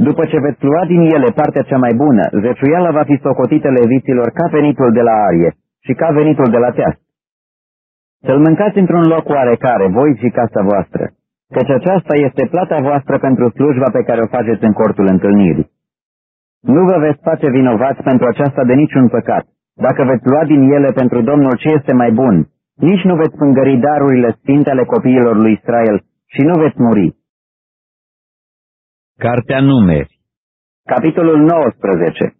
după ce veți lua din ele partea cea mai bună, zeciuiala va fi socotită leviților ca venitul de la arie și ca venitul de la teas. Să-l mâncați într-un loc oarecare, voi și casa voastră, căci aceasta este plata voastră pentru slujba pe care o faceți în cortul întâlnirii. Nu vă veți face vinovați pentru aceasta de niciun păcat, dacă veți lua din ele pentru Domnul ce este mai bun, nici nu veți pângări darurile sfinte ale copiilor lui Israel și nu veți muri. Cartea Numeri Capitolul 19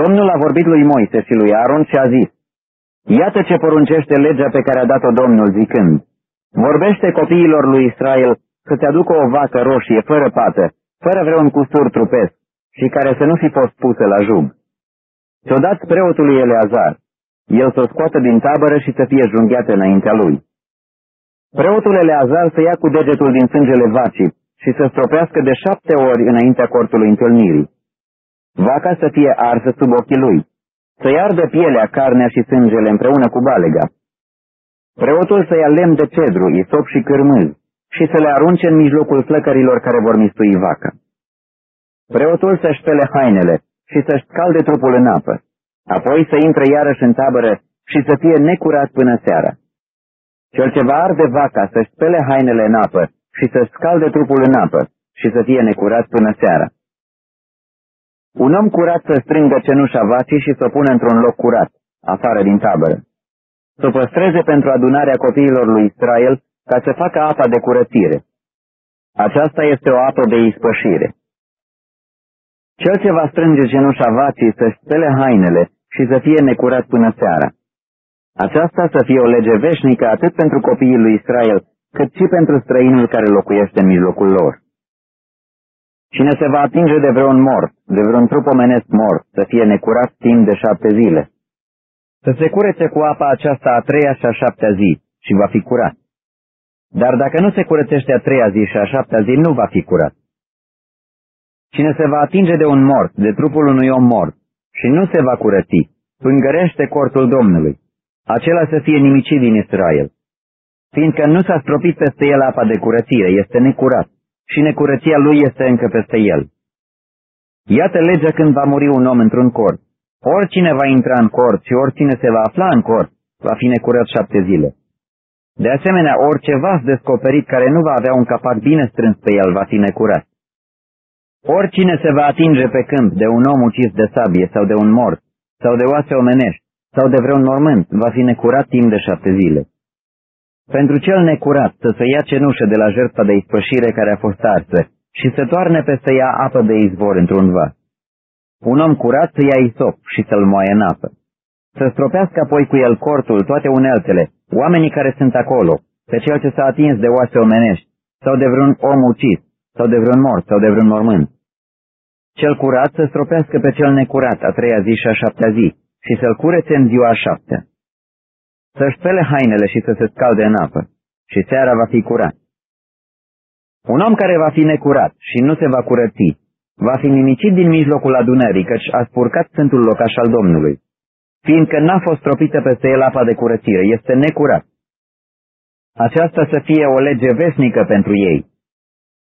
Domnul a vorbit lui Moise și lui Aaron și a zis, Iată ce poruncește legea pe care a dat-o Domnul zicând, Vorbește copiilor lui Israel să-ți aducă o vacă roșie, fără pată, fără vreun cusur trupesc și care să nu fi fost pusă la jug. Ți-o dați preotului Eleazar, el să o scoată din tabără și să fie junghiată înaintea lui. Preotul Eleazar să ia cu degetul din sângele vacii și să stropească de șapte ori înaintea cortului întâlnirii. Vaca să fie arsă sub ochii lui, să-i ardă pielea, carnea și sângele împreună cu balega. Preotul să ia lemn de cedru, isop și cârmâz și să le arunce în mijlocul flăcărilor care vor mistui vaca. Preotul să-și șpele hainele și să-și scalde trupul în apă, apoi să intre iarăși în tabără și să fie necurat până seara. Cel ce va arde vaca să-și spele hainele în apă și să-și scalde trupul în apă și să fie necurat până seara. Un om curat să strângă cenușa vacii și să o pună într-un loc curat, afară din tabără. Să o păstreze pentru adunarea copiilor lui Israel ca să facă apa de curățire. Aceasta este o apă de ispășire. Cel ce va strânge cenușa vacii să-și spele hainele și să fie necurat până seara. Aceasta să fie o lege veșnică atât pentru copiii lui Israel, cât și pentru străinul care locuiește în mijlocul lor. Cine se va atinge de vreun mort, de vreun trup omenesc mort, să fie necurat timp de șapte zile. Să se curețe cu apa aceasta a treia și a șaptea zi și va fi curat. Dar dacă nu se curățește a treia zi și a șaptea zi, nu va fi curat. Cine se va atinge de un mort, de trupul unui om mort, și nu se va curăți, pângărește cortul Domnului. Acela să fie nimicit din Israel. Fiindcă nu s-a stropit peste el apa de curățire, este necurat, și necurăția lui este încă peste el. Iată legea când va muri un om într-un cort. Oricine va intra în cort și oricine se va afla în cort, va fi necurat șapte zile. De asemenea, orice vas descoperit care nu va avea un capac bine strâns pe el va fi necurat. Oricine se va atinge pe câmp de un om ucis de sabie sau de un mort, sau de oase omenești, sau de vreun mormânt, va fi necurat timp de șapte zile. Pentru cel necurat să se ia cenușă de la jertfa de ispășire care a fost arsă și să toarne peste ea apă de izvor într-un vas. Un om curat să ia isop și să-l moaie în apă. Să stropească apoi cu el cortul toate uneltele, oamenii care sunt acolo, pe cel ce s-a atins de oase omenești, sau de vreun om ucis, sau de vreun mort, sau de vreun mormânt. Cel curat să stropească pe cel necurat a treia zi și a șaptea zi și să-l curețe în ziua a șaptea. Să-și pele hainele și să se scalde în apă și seara va fi curat. Un om care va fi necurat și nu se va curăți, va fi nimicit din mijlocul adunării, căci a spurcat Sfântul locaș al Domnului, fiindcă n-a fost tropită peste el apa de curățire, este necurat. Aceasta să fie o lege vesnică pentru ei.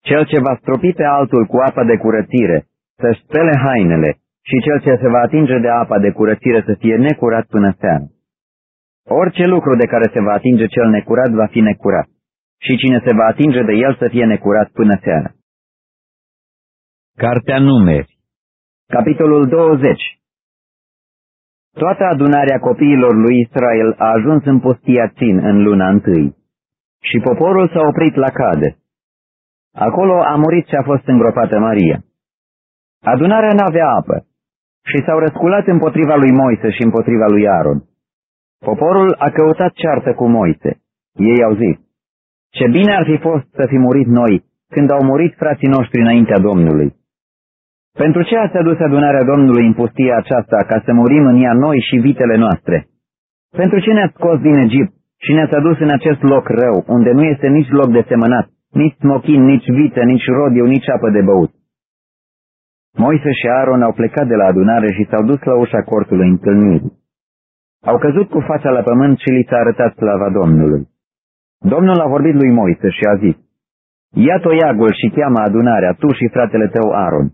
Cel ce va stropi pe altul cu apă de curățire, să-și spele hainele, și cel ce se va atinge de apa de curățire să fie necurat până seara. Orice lucru de care se va atinge cel necurat va fi necurat, și cine se va atinge de el să fie necurat până seara. Cartea Numeri Capitolul 20 Toată adunarea copiilor lui Israel a ajuns în pustia Țin în luna întâi și poporul s-a oprit la cade. Acolo a murit și a fost îngropată Maria. Adunarea n-avea apă și s-au răsculat împotriva lui Moise și împotriva lui Aaron. Poporul a căutat ceartă cu Moise. Ei au zis, ce bine ar fi fost să fi murit noi când au murit frații noștri înaintea Domnului. Pentru ce ați adus adunarea Domnului în pustia aceasta ca să murim în ea noi și vitele noastre? Pentru ce ne-ați scos din Egipt și ne-ați adus în acest loc rău, unde nu este nici loc de semănat, nici smochin, nici vită, nici rodiu, nici apă de băut? Moise și Aaron au plecat de la adunare și s-au dus la ușa cortului întâlnirii. Au căzut cu fața la pământ și li s-a arătat slava Domnului. Domnul a vorbit lui Moise și a zis, Ia toiagul și cheamă adunarea, tu și fratele tău Aaron.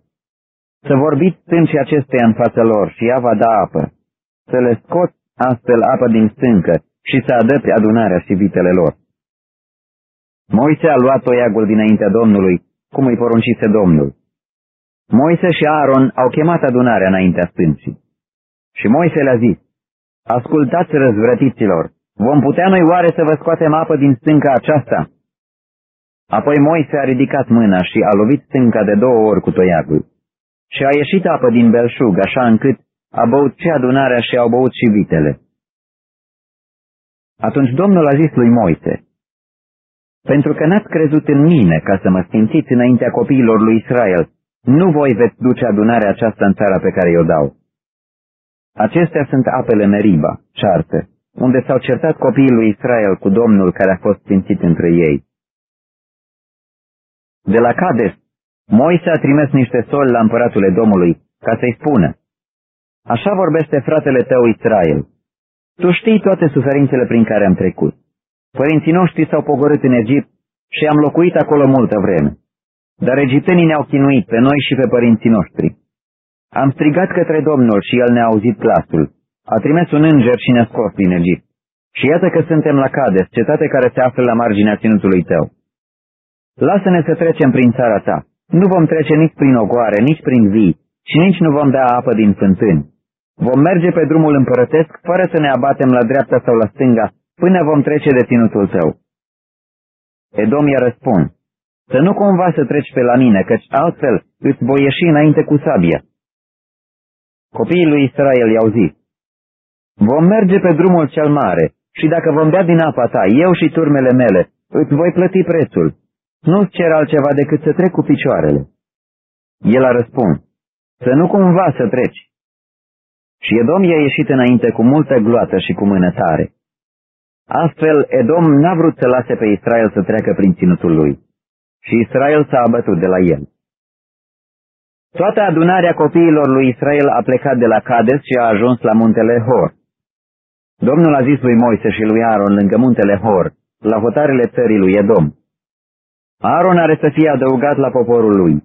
Să vorbiți stâncii acesteia în fața lor și ea va da apă. Să le scoți astfel apă din stâncă și să adăpi adunarea și vitele lor. Moise a luat toiagul dinaintea Domnului, cum îi poruncise Domnul. Moise și Aaron au chemat adunarea înaintea stâncii. Și Moise le-a zis, Ascultați răzvrătiților, vom putea noi oare să vă scoatem apă din stânca aceasta? Apoi Moise a ridicat mâna și a lovit stânca de două ori cu toiagul. Și a ieșit apă din belșug, așa încât a băut și adunarea și au băut și vitele. Atunci Domnul a zis lui Moise, Pentru că n-ați crezut în mine ca să mă sfințiți înaintea copiilor lui Israel, nu voi veți duce adunarea aceasta în țara pe care o dau. Acestea sunt apele Meriba, ceartă, unde s-au certat copiii lui Israel cu Domnul care a fost sfințit între ei. De la Cades, Moise a trimis niște soli la împăratul Domnului ca să-i spună, Așa vorbește fratele tău Israel. Tu știi toate suferințele prin care am trecut. Părinții noștri s-au pogorât în Egipt și am locuit acolo multă vreme. Dar egiptenii ne-au chinuit pe noi și pe părinții noștri. Am strigat către Domnul și El ne-a auzit glasul. A trimis un înger și ne-a scos din Egipt. Și iată că suntem la Cades, cetate care se află la marginea ținutului tău. Lasă-ne să trecem prin țara ta. Nu vom trece nici prin ogoare, nici prin vii, și nici nu vom bea apă din fântâni. Vom merge pe drumul împărătesc, fără să ne abatem la dreapta sau la stânga, până vom trece de ținutul tău. Edom i-a răspuns, să nu cumva să treci pe la mine, căci altfel îți voi ieși înainte cu sabia. Copiii lui Israel i-au zis, Vom merge pe drumul cel mare și dacă vom bea din apa ta, eu și turmele mele, îți voi plăti prețul. Nu-ți cer altceva decât să trec cu picioarele. El a răspuns, să nu cumva să treci. Și Edom i-a ieșit înainte cu multă gloată și cu mână tare. Astfel, Edom n-a vrut să lase pe Israel să treacă prin ținutul lui. Și Israel s-a abătut de la el. Toată adunarea copiilor lui Israel a plecat de la Cades și a ajuns la muntele Hor. Domnul a zis lui Moise și lui Aaron lângă muntele Hor, la hotarele țării lui Edom. Aaron are să fie adăugat la poporul lui,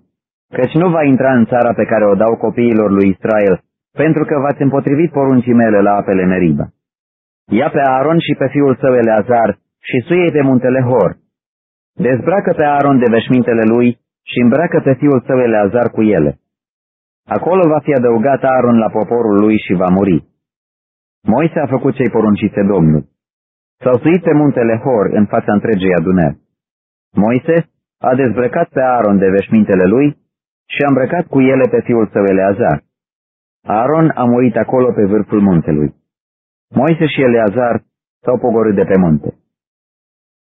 căci nu va intra în țara pe care o dau copiilor lui Israel, pentru că v-ați împotrivit poruncii mele la apele Meriba. Ia pe Aaron și pe fiul său Eleazar și suie pe muntele Hor. Dezbracă pe Aaron de veșmintele lui și îmbracă pe fiul său Eleazar cu ele. Acolo va fi adăugat Aaron la poporul lui și va muri. Moise a făcut ce-i poruncise Domnul. S-au suit pe muntele Hor în fața întregei adunări. Moise a dezbrăcat pe Aaron de veșmintele lui și a îmbrăcat cu ele pe fiul său Eleazar. Aaron a murit acolo pe vârful muntelui. Moise și Eleazar s-au pogorât de pe munte.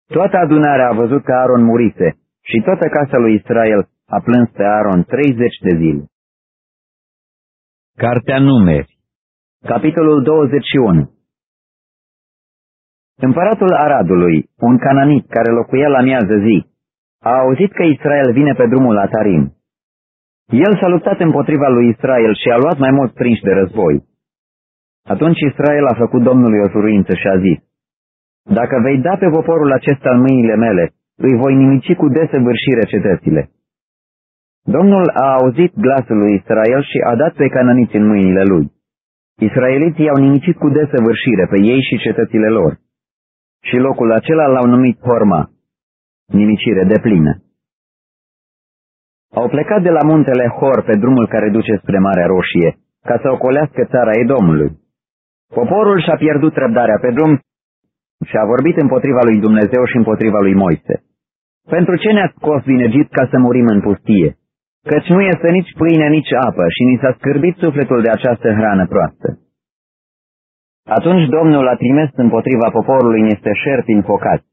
Toată adunarea a văzut că Aaron murise și toată casa lui Israel a plâns pe Aaron 30 de zile. Cartea Numeri Capitolul 21 Împăratul Aradului, un cananit care locuia la miază zi, a auzit că Israel vine pe drumul la Tarim. El s-a luptat împotriva lui Israel și a luat mai mulți prinși de război. Atunci Israel a făcut Domnului o juruință și a zis, Dacă vei da pe poporul acesta în mâinile mele, îi voi nimici cu desăvârșire cetățile. Domnul a auzit glasul lui Israel și a dat pe cananiți în mâinile lui. Israeliții au nimicit cu desăvârșire pe ei și cetățile lor. Și locul acela l-au numit Horma, nimicire de plină. Au plecat de la muntele Hor pe drumul care duce spre Marea Roșie, ca să ocolească țara Edomului. Poporul și-a pierdut răbdarea pe drum și a vorbit împotriva lui Dumnezeu și împotriva lui Moise. Pentru ce ne-ați scos din Egipt ca să murim în pustie? Căci nu este nici pâine, nici apă și ni s-a scârbit sufletul de această hrană proastă. Atunci Domnul a trimis împotriva poporului niște șerpi înfocați,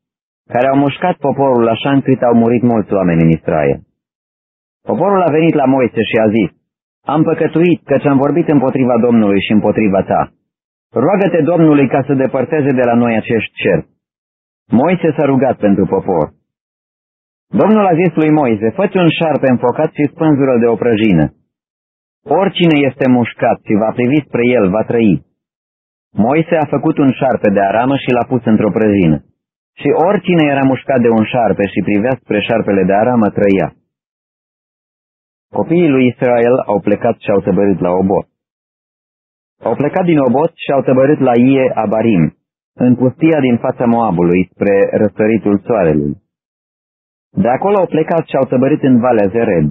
care au mușcat poporul așa încât au murit mulți oameni în Israel. Poporul a venit la Moise și a zis, Am păcătuit căci am vorbit împotriva Domnului și împotriva ta. Roagă-te Domnului ca să depărteze de la noi acești cer. Moise s-a rugat pentru popor. Domnul a zis lui Moise, fă un șarpe înfocat și spânzură de o prăjină. Oricine este mușcat și va privi spre el, va trăi. Moise a făcut un șarpe de aramă și l-a pus într-o prăjină. Și oricine era mușcat de un șarpe și privea spre șarpele de aramă, trăia. Copiii lui Israel au plecat și au tăbărit la Obot. Au plecat din Obot și au tăbărit la Ie Abarim, în pustia din fața Moabului, spre răsăritul soarelui. De acolo au plecat și au tăbărit în Valea Zered.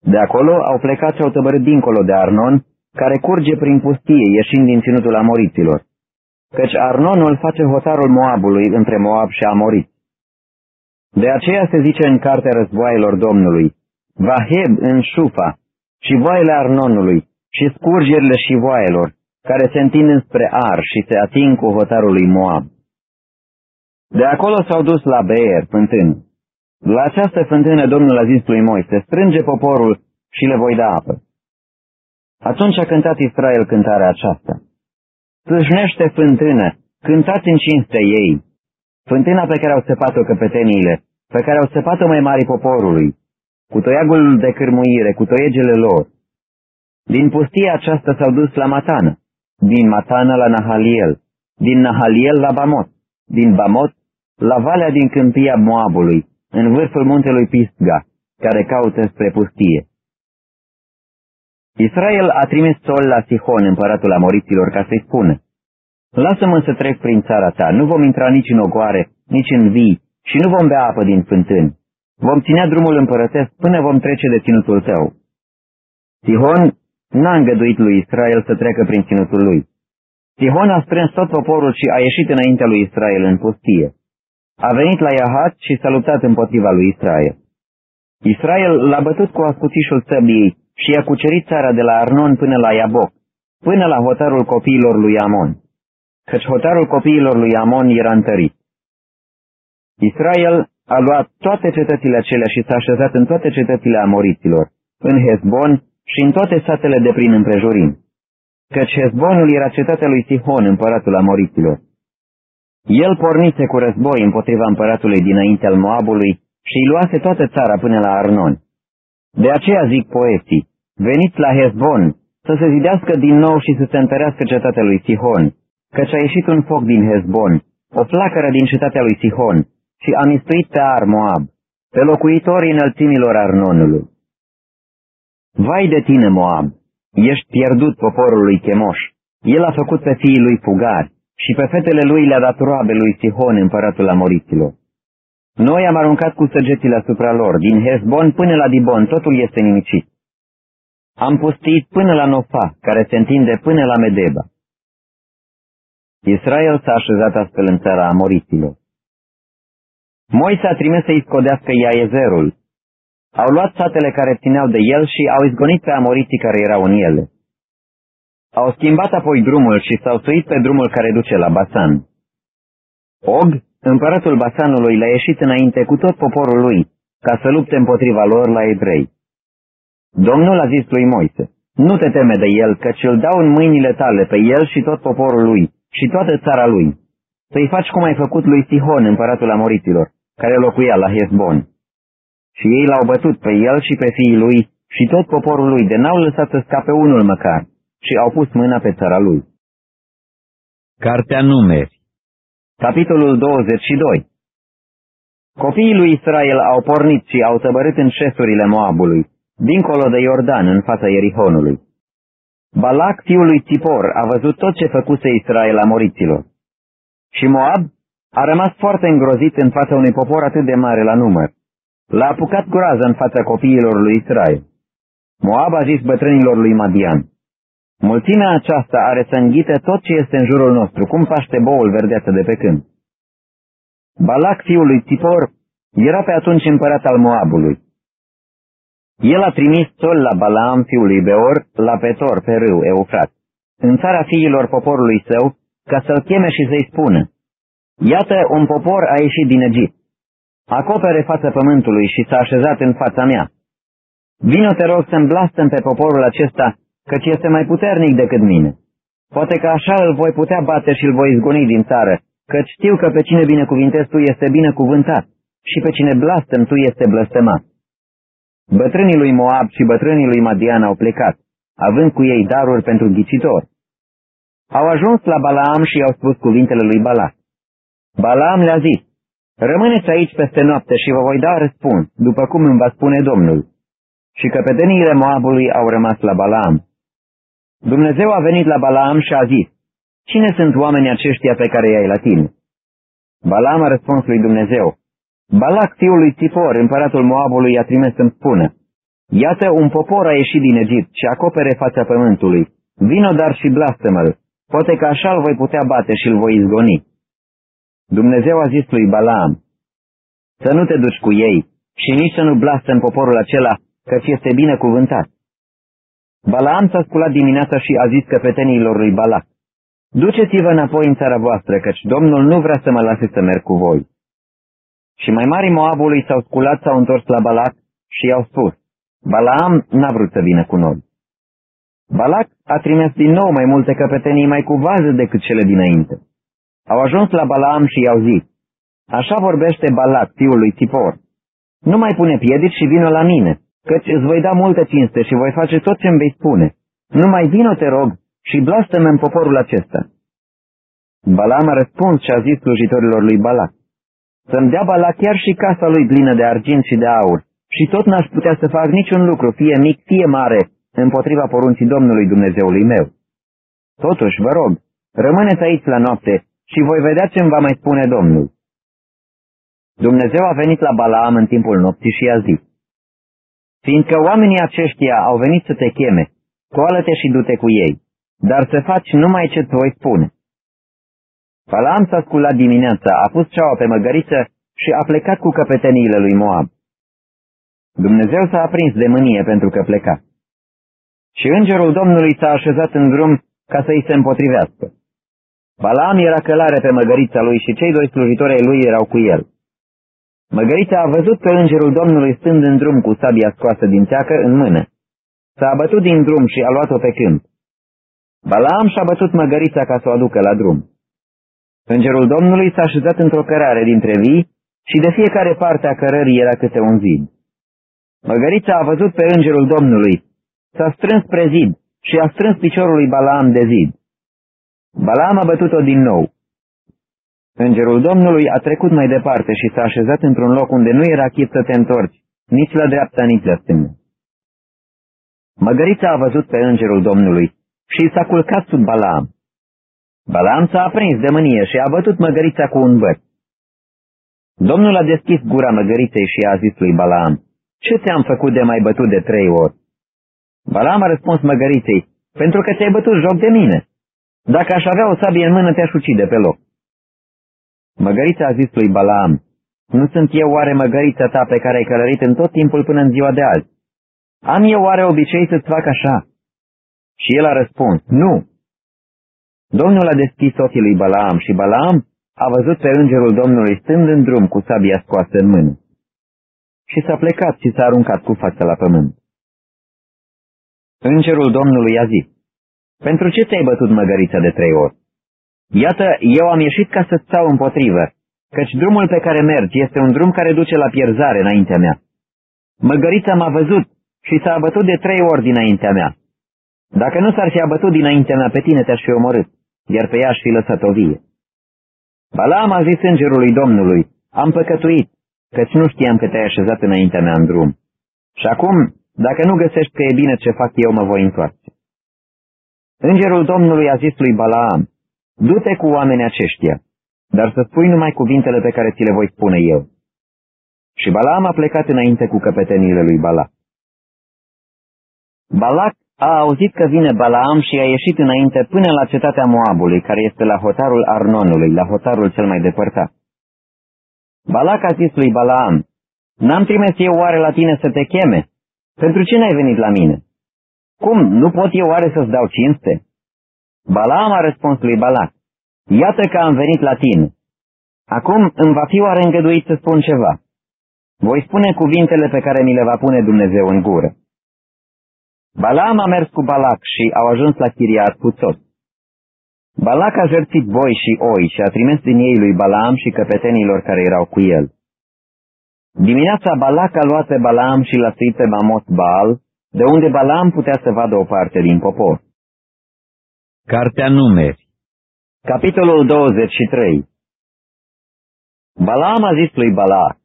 De acolo au plecat și au tăbărit dincolo de Arnon, care curge prin pustie, ieșind din ținutul amoriților. Căci Arnonul face hotarul Moabului între Moab și Amorit. De aceea se zice în cartea războaielor Domnului, Vaheb în Șufa și voile Arnonului și scurgerile și voaielor, care se întind spre Ar și se ating cu hotarul lui Moab. De acolo s-au dus la Beer, fântână. La această fântână Domnul a zis lui Moise, strânge poporul și le voi da apă. Atunci a cântat Israel cântarea aceasta. Sâșnește fântână, cântați în cinste ei, fântâna pe care au săpat-o căpeteniile, pe care au săpat-o mai mari poporului, cu toiagul de cârmuire, cu toiegele lor. Din pustia aceasta s-au dus la Matană, din Matană la Nahaliel, din Nahaliel la Bamot, din Bamot la valea din câmpia Moabului, în vârful muntelui Pisga, care caută spre pustie. Israel a trimis sol la Sihon, împăratul amoriților, ca să-i spună, Lasă-mă să trec prin țara ta, nu vom intra nici în ogoare, nici în vii, și nu vom bea apă din fântâni. Vom ținea drumul împărătesc până vom trece de ținutul tău. Sihon n-a îngăduit lui Israel să treacă prin ținutul lui. Sihon a strâns tot poporul și a ieșit înaintea lui Israel în pustie. A venit la Iahat și s-a luptat împotriva lui Israel. Israel l-a bătut cu ascuțișul săbiei și i-a cucerit țara de la Arnon până la Iaboc, până la hotarul copiilor lui Amon, căci hotarul copiilor lui Amon era întărit. Israel a luat toate cetățile acelea și s-a așezat în toate cetățile amoriților, în Hezbon și în toate satele de prin împrejurim, căci Hezbonul era cetatea lui Sihon, împăratul amoriților. El pornise cu război împotriva împăratului dinainte al Moabului și îi luase toată țara până la Arnon. De aceea zic poeții, veniți la Hezbon, să se zidească din nou și să se întărească cetatea lui Sihon, căci a ieșit un foc din Hezbon, o flacără din cetatea lui Sihon, și a mistuit pe Ar Moab, pe locuitorii înălțimilor Arnonului. Vai de tine, Moab! Ești pierdut poporului Chemoș. El a făcut pe fiii lui fugari și pe fetele lui le-a dat roabe lui Sihon, împăratul amoriților. Noi am aruncat cu săgețile asupra lor, din Hezbon până la Dibon, totul este nimicit. Am pustit până la Nofa, care se întinde până la Medeba. Israel s-a așezat astfel în țara amoriților. Moise a trimis să-i scodească Iaezerul. Au luat satele care țineau de el și au izgonit pe amoriții care erau în ele. Au schimbat apoi drumul și s-au suit pe drumul care duce la Basan. Og, împăratul Basanului, le-a ieșit înainte cu tot poporul lui, ca să lupte împotriva lor la evrei. Domnul a zis lui Moise, nu te teme de el, căci îl dau în mâinile tale pe el și tot poporul lui și toată țara lui. Să-i faci cum ai făcut lui Sihon, împăratul amoriților, care locuia la Hezbon. Și ei l-au bătut pe el și pe fiii lui și tot poporul lui, de n-au lăsat să scape unul măcar, și au pus mâna pe țara lui. Cartea Numeri Capitolul 22 Copiii lui Israel au pornit și au tăbărât în șesurile Moabului, dincolo de Iordan, în fața Ierihonului. Balac, fiul lui Țipor, a văzut tot ce făcuse Israel a moriților. Și Moab a rămas foarte îngrozit în fața unui popor atât de mare la număr. L-a apucat groază în fața copiilor lui Israel. Moab a zis bătrânilor lui Madian, Mulțimea aceasta are să înghite tot ce este în jurul nostru, cum paște boul verdeață de pe câmp. Balac, fiul lui Țipor, era pe atunci împărat al Moabului. El a trimis sol la Balaam, fiul lui Beor, la Petor, pe râu, Eufrat, în țara fiilor poporului său, ca să-l cheme și să-i spună, Iată, un popor a ieșit din Egipt. Acopere fața pământului și s-a așezat în fața mea. Vino, te rog, să-mi blastăm pe poporul acesta, căci este mai puternic decât mine. Poate că așa îl voi putea bate și îl voi izgoni din țară, căci știu că pe cine binecuvintezi tu este binecuvântat și pe cine blastăm tu este blăstămat. Bătrânii lui Moab și bătrânii lui Madian au plecat, având cu ei daruri pentru ghicitor. Au ajuns la Balaam și i-au spus cuvintele lui Balac. Balaam le-a zis, rămâneți aici peste noapte și vă voi da răspuns, după cum îmi va spune Domnul. Și căpeteniile Moabului au rămas la Balaam. Dumnezeu a venit la Balaam și a zis, Cine sunt oamenii aceștia pe care i-ai la tine? Balaam a răspuns lui Dumnezeu, Balac, fiul lui Țipor, împăratul Moabului, i-a trimis să-mi spună, Iată, un popor a ieșit din Egipt și acopere fața pământului. Vino dar și blastă-mă-l. Poate că așa îl voi putea bate și îl voi izgoni. Dumnezeu a zis lui Balaam, să nu te duci cu ei și nici să nu blastă în poporul acela, căci este bine cuvântat. Balaam s-a sculat dimineața și a zis căpetenilor lui Balac, Duceți-vă înapoi în țara voastră, căci Domnul nu vrea să mă lase să merg cu voi. Și mai mari Moabului s-au sculat, s-au întors la Balac și i-au spus, Balaam n-a vrut să vină cu noi. Balac a trimis din nou mai multe căpetenii mai cu vază decât cele dinainte. Au ajuns la Balaam și i-au zis, Așa vorbește Balac, fiul lui Tipor. Nu mai pune piedici și vină la mine, căci îți voi da multă cinste și voi face tot ce îmi vei spune. Nu mai vină, te rog, și blastă-mă în poporul acesta. Balaam a răspuns și a zis slujitorilor lui Balac, Să-mi dea Balac chiar și casa lui plină de argint și de aur, și tot n-aș putea să fac niciun lucru, fie mic, fie mare, împotriva porunții Domnului Dumnezeului meu. Totuși, vă rog, rămâneți aici la noapte și voi vedea ce îmi va mai spune Domnul. Dumnezeu a venit la Balaam în timpul nopții și i-a zis, Fiindcă oamenii aceștia au venit să te cheme, coală-te și du-te cu ei, dar să faci numai ce-ți voi spune. Balaam s-a sculat dimineața, a pus ceaua pe măgăriță și a plecat cu căpeteniile lui Moab. Dumnezeu s-a aprins de mânie pentru că pleca. Și îngerul Domnului s-a așezat în drum ca să-i se împotrivească. Balaam era călare pe măgărița lui și cei doi slujitori ai lui erau cu el. Măgărița a văzut pe îngerul Domnului stând în drum cu sabia scoasă din teacă în mână. S-a abătut din drum și a luat-o pe câmp. Balaam și-a bătut măgărița ca să o aducă la drum. Îngerul Domnului s-a așezat într-o cărare dintre vii și de fiecare parte a cărării era câte un zid. Măgărița a văzut pe îngerul Domnului, s-a strâns spre zid și a strâns piciorul lui Balaam de zid. Balaam a bătut-o din nou. Îngerul Domnului a trecut mai departe și s-a așezat într-un loc unde nu era chip să te întorci, nici la dreapta, nici la stângă. Măgărița a văzut pe îngerul Domnului și s-a culcat sub Balaam. Balaam s-a aprins de mânie și a bătut măgărița cu un băt. Domnul a deschis gura măgăriței și a zis lui Balaam, Ce ți-am făcut de mai bătut de trei ori? Balaam a răspuns măgăriței, Pentru că ți-ai bătut joc de mine. Dacă aș avea o sabie în mână, te-aș ucide pe loc. Măgărița a zis lui Balaam, Nu sunt eu oare măgărița ta pe care ai călărit în tot timpul până în ziua de azi? Am eu oare obicei să-ți fac așa? Și el a răspuns, Nu. Domnul a deschis ochii lui Balaam și Balaam a văzut pe îngerul Domnului stând în drum cu sabia scoasă în mână. Și s-a plecat și s-a aruncat cu fața la pământ. Îngerul Domnului a zis, Pentru ce ți-ai bătut măgărița de trei ori? Iată, eu am ieșit ca să-ți stau împotrivă, căci drumul pe care mergi este un drum care duce la pierzare înaintea mea. Măgărița m-a văzut și s-a abătut de trei ori dinaintea mea. Dacă nu s-ar fi abătut dinaintea mea, pe tine te-aș fi omorât, iar pe ea aș fi lăsat o vie. Balaam a zis îngerului Domnului, am păcătuit, căci nu știam că te-ai așezat înaintea mea în drum. Și acum, dacă nu găsești că e bine ce fac eu, mă voi întoarce. Îngerul Domnului a zis lui Balaam, du-te cu oamenii aceștia, dar să spui numai cuvintele pe care ți le voi spune eu. Și Balaam a plecat înainte cu căpetenile lui Balac. Balac a auzit că vine Balaam și a ieșit înainte până la cetatea Moabului, care este la hotarul Arnonului, la hotarul cel mai depărtat. Balac a zis lui Balaam, N-am trimis eu oare la tine să te cheme? Pentru ce n-ai venit la mine? Cum, nu pot eu oare să-ți dau cinste? Balaam a răspuns lui Balac, Iată că am venit la tine. Acum îmi va fi oare îngăduit să spun ceva. Voi spune cuvintele pe care mi le va pune Dumnezeu în gură. Balaam a mers cu Balac și au ajuns la Chiriat cu tot. Balac a jertit boi și oi și a trimis din ei lui Balaam și căpetenilor care erau cu el. Dimineața Balac a luat pe Balaam și l-a suit pe Mamot Baal, de unde Balaam putea să vadă o parte din popor. Cartea Numeri Capitolul 23 Balaam a zis lui Balac,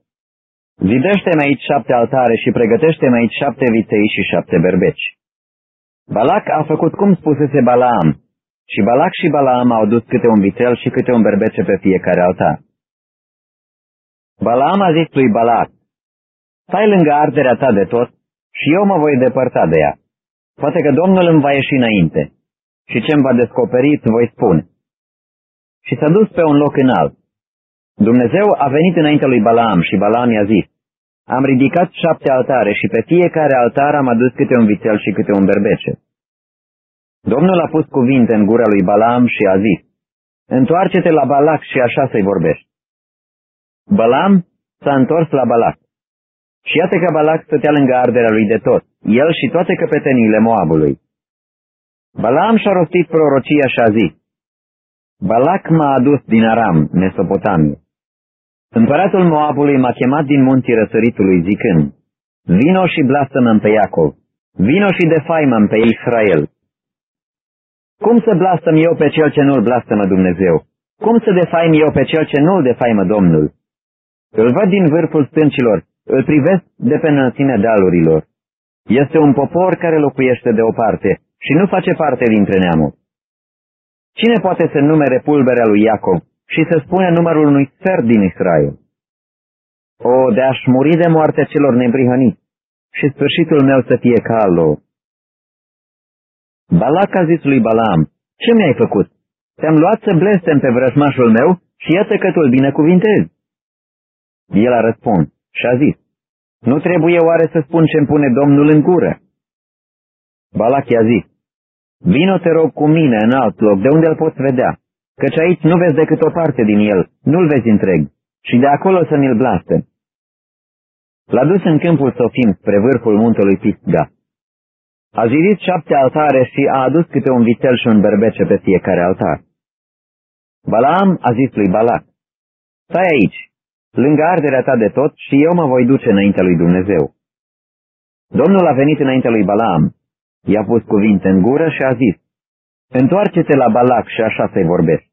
Zidește-mi aici șapte altare și pregătește-mi aici șapte vitei și șapte berbeci. Balac a făcut cum spusese Balaam, și Balac și Balaam au dus câte un vitel și câte un berbece pe fiecare altar. Balaam a zis lui Balac, Stai lângă arderea ta de tot și eu mă voi depărta de ea. Poate că Domnul îmi va ieși înainte și ce-mi va descoperi îți voi spune. Și s-a dus pe un loc înalt. Dumnezeu a venit înainte lui Balaam și Balaam i-a zis, Am ridicat șapte altare și pe fiecare altar am adus câte un vițel și câte un berbece. Domnul a pus cuvinte în gura lui Balaam și a zis, Întoarce-te la Balac și așa să-i vorbești. Balaam s-a întors la Balac. Și iată că Balac stătea lângă arderea lui de tot, el și toate căpeteniile Moabului. Balaam și-a rostit prorocia și a zis, Balac m-a adus din Aram, Mesopotamie. Împăratul Moabului m-a chemat din munții răsăritului zicând, Vino și blastă-mă pe Iacov, vino și defaimă pe Israel. Cum să blastăm eu pe cel ce nu-l blastămă Dumnezeu? Cum să defaim eu pe cel ce nu-l defaimă Domnul? Îl văd din vârful stâncilor, îl privesc de pe înălțimea dealurilor. Este un popor care locuiește de o parte și nu face parte dintre neamuri. Cine poate să numere pulberea lui Iacov și să spune numărul unui sfert din Israel? O, de aș muri de moartea celor nebrihăniți și sfârșitul meu să fie ca al lor. Balac a zis lui Balaam, ce mi-ai făcut? Te-am luat să blestem pe vrăjmașul meu și iată că tu îl binecuvintezi. El a răspuns și a zis, nu trebuie oare să spun ce-mi pune Domnul în gură? Balac i-a zis, vino te rog cu mine în alt loc, de unde îl poți vedea, căci aici nu vezi decât o parte din el, nu-l vezi întreg, și de acolo să mi-l blaste. L-a dus în câmpul Sofim spre vârful muntelui Pisga. A zidit șapte altare și a adus câte un vitel și un berbece pe fiecare altar. Balaam a zis lui Balac, stai aici, lângă arderea ta de tot și eu mă voi duce înaintea lui Dumnezeu. Domnul a venit înaintea lui Balaam, i-a pus cuvinte în gură și a zis, Întoarce-te la Balac și așa să-i vorbești.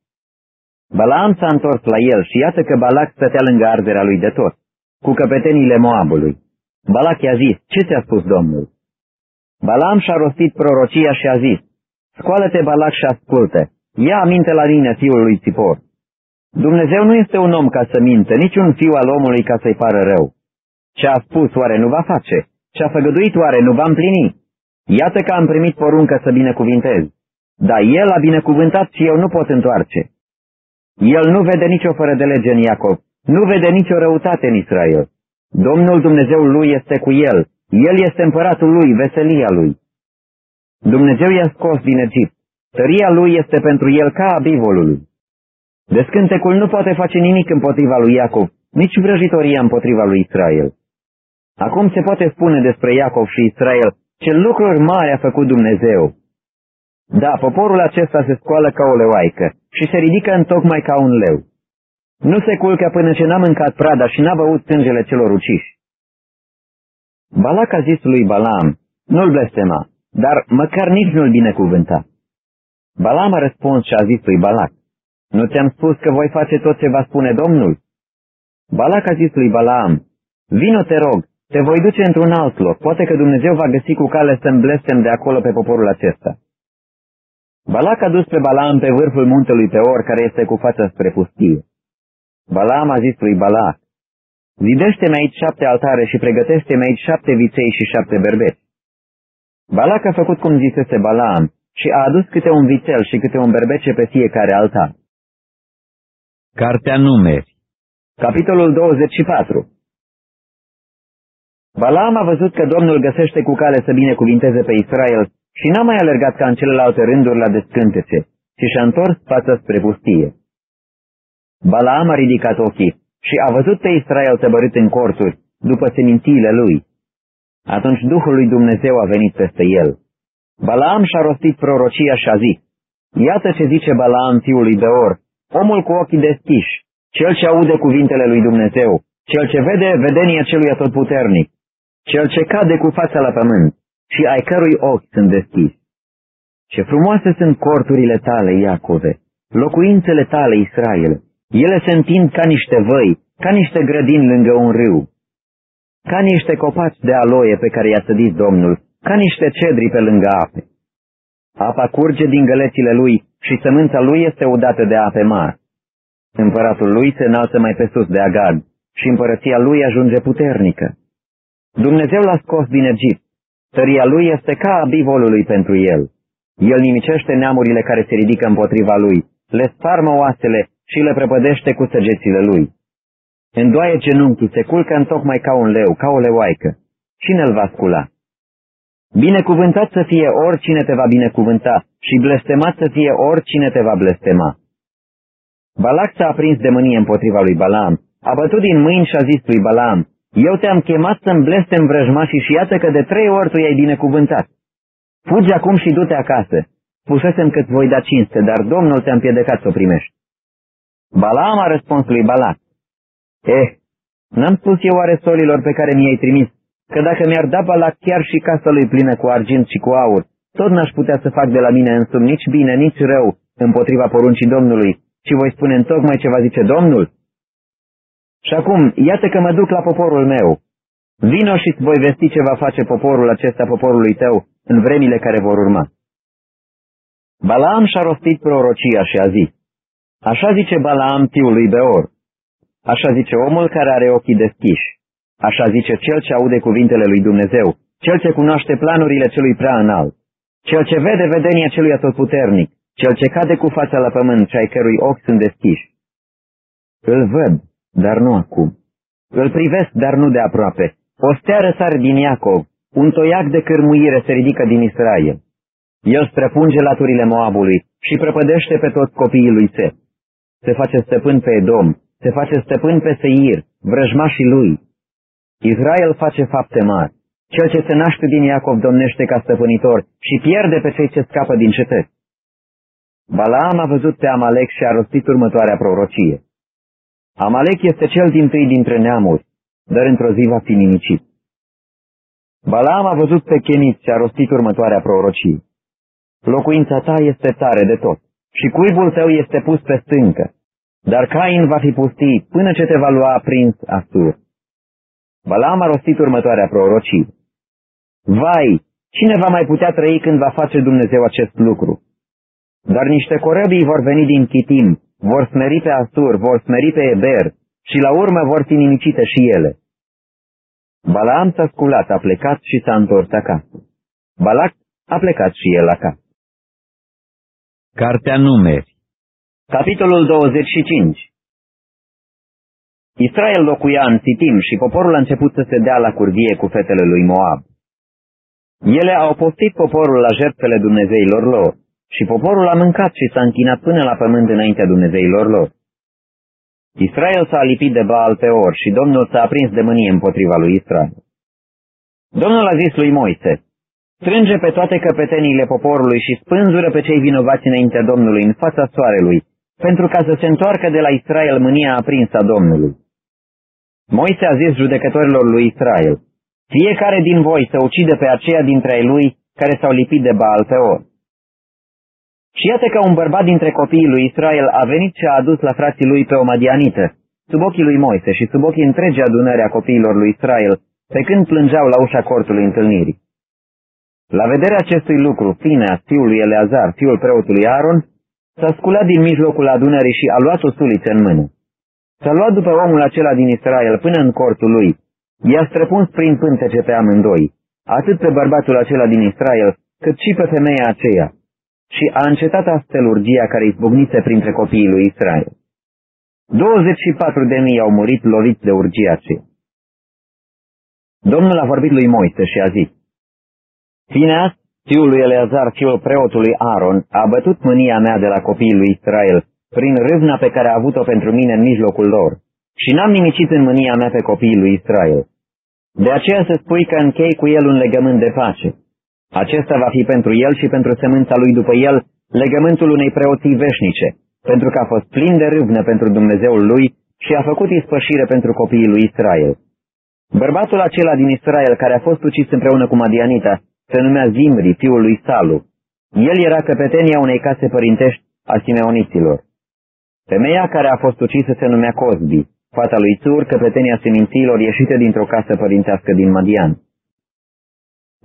Balaam s-a întors la el și iată că Balac stătea lângă arderea lui de tot, cu căpetenile Moabului. Balac i-a zis, ce ți-a spus Domnul? Balaam și-a rostit prorocia și a zis, Scoală-te, Balac, și ascultă, ia aminte la mine, fiul lui Țipor. Dumnezeu nu este un om ca să minte, nici un fiu al omului ca să-i pară rău. Ce a spus oare nu va face? Ce a făgăduit oare nu va împlini? Iată că am primit poruncă să binecuvintez. Dar el a binecuvântat și eu nu pot întoarce. El nu vede nicio fără de lege în Iacov, nu vede nicio răutate în Israel. Domnul Dumnezeul lui este cu el, el este împăratul lui, veselia lui. Dumnezeu i-a scos din Egipt, tăria lui este pentru el ca a bivolului. Descântecul nu poate face nimic împotriva lui Iacov, nici vrăjitoria împotriva lui Israel. Acum se poate spune despre Iacov și Israel ce lucruri mari a făcut Dumnezeu. Da, poporul acesta se scoală ca o leoaică și se ridică în tocmai ca un leu. Nu se culcă până ce n-a mâncat prada și n-a băut sângele celor uciși. Balac a zis lui Balam, nu-l blestema, dar măcar nici nu-l binecuvânta. Balam a răspuns și a zis lui Balac, nu ți-am spus că voi face tot ce va spune Domnul? Balac a zis lui Balaam, vino te rog, te voi duce într-un alt loc, poate că Dumnezeu va găsi cu cale să-mi blestem de acolo pe poporul acesta. Balac a dus pe Balaam pe vârful muntelui Peor, care este cu fața spre pustie. Balaam a zis lui Balac, Zidește-mi aici șapte altare și pregătește-mi aici șapte viței și șapte berbeți. Balac a făcut cum zisese Balaam și a adus câte un vițel și câte un berbece pe fiecare altar. Cartea Numeri Capitolul 24 Balaam a văzut că Domnul găsește cu cale să binecuvinteze pe Israel și n-a mai alergat ca în celelalte rânduri la descântece, ci și-a întors fața spre pustie. Balaam a ridicat ochii și a văzut pe Israel tăbărât în corturi, după semințiile lui. Atunci Duhul lui Dumnezeu a venit peste el. Balaam și-a rostit prorocia și a zis, Iată ce zice Balaam fiului de or, omul cu ochii deschiși, cel ce aude cuvintele lui Dumnezeu, cel ce vede vedenia celui atotputernic, cel ce cade cu fața la pământ și ai cărui ochi sunt deschiși. Ce frumoase sunt corturile tale, Iacove, locuințele tale, Israel. Ele se întind ca niște văi, ca niște grădini lângă un râu, ca niște copaci de aloie pe care i-a sădit Domnul, ca niște cedri pe lângă ape. Apa curge din gălețile lui și sămânța lui este udată de ape mari. Împăratul lui se înalță mai pe sus de Agag și împărăția lui ajunge puternică. Dumnezeu l-a scos din Egipt. Tăria lui este ca a bivolului pentru el. El nimicește neamurile care se ridică împotriva lui, le sparmă oasele și le prăpădește cu săgețile lui. Îndoaie genunchii, se culcă în tocmai ca un leu, ca o leoaică. Cine îl va scula? Binecuvântat să fie oricine te va binecuvânta și blestemat să fie oricine te va blestema. Balac s-a aprins de mânie împotriva lui Balam, a bătut din mâini și a zis lui Balam, eu te-am chemat să-mi blestem vrăjmașii și iată că de trei ori tu i-ai binecuvântat. Fugi acum și du-te acasă. Spusesem că-ți voi da cinste, dar Domnul te-a împiedicat să o primești. Balaam a răspuns lui Balac. Eh, n-am spus eu oare solilor pe care mi-ai trimis, că dacă mi-ar da Balac chiar și casa lui plină cu argint și cu aur, tot n-aș putea să fac de la mine însumi nici bine, nici rău împotriva poruncii Domnului, ci voi spune în tocmai ce va zice Domnul? Și acum, iată că mă duc la poporul meu. Vino și îți voi vesti ce va face poporul acesta poporului tău în vremile care vor urma. Balaam și-a rostit prorocia și a zis, Așa zice Balaam fiului Beor, așa zice omul care are ochii deschiși, așa zice cel ce aude cuvintele lui Dumnezeu, cel ce cunoaște planurile celui prea înalt, cel ce vede vedenia celui atotputernic, cel ce cade cu fața la pământ și ai cărui ochi sunt deschiși. Îl văd, dar nu acum. Îl privesc, dar nu de aproape. O stea răsare din Iacov, un toiac de cârmuire se ridică din Israel. El străpunge laturile Moabului și prăpădește pe toți copiii lui Set. Se face stăpân pe Edom, se face stăpân pe Seir, vrăjmașii lui. Israel face fapte mari. Cel ce se naște din Iacov domnește ca stăpânitor și pierde pe cei ce scapă din cetăți. Balaam a văzut pe Amalek și a rostit următoarea prorocie. Amalek este cel din tâi dintre neamuri, dar într-o zi va fi nimicit. Balaam a văzut pe Chenit și a rostit următoarea prorocie. Locuința ta este tare de tot și cuibul tău este pus pe stâncă, dar Cain va fi pustit până ce te va lua aprins Asur. Balaam a rostit următoarea prorocie. Vai, cine va mai putea trăi când va face Dumnezeu acest lucru? Dar niște corăbii vor veni din Chitim vor smeri pe Asur, vor smeri pe Eber și la urmă vor fi nimicite și ele. Balaam s-a sculat, a plecat și s-a întors acasă. Balac a plecat și el acasă. Cartea Numeri Capitolul 25 Israel locuia în Sitim și poporul a început să se dea la curvie cu fetele lui Moab. Ele au postit poporul la jertfele Dumnezeilor lor. Și poporul a mâncat și s-a închinat până la pământ înaintea Dumnezeilor lor. Israel s-a lipit de Baal pe or și Domnul s-a aprins de mânie împotriva lui Israel. Domnul a zis lui Moise, strânge pe toate căpeteniile poporului și spânzură pe cei vinovați înaintea Domnului în fața soarelui, pentru ca să se întoarcă de la Israel mânia aprinsă a Domnului. Moise a zis judecătorilor lui Israel, fiecare din voi să ucide pe aceia dintre ei lui care s-au lipit de Baal pe or. Și iată că un bărbat dintre copiii lui Israel a venit și a adus la frații lui pe o madianită, sub ochii lui Moise și sub ochii întregi adunări a copiilor lui Israel, pe când plângeau la ușa cortului întâlnirii. La vederea acestui lucru, Finea, fiul lui Eleazar, fiul preotului Aaron, s-a sculat din mijlocul adunării și a luat o suliță în mână. S-a luat după omul acela din Israel până în cortul lui. I-a străpuns prin pântece pe amândoi, atât pe bărbatul acela din Israel, cât și pe femeia aceea. Și a încetat astfel urgia care izbucnise printre copiii lui Israel. 24 de mii au murit loviți de urgia aceea. Domnul a vorbit lui Moise și a zis, Fineas, fiul lui Eleazar, fiul preotului Aaron, a bătut mânia mea de la copiii lui Israel, prin râvna pe care a avut-o pentru mine în mijlocul lor, și n-am nimicit în mânia mea pe copiii lui Israel. De aceea să spui că închei cu el un legământ de pace. Acesta va fi pentru el și pentru semânța lui după el legământul unei preoții veșnice, pentru că a fost plin de râvnă pentru Dumnezeul lui și a făcut ispășire pentru copiii lui Israel. Bărbatul acela din Israel care a fost ucis împreună cu Madianita se numea Zimri, fiul lui Salu. El era căpetenia unei case părintești a Simeoniților. Femeia care a fost ucisă se numea Cosbi, fata lui Țur, căpetenia seminților ieșite dintr-o casă părintească din Madian.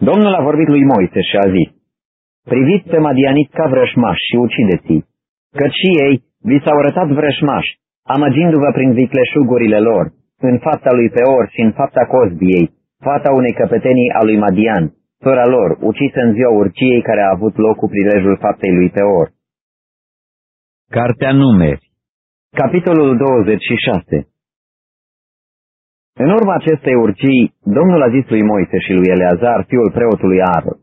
Domnul a vorbit lui Moise și a zis, Priviți pe Madianit ca vrășmași și ucideți-i, căci și ei vi s-au arătat vrășmași, amăgindu-vă prin vicleșugurile lor, în fapta lui Peor și în fapta Cosbiei, fata unei căpetenii a lui Madian, sora lor, ucisă în ziua urciei care a avut loc cu prilejul faptei lui Peor. Cartea Numeri. Capitolul 26 În urma acestei urcii, Domnul a zis lui Moise și lui Eleazar, fiul preotului Aaron,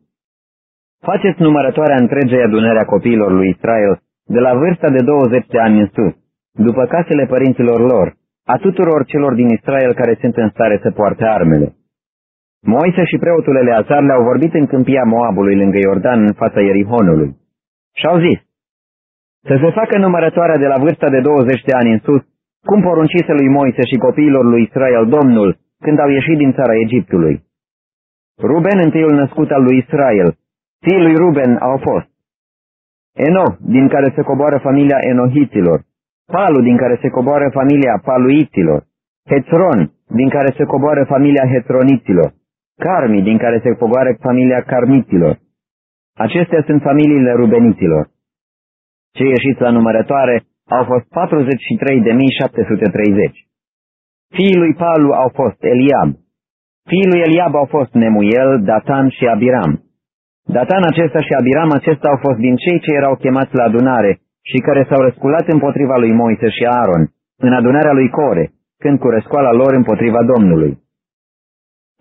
Faceți numărătoarea întregei adunări a copiilor lui Israel de la vârsta de 20 de ani în sus, după casele părinților lor, a tuturor celor din Israel care sunt în stare să poarte armele. Moise și preotul Eleazar le-au vorbit în câmpia Moabului lângă Iordan în fața Ierihonului. Și-au zis, să se facă numărătoarea de la vârsta de 20 de ani în sus, cum poruncise lui Moise și copiilor lui Israel Domnul când au ieșit din țara Egiptului. Ruben, întâiul născut al lui Israel, fiii lui Ruben au fost Eno, din care se coboară familia Enohiților, Palu, din care se coboară familia Paluiților, Hețron, din care se coboară familia Hetroniților, Carmi, din care se coboară familia Carmiților. Acestea sunt familiile Rubeniților. Cei ieșiți la numărătoare au fost 43.730. Fiii lui Palu au fost Eliab. Fiii lui Eliab au fost Nemuel, Datan și Abiram. Datan acesta și Abiram acesta au fost din cei ce erau chemați la adunare și care s-au răsculat împotriva lui Moise și Aaron, în adunarea lui Core, când cu răscoala lor împotriva Domnului.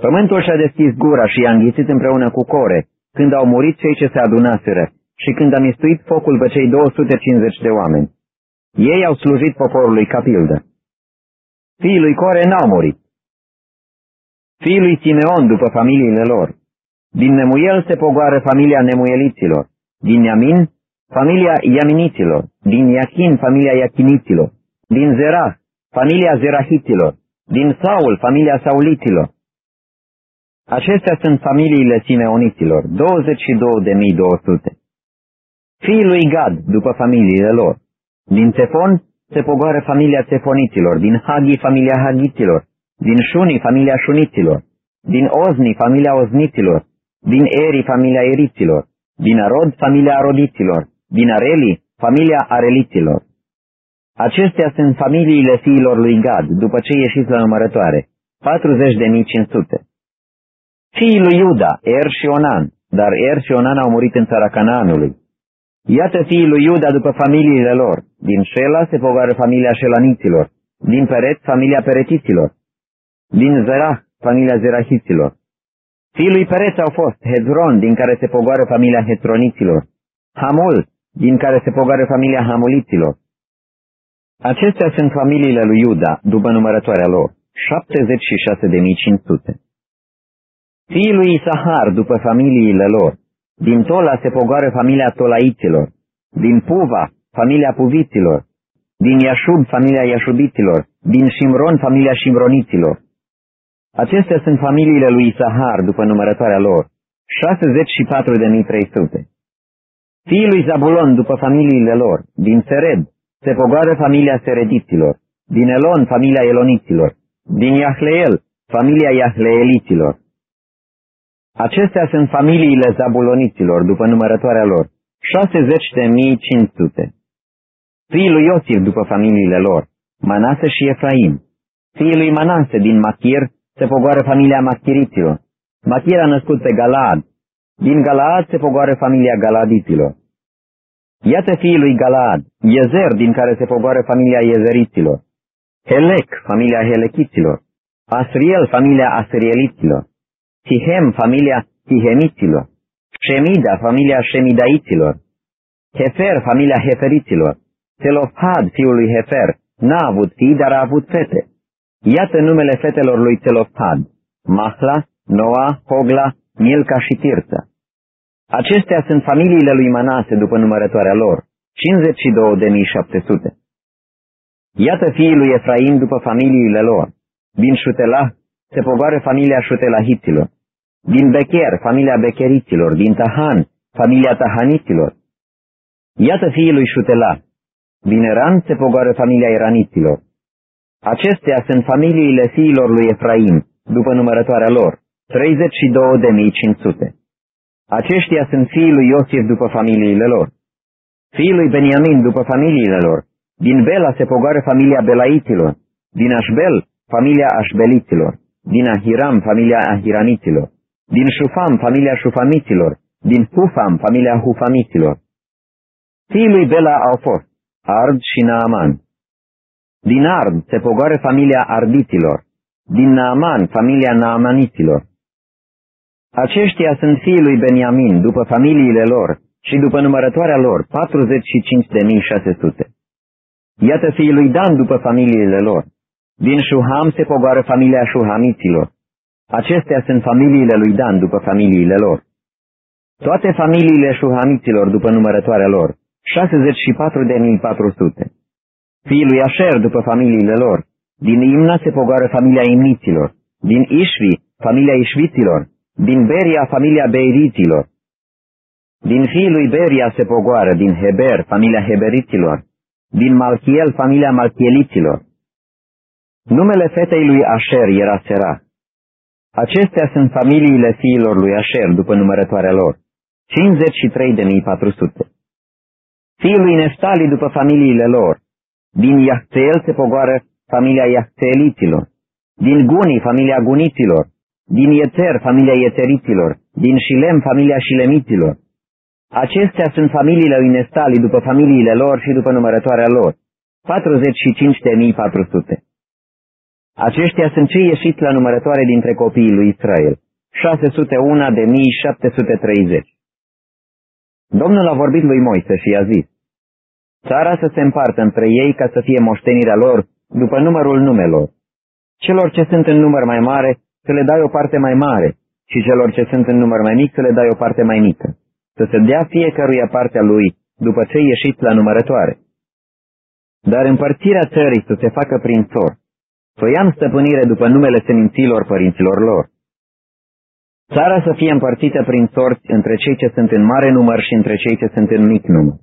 Pământul și-a deschis gura și i-a înghițit împreună cu Core, când au murit cei ce se adunaseră și când a mistuit focul pe cei 250 de oameni. Ei au slujit poporului ca pildă. Fiii lui Core n-au murit. Fiii lui Simeon după familiile lor. Din Nemuel se pogoară familia Nemueliților. Din Yamin, familia Iaminiților. Din Iachin, familia Iachiniților. Din Zerah, familia Zerahiților. Din Saul, familia Sauliților. Acestea sunt familiile Simeoniților, 22.200. Fiii lui Gad, după familiile lor. Din Tefon se pogoară familia Tefoniților, din Hagi familia Hagiților, din Șuni familia Șuniților, din Ozni familia Ozniților, din Eri familia Eriților, din Arod familia Arodiților, din Areli familia Areliților. Acestea sunt familiile fiilor lui Gad, după ce ieșiți la numărătoare, 40.500. Fiii lui Iuda, Er și Onan, dar Er și Onan au murit în țara Canaanului. Iată fiii lui Iuda după familiile lor. Din Șela se pogoară familia Șelaniților, din Peret familia Peretiților, din Zerah familia Zerahiților. Fiii lui Peret au fost Hezron, din care se pogoară familia Hetroniților, Hamul, din care se pogoară familia Hamuliților. Acestea sunt familiile lui Iuda, după numărătoarea lor, 76.500. Fiii lui Isahar, după familiile lor, din Tola se pogoară familia Tolaiților, din Puva, familia Puviților, din Iașub, familia Iașubiților, din Shimron, familia Shimroniților. Acestea sunt familiile lui Isahar, după numărătoarea lor, 64.300. Fiii lui Zabulon, după familiile lor, din Sered, se pogoară familia Serediților, din Elon, familia Eloniților, din Iahleel, familia Iahleeliților. Acestea sunt familiile zabuloniților după numărătoarea lor, 60.500. Fiii lui Iosif după familiile lor, Manase și Efraim. Fiii lui Manase din Machir se pogoară familia Machiriților. Machir a născut pe Galaad. Din Galaad se pogoară familia Galadiților. Iată fiii lui Galaad, Yezer, din care se pogoară familia Yezeriților. Helec, familia Helechiților. Asriel, familia Asrieliților. Sihem, familia Sihemiților. Shemida, familia Shemidaiților. Hefer, familia Heferiților. Telofhad, fiul lui Hefer, n-a avut fii, dar a avut fete. Iată numele fetelor lui Telofhad. Mahla, Noa, Hogla, Milca și Tirța. Acestea sunt familiile lui Manase după numărătoarea lor, 52.700. Iată fiii lui Efraim după familiile lor. Din Șutelah se pogoară familia Șutelahiților. Din Becher, familia Becheriților. Din Tahan, familia Tahaniților. Iată fiii lui Șutelah. Din Eran se pogoară familia Iraniților. Acestea sunt familiile fiilor lui Efraim, după numărătoarea lor, 32.500. Aceștia sunt fiii lui Iosif după familiile lor. Fiii lui Beniamin după familiile lor. Din Bela se pogoară familia Belaiților. Din Așbel, familia Așbeliților. Din Ahiram, familia Ahiraniților. Din Șufam, familia Șufamiților. Din Hufam, familia Hufamiților. Fiii lui Bela au fost Ard și Naaman. Din Ard se pogoară familia Ardiților. Din Naaman, familia Naamaniților. Aceștia sunt fiii lui Beniamin, după familiile lor și după numărătoarea lor, 45.600. Iată fiii lui Dan după familiile lor. Din Shuham se pogoară familia Shuhamiților. Acestea sunt familiile lui Dan după familiile lor. Toate familiile Shuhamiților după numărătoarea lor, 64.400. Fiii lui Asher după familiile lor. Din Imna se pogoară familia Imniților. Din Ishvi, familia Ishviților din Beria, familia Beiriților. Din fiii lui Beria se pogoară, din Heber, familia Heberiților. Din Malchiel, familia Malchieliților. Numele fetei lui Asher era Sera. Acestea sunt familiile fiilor lui Asher după numărătoarea lor. 53.400. Fiii lui Neftali după familiile lor. Din Iahtel se pogoară familia Iahteliților. Din Guni, familia Guniților din Ieter, familia Ieteriților, din Shilem, familia Shilemiților. Acestea sunt familiile lui Nestali după familiile lor și după numărătoarea lor, 45.400. Aceștia sunt cei ieșiți la numărătoare dintre copiii lui Israel, 601.730. Domnul a vorbit lui Moise și i-a zis, Țara să se împartă între ei ca să fie moștenirea lor după numărul numelor. Celor ce sunt în număr mai mare să le dai o parte mai mare și celor ce sunt în număr mai mic să le dai o parte mai mică, să se dea fiecăruia partea lui după ce ieșiți la numărătoare. Dar împărțirea țării să se facă prin țor, să ia în stăpânire după numele seminților părinților lor. Țara să fie împărțită prin sorți între cei ce sunt în mare număr și între cei ce sunt în mic număr.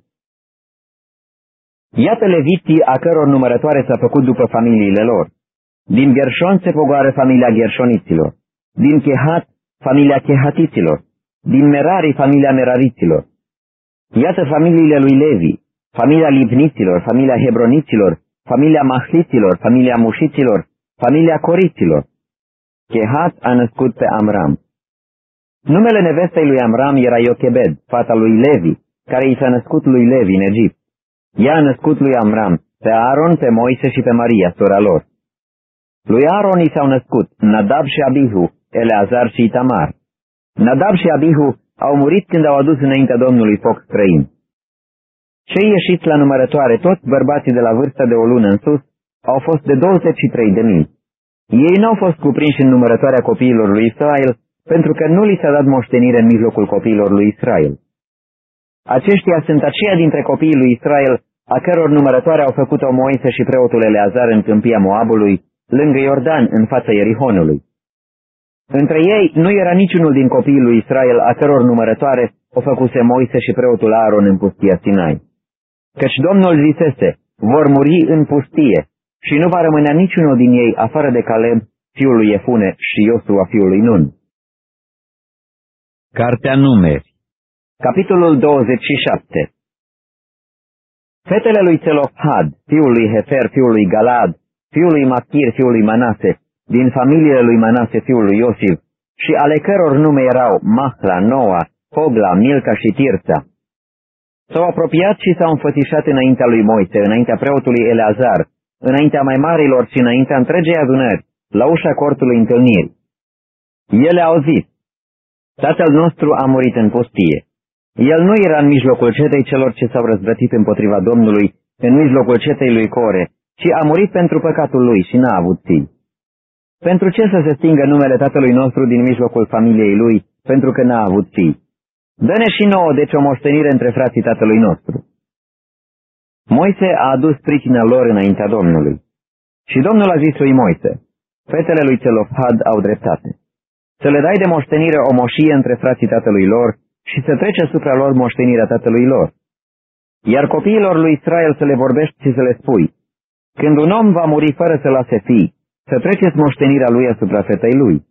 Iată leviții a căror numărătoare s-a făcut după familiile lor. Din Gershon se pogoară familia Gershoniților. Din Chehat, familia Chehatiților. Din Merari, familia Merariților. Iată familiile lui Levi, familia Libniților, familia Hebroniților, familia Mahliților, familia Mușiților, familia Coriților. Chehat a născut pe Amram. Numele nevestei lui Amram era Iochebed, fata lui Levi, care i s-a născut lui Levi în Egipt. Ea a născut lui Amram, pe Aaron, pe Moise și pe Maria, sora lor. Lui Aaron i s-au născut Nadab și Abihu, Eleazar și Itamar. Nadab și Abihu au murit când au adus înaintea Domnului foc străin. Cei ieșiți la numărătoare, toți bărbații de la vârsta de o lună în sus, au fost de 23 de mii. Ei n-au fost cuprinși în numărătoarea copiilor lui Israel, pentru că nu li s-a dat moștenire în mijlocul copiilor lui Israel. Aceștia sunt aceia dintre copiii lui Israel, a căror numărătoare au făcut-o Moise și preotul Eleazar în câmpia Moabului, lângă Iordan, în fața Ierihonului. Între ei nu era niciunul din copiii lui Israel a căror numărătoare o făcuse Moise și preotul Aaron în pustia Sinai. Căci Domnul zisese, vor muri în pustie și nu va rămânea niciunul din ei afară de Caleb, fiul lui Efune și Iosua fiul lui Nun. Cartea Numeri Capitolul 27 Fetele lui Țelofhad, fiul lui Hefer, fiul lui Galad, fiul lui Machir, fiul lui Manase, din familiile lui Manase, fiul lui Iosif, și ale căror nume erau Mahla, Noa, Hogla, Milca și Tirța. S-au apropiat și s-au înfățișat înaintea lui Moise, înaintea preotului Eleazar, înaintea mai marilor și înaintea întregei adunări, la ușa cortului întâlnirii. Ele au zis, Tatăl nostru a murit în pustie. El nu era în mijlocul cetei celor ce s-au răzvrătit împotriva Domnului, în mijlocul cetei lui Core, ci a murit pentru păcatul lui și n-a avut ții. Pentru ce să se stingă numele tatălui nostru din mijlocul familiei lui, pentru că n-a avut ții? Dă-ne și nouă, deci, o moștenire între frații tatălui nostru. Moise a adus pricina lor înaintea Domnului. Și Domnul a zis lui Moise, fetele lui Celofhad au dreptate. Să le dai de moștenire o moșie între frații tatălui lor și să trece asupra lor moștenirea tatălui lor. Iar copiilor lui Israel să le vorbești și să le spui, când un om va muri fără să lase fii, să treceți moștenirea lui asupra fetei lui.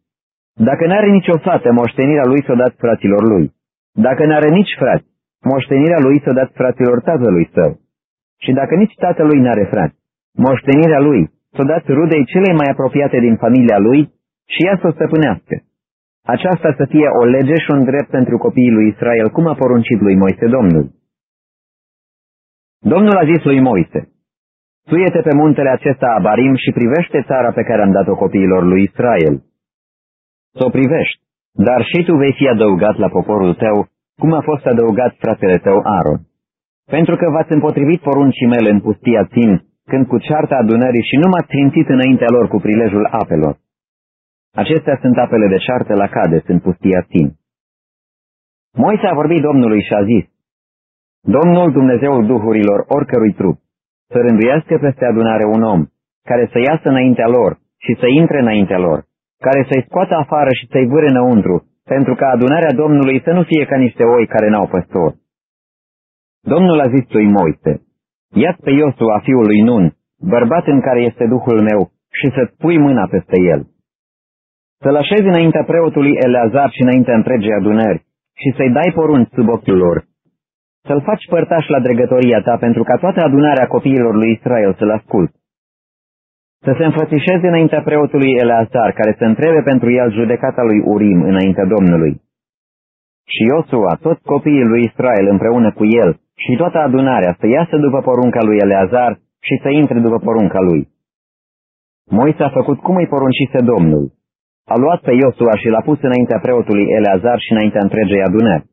Dacă n-are nicio fată, moștenirea lui să o dați fraților lui. Dacă n-are nici frați, moștenirea lui să o dați fraților tatălui său. Și dacă nici tatălui n-are frați, moștenirea lui să o dați rudei cele mai apropiate din familia lui și ea să o stăpânească. Aceasta să fie o lege și un drept pentru copiii lui Israel, cum a poruncit lui Moise Domnul. Domnul a zis lui Moise, Suiete pe muntele acesta Abarim și privește țara pe care am dat-o copiilor lui Israel. Să o privești, dar și tu vei fi adăugat la poporul tău, cum a fost adăugat fratele tău Aaron. Pentru că v-ați împotrivit poruncii mele în pustia țin, când cu cearta adunării și nu m-ați țintit înaintea lor cu prilejul apelor. Acestea sunt apele de ceartă la Cades în pustia țin. Moise a vorbit Domnului și a zis, Domnul Dumnezeul Duhurilor oricărui trup, să rânduiască peste adunare un om, care să iasă înaintea lor și să intre înaintea lor, care să-i scoată afară și să-i vâre înăuntru, pentru ca adunarea Domnului să nu fie ca niște oi care n-au păstor. Domnul a zis lui Moise, ia pe Iosua fiul lui Nun, bărbat în care este Duhul meu, și să-ți pui mâna peste el. Să-l așezi înaintea preotului Eleazar și înaintea întregii adunări și să-i dai porunci sub ochiul lor, să-l faci părtaș la dregătoria ta pentru ca toată adunarea copiilor lui Israel să-l ascult. Să se înfățișeze înaintea preotului Eleazar, care să întrebe pentru el judecata lui Urim înaintea Domnului. Și Iosua, toți copiii lui Israel împreună cu el și toată adunarea să iasă după porunca lui Eleazar și să intre după porunca lui. Moise a făcut cum îi poruncise Domnul. A luat pe Iosua și l-a pus înaintea preotului Eleazar și înaintea întregei adunări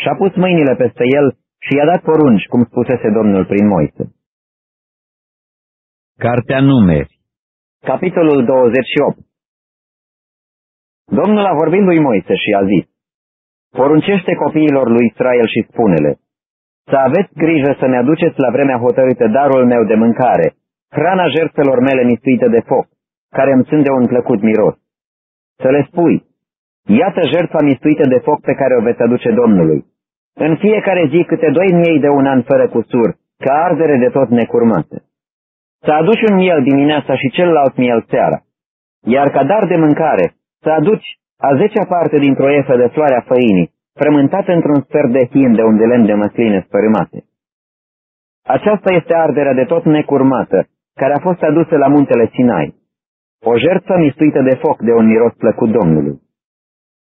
și-a pus mâinile peste el și i-a dat porunci, cum spusese Domnul prin Moise. Cartea Numeri Capitolul 28 Domnul a vorbit lui Moise și a zis, Poruncește copiilor lui Israel și spune-le, Să aveți grijă să-mi aduceți la vremea hotărâtă darul meu de mâncare, hrana jertfelor mele mistuite de foc, care îmi sunt de un plăcut miros. Să le spui, Iată jertfa mistuită de foc pe care o veți aduce Domnului. În fiecare zi câte doi miei de un an fără cusur, ca ardere de tot necurmată. Să aduci un miel dimineața și celălalt miel seara. Iar ca dar de mâncare, să aduci a zecea parte dintr-o efă de floarea făinii, frământată într-un sfert de hin de un de lemn de măsline spărâmate. Aceasta este arderea de tot necurmată, care a fost adusă la muntele Sinai. O jertfă mistuită de foc de un miros plăcut Domnului.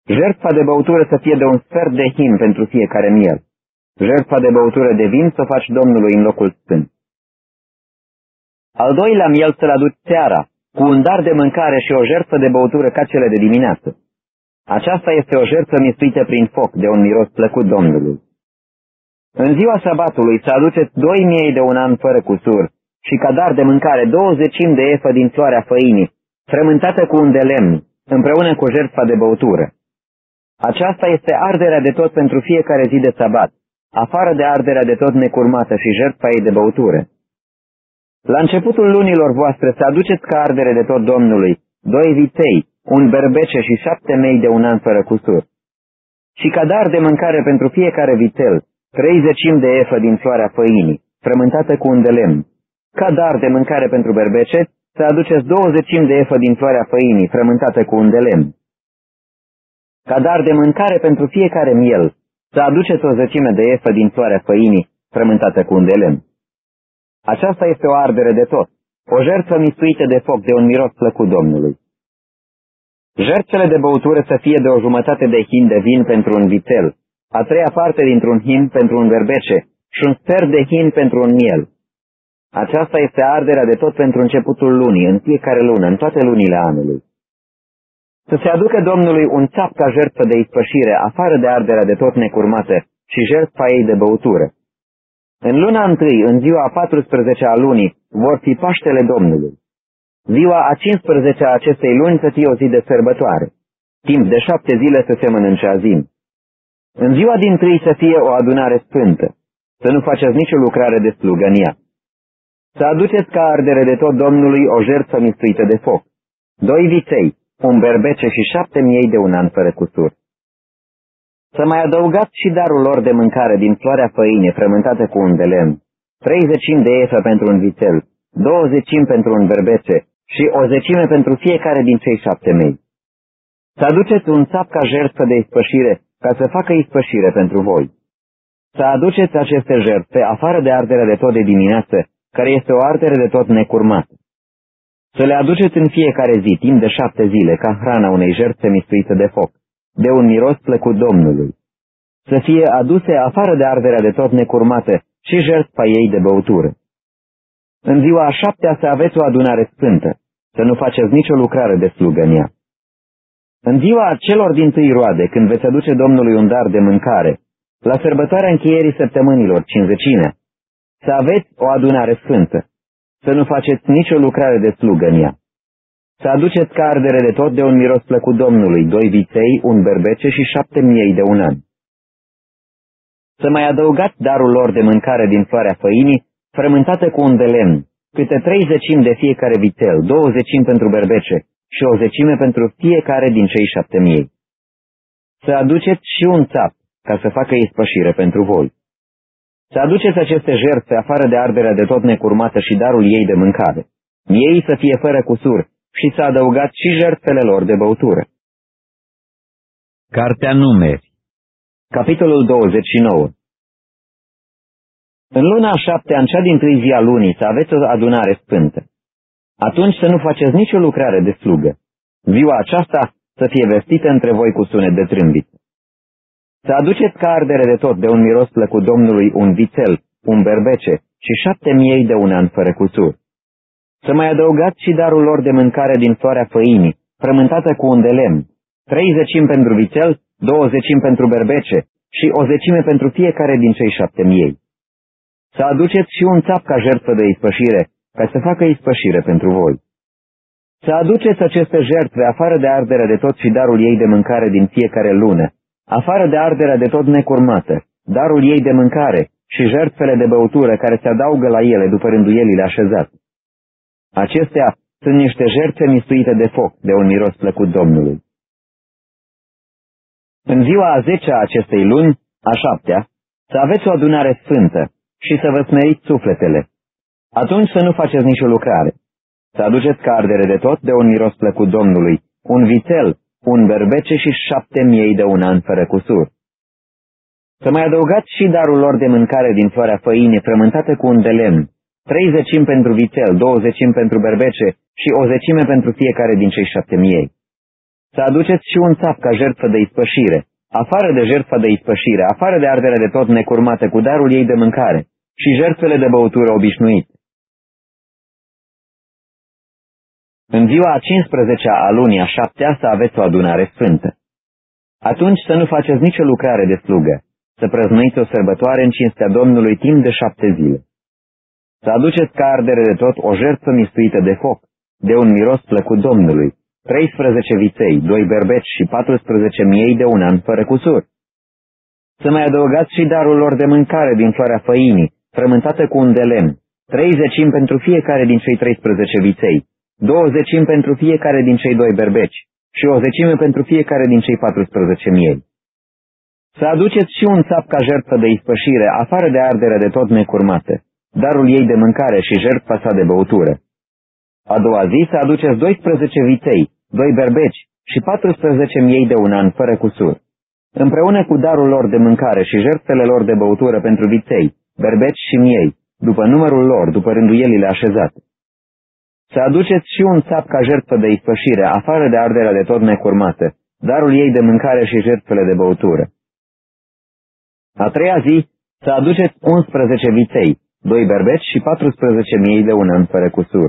Jertfa de băutură să fie de un sfert de hin pentru fiecare miel. Jertfa de băutură de vin să faci Domnului în locul sfânt. Al doilea miel să-l aduci seara, cu un dar de mâncare și o jertfă de băutură ca cele de dimineață. Aceasta este o jertfă mistuită prin foc de un miros plăcut Domnului. În ziua sabatului să aduceți doi miei de un an fără cusur și ca dar de mâncare douăzecim de efă din floarea făinii, frământată cu un de lemn, împreună cu jertfa de băutură. Aceasta este arderea de tot pentru fiecare zi de sabat, afară de arderea de tot necurmată și jertfa ei de băutură. La începutul lunilor voastre să aduceți ca ardere de tot Domnului doi vitei, un berbece și șapte mei de un an fără cusur. Și ca dar de mâncare pentru fiecare vitel, treizecim de efă din floarea făinii, frământată cu un de lemn. Ca dar de mâncare pentru berbece, să aduceți douăzecim de efă din floarea făinii, frământată cu un de lemn ca dar de mâncare pentru fiecare miel, să aduceți o zecime de efă din floarea făinii, frământată cu un de lemn. Aceasta este o ardere de tot, o jertfă mistuită de foc de un miros plăcut Domnului. Jertfele de băutură să fie de o jumătate de hin de vin pentru un vitel, a treia parte dintr-un hin pentru un berbece și un sfert de hin pentru un miel. Aceasta este arderea de tot pentru începutul lunii, în fiecare lună, în toate lunile anului. Să se aducă Domnului un țap ca jertfă de ispășire, afară de arderea de tot necurmată și jertfa ei de băutură. În luna întâi, în ziua a 14 a lunii, vor fi Paștele Domnului. Ziua a 15 a acestei luni să fie o zi de sărbătoare. Timp de șapte zile să se mănânce azim. În ziua din tâi să fie o adunare sfântă, să nu faceți nicio lucrare de slugă în ea. Să aduceți ca ardere de tot Domnului o jertfă mistuită de foc, doi viței, un berbece și șapte miei de un an fără cusur. Să mai adăugați și darul lor de mâncare din floarea făinii frământată cu un de lemn, trei zecimi de efă pentru un vițel, două zecimi pentru un berbece și o zecime pentru fiecare din cei șapte mei. Să aduceți un țap ca jertfă de ispășire, ca să facă ispășire pentru voi. Să aduceți aceste jertfe afară de arderea de tot de dimineață, care este o ardere de tot necurmată. Să le aduceți în fiecare zi, timp de șapte zile, ca hrana unei jertfe mistuite de foc, de un miros plăcut Domnului. Să fie aduse afară de arderea de tot necurmată și jertfa ei de băutură. În ziua a șaptea să aveți o adunare sfântă, să nu faceți nicio lucrare de slugă în ea. În ziua celor din tâi roade, când veți aduce Domnului un dar de mâncare, la sărbătoarea încheierii săptămânilor, cinzecine, să aveți o adunare sfântă, să nu faceți nicio lucrare de slugă în ea. Să aduceți ca ardere de tot de un miros plăcut Domnului, doi viței, un berbece și șapte miei de un an. Să mai adăugați darul lor de mâncare din floarea făinii, frământată cu un de lemn, câte trei zecimi de fiecare vițel, două zecimi pentru berbece și o zecime pentru fiecare din cei șapte miei. Să aduceți și un țap, ca să facă ispășire pentru voi. Să aduceți aceste jertfe afară de arderea de tot necurmată și darul ei de mâncare. Ei să fie fără cusur și să adăugați și jertfele lor de băutură. Cartea Numeri Capitolul 29 În luna a șaptea, în cea din tâi zi a lunii, să aveți o adunare sfântă. Atunci să nu faceți nicio lucrare de slugă. Ziua aceasta să fie vestită între voi cu sunet de trâmbiță. Să aduceți ca ardere de tot de un miros plăcut Domnului un vițel, un berbece și șapte miei de un an fără cusur. Să mai adăugați și darul lor de mâncare din floarea făinii, frământată cu un de lemn, trei zecimi pentru vițel, două zecimi pentru berbece și o zecime pentru fiecare din cei șapte miei. Să aduceți și un țap ca jertfă de ispășire, ca să facă ispășire pentru voi. Să aduceți aceste jertfe afară de ardere de tot și darul ei de mâncare din fiecare lună, afară de arderea de tot necurmată, darul ei de mâncare și jertfele de băutură care se adaugă la ele după rânduielile așezate. Acestea sunt niște jertfe mistuite de foc, de un miros plăcut Domnului. În ziua a zecea a acestei luni, a șaptea, să aveți o adunare sfântă și să vă smeriți sufletele. Atunci să nu faceți nicio lucrare. Să aduceți ca ardere de tot de un miros plăcut Domnului, un vițel, un berbece și șapte miei de un an fără cusur. Să mai adăugați și darul lor de mâncare din floarea făinii frământată cu un de lemn, trei zecimi pentru vițel, două zecimi pentru berbece și o zecime pentru fiecare din cei șapte miei. Să aduceți și un țap ca jertfă de ispășire, afară de jertfa de ispășire, afară de ardere de tot necurmată cu darul ei de mâncare și jertfele de băutură obișnuite. În ziua a 15 a lunii a șaptea să aveți o adunare sfântă. Atunci să nu faceți nicio lucrare de slugă, să prăznuiți o sărbătoare în cinstea Domnului timp de șapte zile. Să aduceți ca ardere de tot o jertfă mistuită de foc, de un miros plăcut Domnului, 13 viței, doi berbeci și 14 miei de un an fără cusur. Să mai adăugați și darul lor de mâncare din floarea făinii, frământată cu un de lemn, trei zecimi pentru fiecare din cei 13 viței, două zecimi pentru fiecare din cei doi berbeci și o zecime pentru fiecare din cei 14 miei. Să aduceți și un țap ca jertfă de ispășire, afară de ardere de tot necurmată, darul ei de mâncare și jertfa sa de băutură. A doua zi să aduceți 12 vitei, doi berbeci și 14 miei de un an fără cusur, împreună cu darul lor de mâncare și jertfele lor de băutură pentru viței, berbeci și miei, după numărul lor, după rânduielile așezate. Să aduceți și un țap ca jertfă de ispășire, afară de arderea de tot necurmată, darul ei de mâncare și jertfele de băutură. A treia zi, să aduceți 11 viței, doi berbeci și 14 miei de un an fără cusur,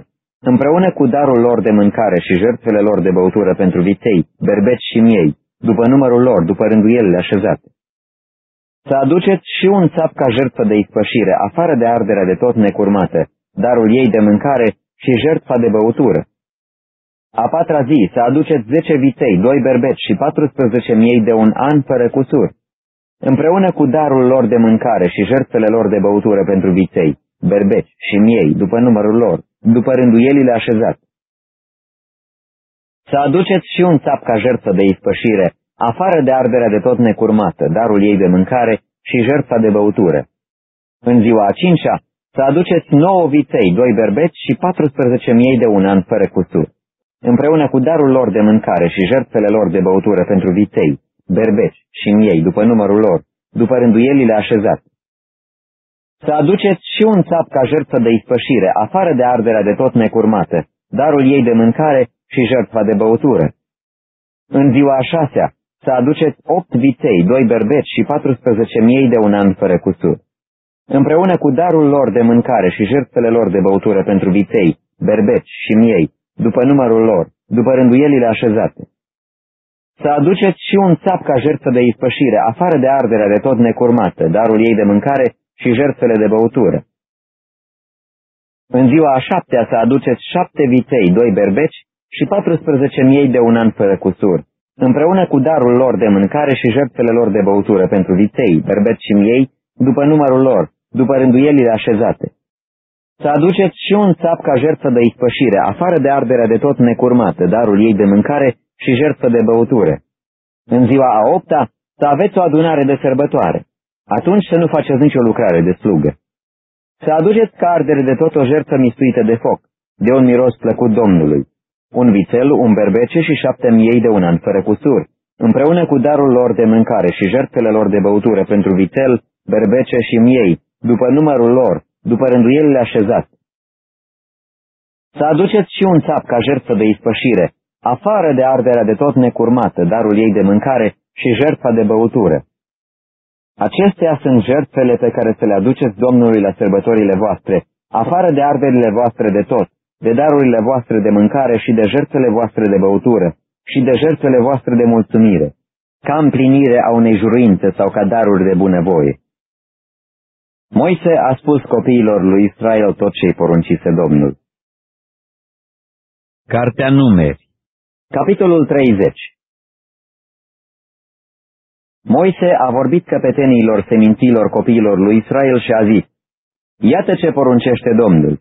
împreună cu darul lor de mâncare și jertfele lor de băutură pentru viței, berbeci și miei, după numărul lor, după rânduielile așezate. Să aduceți și un țap ca jertfă de ispășire, afară de arderea de tot necurmată, darul ei de mâncare și jertfa de băutură. A patra zi să aduceți zece viței, doi berbeci și 14 miei de un an fără cusur, împreună cu darul lor de mâncare și jertfele lor de băutură pentru viței, berbeci și miei, după numărul lor, după rânduielile așezate. Să aduceți și un țap ca jertfă de ispășire, afară de arderea de tot necurmată, darul ei de mâncare și jertfa de băutură. În ziua a cincea, să aduceți nouă viței, doi berbeci și 14 miei de un an fără cusur, împreună cu darul lor de mâncare și jertfele lor de băutură pentru viței, berbeci și miei, după numărul lor, după rânduielile așezate. Să aduceți și un țap ca jertfă de ispășire, afară de arderea de tot necurmată, darul ei de mâncare și jertfa de băutură. În ziua a șasea, să aduceți opt viței, doi berbeci și 14 miei de un an fără cusur, împreună cu darul lor de mâncare și jertfele lor de băutură pentru viței, berbeci și miei, după numărul lor, după rânduielile așezate. Să aduceți și un țap ca jertfă de ispășire, afară de arderea de tot necurmată, darul ei de mâncare și jertfele de băutură. În ziua a șaptea să aduceți șapte viței, doi berbeci și 14 miei de un an fără cusur, împreună cu darul lor de mâncare și jertfele lor de băutură pentru viței, berbeci și miei, după numărul lor, după rânduielile așezate. Să aduceți și un țap ca jertfă de ispășire, afară de arderea de tot necurmată, darul ei de mâncare și jertfă de băutură. În ziua a opta, să aveți o adunare de sărbătoare. Atunci să nu faceți nicio lucrare de slugă. Să aduceți ca ardere de tot o jertfă mistuită de foc, de un miros plăcut Domnului. Un vițel, un berbece și șapte miei de un an fără cusur, împreună cu darul lor de mâncare și jertfele lor de băutură pentru vițel, berbece și miei, după numărul lor, după rânduielile așezate. Să aduceți și un țap ca jertfă de ispășire, afară de arderea de tot necurmată, darul ei de mâncare și jertfa de băutură. Acestea sunt jertfele pe care să le aduceți Domnului la sărbătorile voastre, afară de arderile voastre de tot, de darurile voastre de mâncare și de jertfele voastre de băutură și de jertfele voastre de mulțumire, ca împlinire a unei juruințe sau ca daruri de bunăvoie. Moise a spus copiilor lui Israel tot ce-i poruncise Domnul. Cartea Numeri Capitolul 30 Moise a vorbit căpetenilor seminților copiilor lui Israel și a zis, Iată ce poruncește Domnul.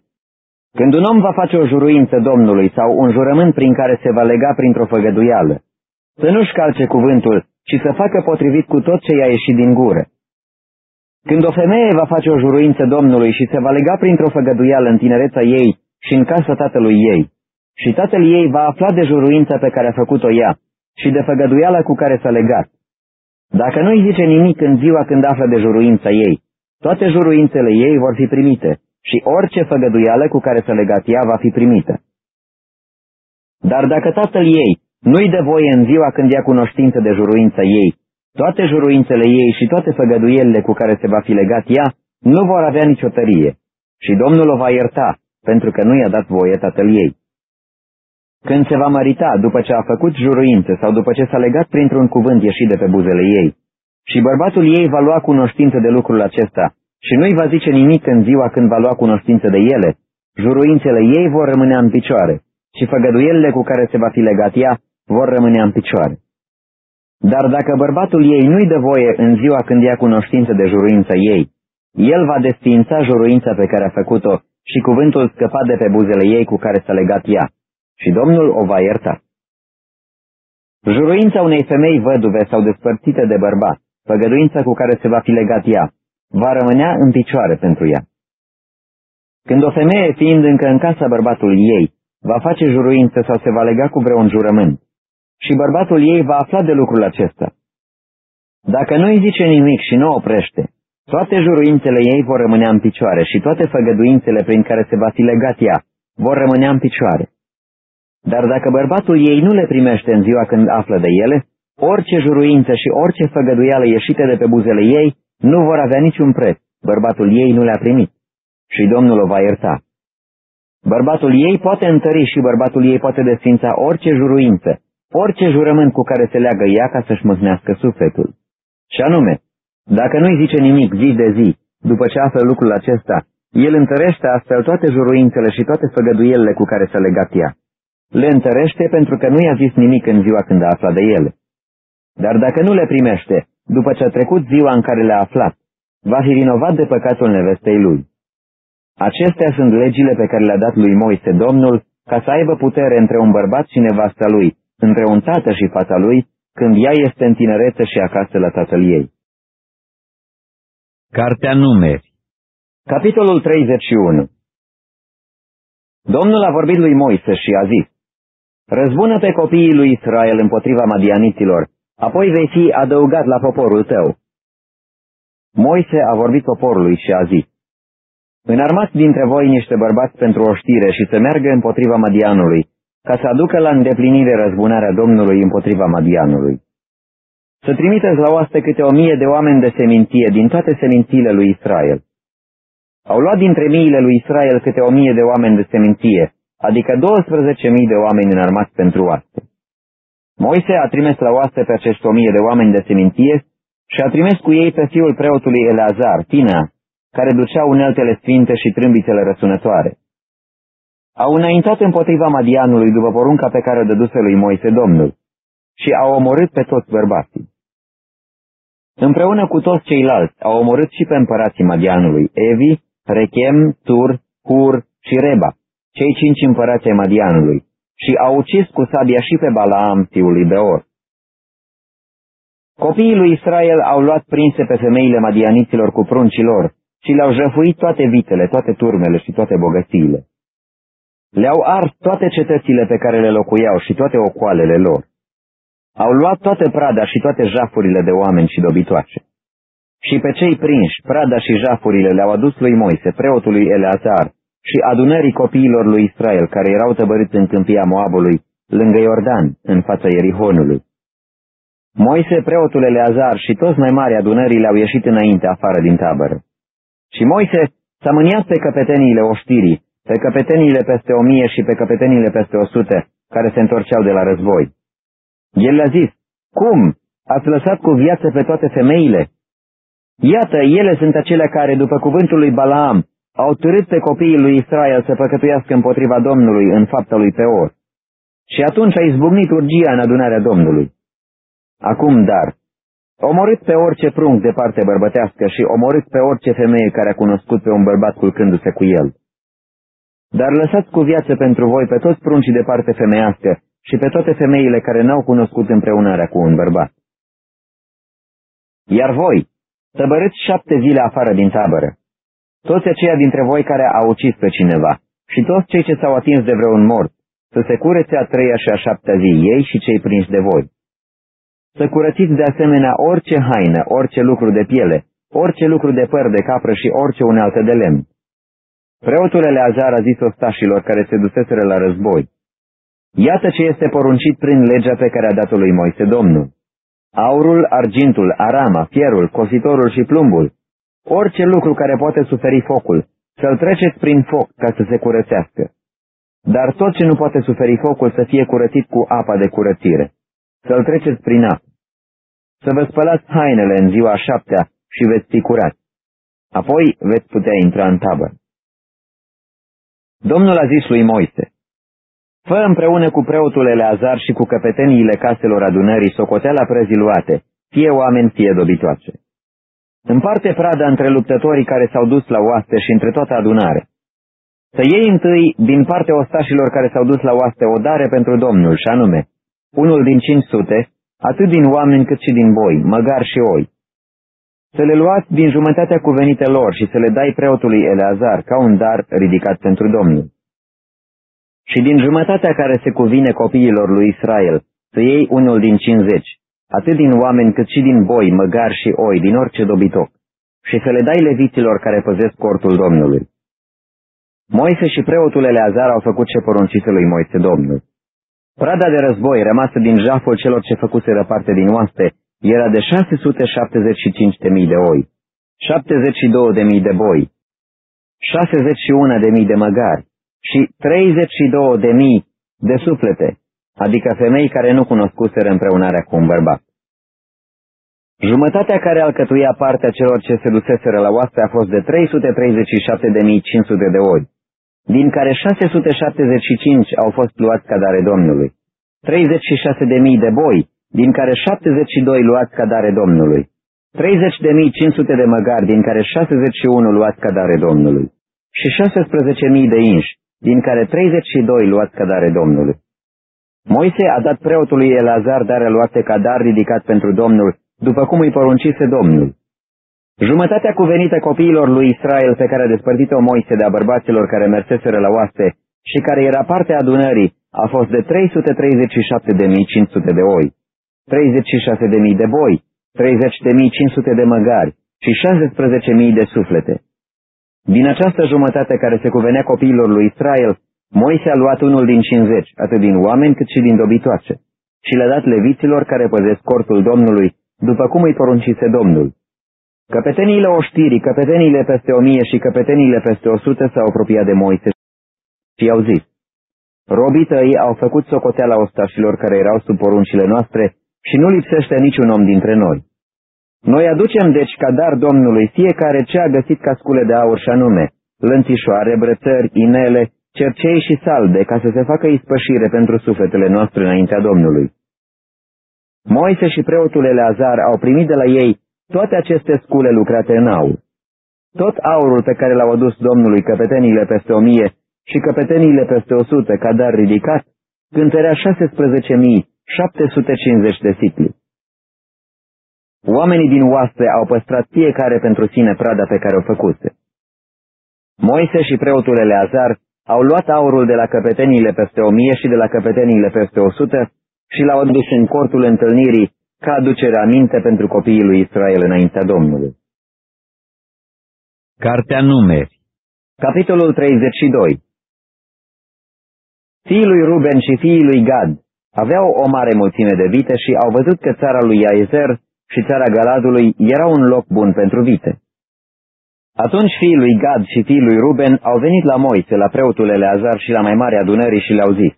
Când un om va face o juruință Domnului sau un jurământ prin care se va lega printr-o făgăduială, să nu-și calce cuvântul, ci să facă potrivit cu tot ce i-a ieșit din gură. Când o femeie va face o juruință Domnului și se va lega printr-o făgăduială în tinereța ei și în casa tatălui ei, și tatăl ei va afla de juruința pe care a făcut-o ea și de făgăduiala cu care s-a legat. Dacă nu-i zice nimic în ziua când află de juruința ei, toate juruințele ei vor fi primite și orice făgăduială cu care s-a legat ea va fi primită. Dar dacă tatăl ei nu-i dă voie în ziua când ia cunoștință de juruința ei toate juruințele ei și toate făgăduielile cu care se va fi legat ea nu vor avea nicio tărie și Domnul o va ierta, pentru că nu i-a dat voie tatăl ei. Când se va mărita după ce a făcut juruințe sau după ce s-a legat printr-un cuvânt ieșit de pe buzele ei, și bărbatul ei va lua cunoștință de lucrul acesta. Și nu-i va zice nimic în ziua când va lua cunoștință de ele, juruințele ei vor rămâne în picioare. Și făgăduielile cu care se va fi legat ea vor rămâne în picioare. Dar dacă bărbatul ei nu-i dă voie în ziua când ia cunoștință de juruința ei, el va desfința juruința pe care a făcut-o și cuvântul scăpat de pe buzele ei cu care s-a legat ea, și Domnul o va ierta. Juruința unei femei văduve sau despărțite de bărbat, făgăduința cu care se va fi legat ea, va rămânea în picioare pentru ea. Când o femeie, fiind încă în casa bărbatului ei, va face juruință sau se va lega cu vreun jurământ, și bărbatul ei va afla de lucrul acesta. Dacă nu îi zice nimic și nu oprește, toate juruințele ei vor rămânea în picioare și toate făgăduințele prin care se va fi legat ea vor rămânea în picioare. Dar dacă bărbatul ei nu le primește în ziua când află de ele, orice juruință și orice făgăduială ieșite de pe buzele ei nu vor avea niciun preț, bărbatul ei nu le-a primit și Domnul o va ierta. Bărbatul ei poate întări și bărbatul ei poate desfința orice juruință, orice jurământ cu care se leagă ea ca să-și mâhnească sufletul. Și anume, dacă nu-i zice nimic zi de zi, după ce află lucrul acesta, el întărește astfel toate juruințele și toate făgăduielile cu care s-a legat ea. Le întărește pentru că nu i-a zis nimic în ziua când a aflat de ele. Dar dacă nu le primește, după ce a trecut ziua în care le-a aflat, va fi vinovat de păcatul nevestei lui. Acestea sunt legile pe care le-a dat lui Moise Domnul ca să aibă putere între un bărbat și nevasta lui, între un tată și fata lui, când ea este în tinerețe și acasă la tatăl ei. Cartea Numeri Capitolul 31 Domnul a vorbit lui Moise și a zis, Răzbună pe copiii lui Israel împotriva madianiților, apoi vei fi adăugat la poporul tău. Moise a vorbit poporului și a zis, Înarmați dintre voi niște bărbați pentru o știre și să meargă împotriva Madianului, ca să aducă la îndeplinire răzbunarea Domnului împotriva Madianului. Să trimiteți la oaste câte o mie de oameni de seminție din toate semințiile lui Israel. Au luat dintre miile lui Israel câte o mie de oameni de seminție, adică 12.000 de oameni înarmați pentru oaste. Moise a trimis la oaste pe acești o mie de oameni de seminție și a trimis cu ei pe fiul preotului Eleazar, Tina, care ducea uneltele sfinte și trâmbițele răsunătoare. Au înaintat împotriva Madianului după porunca pe care o dăduse lui Moise Domnul și au omorât pe toți bărbații. Împreună cu toți ceilalți au omorât și pe împărații Madianului, Evi, Rechem, Tur, Hur și Reba, cei cinci împărați ai Madianului, și au ucis cu sabia și pe Balaam, fiul lui Beor. Copiii lui Israel au luat prinse pe femeile madianiților cu pruncilor și le-au jăfuit toate vitele, toate turmele și toate bogățiile. Le-au ars toate cetățile pe care le locuiau și toate ocoalele lor. Au luat toate prada și toate jafurile de oameni și dobitoace. Și pe cei prinși, prada și jafurile le-au adus lui Moise, preotului Eleazar, și adunării copiilor lui Israel, care erau tăbăriți în câmpia Moabului, lângă Iordan, în fața Ierihonului. Moise, preotul Eleazar și toți mai mari adunării le-au ieșit înainte afară din tabără. Și Moise s-a mâniat pe căpeteniile oștirii, pe căpeteniile peste o mie și pe căpeteniile peste o sută, care se întorceau de la război. El le-a zis, cum? Ați lăsat cu viață pe toate femeile? Iată, ele sunt acelea care, după cuvântul lui Balaam, au târât pe copiii lui Israel să păcătuiască împotriva Domnului în fapta lui Peor. Și atunci a izbucnit urgia în adunarea Domnului. Acum, dar, omorât pe orice prunc de parte bărbătească și omorât pe orice femeie care a cunoscut pe un bărbat culcându-se cu el. Dar lăsați cu viață pentru voi pe toți pruncii de parte femeiască și pe toate femeile care n-au cunoscut împreunarea cu un bărbat. Iar voi, tăbărâți șapte zile afară din tabără. Toți aceia dintre voi care au ucis pe cineva și toți cei ce s-au atins de vreun mort, să se curețe a treia și a șaptea zi, ei și cei prinși de voi. Să curățiți de asemenea orice haină, orice lucru de piele, orice lucru de păr de capră și orice unealtă de lemn. Preotul Eleazar a zis ostașilor care se duseseră la război, Iată ce este poruncit prin legea pe care a dat-o lui Moise Domnul. Aurul, argintul, arama, fierul, cositorul și plumbul, orice lucru care poate suferi focul, să-l treceți prin foc ca să se curățească. Dar tot ce nu poate suferi focul să fie curățit cu apa de curățire. Să-l treceți prin apă. Să vă spălați hainele în ziua șaptea și veți fi curați. Apoi veți putea intra în tabără. Domnul a zis lui Moise, Fă împreună cu preotul Eleazar și cu căpeteniile caselor adunării socoteala prezii luate, fie oameni, fie dobitoace. Împarte prada între luptătorii care s-au dus la oaste și între toată adunare. Să iei întâi din partea ostașilor care s-au dus la oaste o dare pentru Domnul, și anume, unul din 500, atât din oameni cât și din boi, măgar și oi. Să le luați din jumătatea cuvenită lor și să le dai preotului Eleazar ca un dar ridicat pentru Domnul. Și din jumătatea care se cuvine copiilor lui Israel, să iei unul din cincizeci, atât din oameni cât și din boi, măgari și oi, din orice dobitoc, și să le dai leviților care păzesc cortul Domnului. Moise și preotul Eleazar au făcut ce poruncise lui Moise Domnul. Prada de război rămasă din jaful celor ce făcuseră parte din oaste era de 675.000 de oi, 72.000 de boi, 61.000 de măgari și 32.000 de suflete, adică femei care nu cunoscuseră împreunarea cu un bărbat. Jumătatea care alcătuia partea celor ce se duseseră la oaste a fost de 337.500 de oi, din care 675 au fost luați ca dare Domnului, 36.000 de boi, din care 72 luați ca dare Domnului, 30.500 de măgari, din care 61 luați ca dare Domnului, și 16.000 de inși, din care 32 luați ca dare Domnului. Moise a dat preotului Elazar dare luate ca dar ridicat pentru Domnul, după cum îi poruncise Domnul. Jumătatea cuvenită copiilor lui Israel pe care a despărțit-o Moise de a bărbaților care merseseră la oaste și care era parte adunării a fost de 337.500 de oi, 36.000 de boi, 30.500 de măgari și 16.000 de suflete. Din această jumătate care se cuvenea copiilor lui Israel, Moise a luat unul din 50, atât din oameni cât și din dobitoace, și le-a dat leviților care păzesc cortul Domnului, după cum îi poruncise Domnul. Căpeteniile oștirii, căpeteniile peste o mie și căpeteniile peste o sută s-au apropiat de Moise și i-au zis, Robii tăi au făcut socoteala ostașilor care erau sub poruncile noastre și nu lipsește niciun om dintre noi. Noi aducem deci ca dar Domnului fiecare ce a găsit ca scule de aur și anume, lănțișoare, brățări, inele, cercei și salde, ca să se facă ispășire pentru sufletele noastre înaintea Domnului. Moise și preotul Eleazar au primit de la ei toate aceste scule lucrate în aur. Tot aurul pe care l-au adus Domnului căpeteniile peste o mie și căpeteniile peste o sută ca dar ridicat, cântărea 16.750 de sicli. Oamenii din oaste au păstrat fiecare pentru sine prada pe care o făcuse. Moise și preotul Eleazar au luat aurul de la căpeteniile peste o mie și de la căpeteniile peste o sută și l-au adus în cortul întâlnirii ca aducere aminte pentru copiii lui Israel înaintea Domnului. Cartea Numeri Capitolul 32 Fiii lui Ruben și fiii lui Gad aveau o mare mulțime de vite și au văzut că țara lui Iaezer și țara Galadului era un loc bun pentru vite. Atunci fiii lui Gad și fiii lui Ruben au venit la Moise, la preotul Eleazar și la mai mare adunării și le-au zis,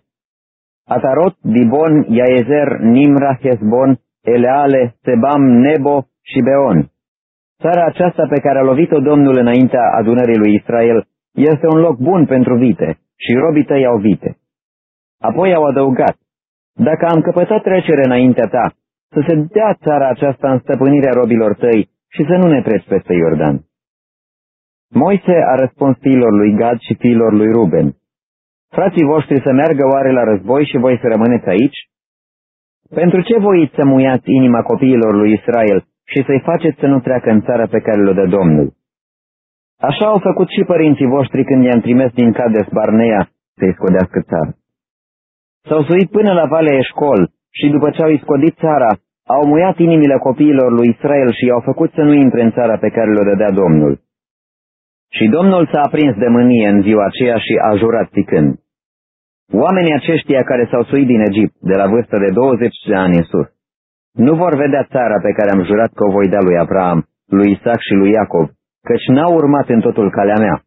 Atarot, Dibon, Iaezer, Nimra, Hezbon, Eleale, Sebam, Nebo și Beon. Țara aceasta pe care a lovit-o Domnul înaintea adunării lui Israel este un loc bun pentru vite și robii tăi au vite. Apoi au adăugat, dacă am căpătat trecere înaintea ta, să se dea țara aceasta în stăpânirea robilor tăi și să nu ne treci peste Iordan. Moise a răspuns fiilor lui Gad și fiilor lui Ruben, Frații voștri să meargă oare la război și voi să rămâneți aici? Pentru ce voiți să muiați inima copiilor lui Israel și să-i faceți să nu treacă în țara pe care le dă Domnul? Așa au făcut și părinții voștri când i-am trimis din Cades Barnea să-i scodească țara. S-au suit până la Valea Eșcol și după ce au iscodit țara, au muiat inimile copiilor lui Israel și i-au făcut să nu intre în țara pe care le dădea Domnul. Și Domnul s-a aprins de mânie în ziua aceea și a jurat zicând, Oamenii aceștia care s-au suit din Egipt, de la vârstă de 20 de ani în sus, nu vor vedea țara pe care am jurat că o voi da lui Abraham, lui Isaac și lui Iacov, căci n-au urmat în totul calea mea,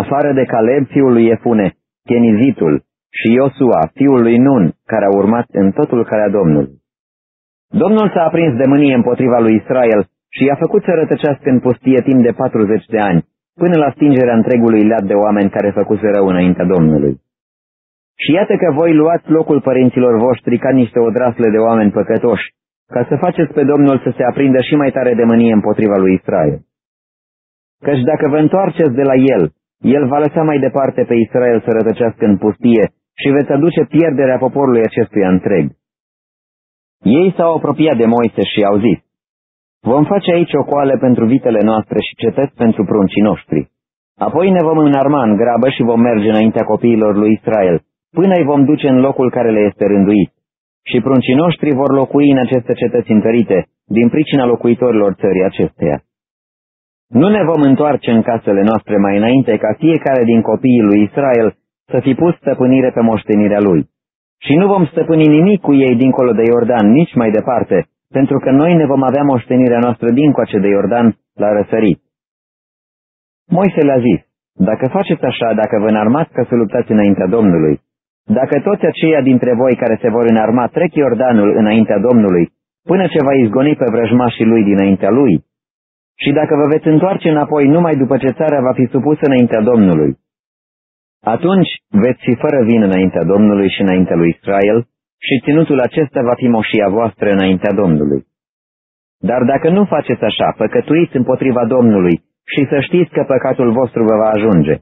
afară de Caleb, fiul lui Efune, Chenizitul, și Iosua, fiul lui Nun, care a urmat în totul calea Domnului. Domnul s-a aprins de mânie împotriva lui Israel și i-a făcut să rătăcească în pustie timp de 40 de ani, până la stingerea întregului leat de oameni care făcuse rău înaintea Domnului. Și iată că voi luați locul părinților voștri ca niște odrasle de oameni păcătoși, ca să faceți pe Domnul să se aprindă și mai tare de mânie împotriva lui Israel. Căci dacă vă întoarceți de la el, el va lăsa mai departe pe Israel să rătăcească în pustie și veți aduce pierderea poporului acestuia întreg. Ei s-au apropiat de Moise și au zis, Vom face aici o coală pentru vitele noastre și cetăți pentru pruncii noștri. Apoi ne vom înarma în grabă și vom merge înaintea copiilor lui Israel, până îi vom duce în locul care le este rânduit. și pruncii noștri vor locui în aceste cetăți întărite, din pricina locuitorilor țării acesteia. Nu ne vom întoarce în casele noastre mai înainte ca fiecare din copiii lui Israel să fi pus stăpânire pe moștenirea lui. Și nu vom stăpâni nimic cu ei dincolo de Iordan, nici mai departe, pentru că noi ne vom avea moștenirea noastră dincoace de Iordan la răsărit. Moise le-a zis, dacă faceți așa, dacă vă înarmați ca să luptați înaintea Domnului, dacă toți aceia dintre voi care se vor înarma trec Iordanul înaintea Domnului, până ce va izgoni pe vrăjmașii lui dinaintea lui, și dacă vă veți întoarce înapoi numai după ce țara va fi supusă înaintea Domnului, atunci veți fi fără vin înaintea Domnului și înaintea lui Israel și ținutul acesta va fi moșia voastră înaintea Domnului. Dar dacă nu faceți așa, păcătuiți împotriva Domnului și să știți că păcatul vostru vă va ajunge.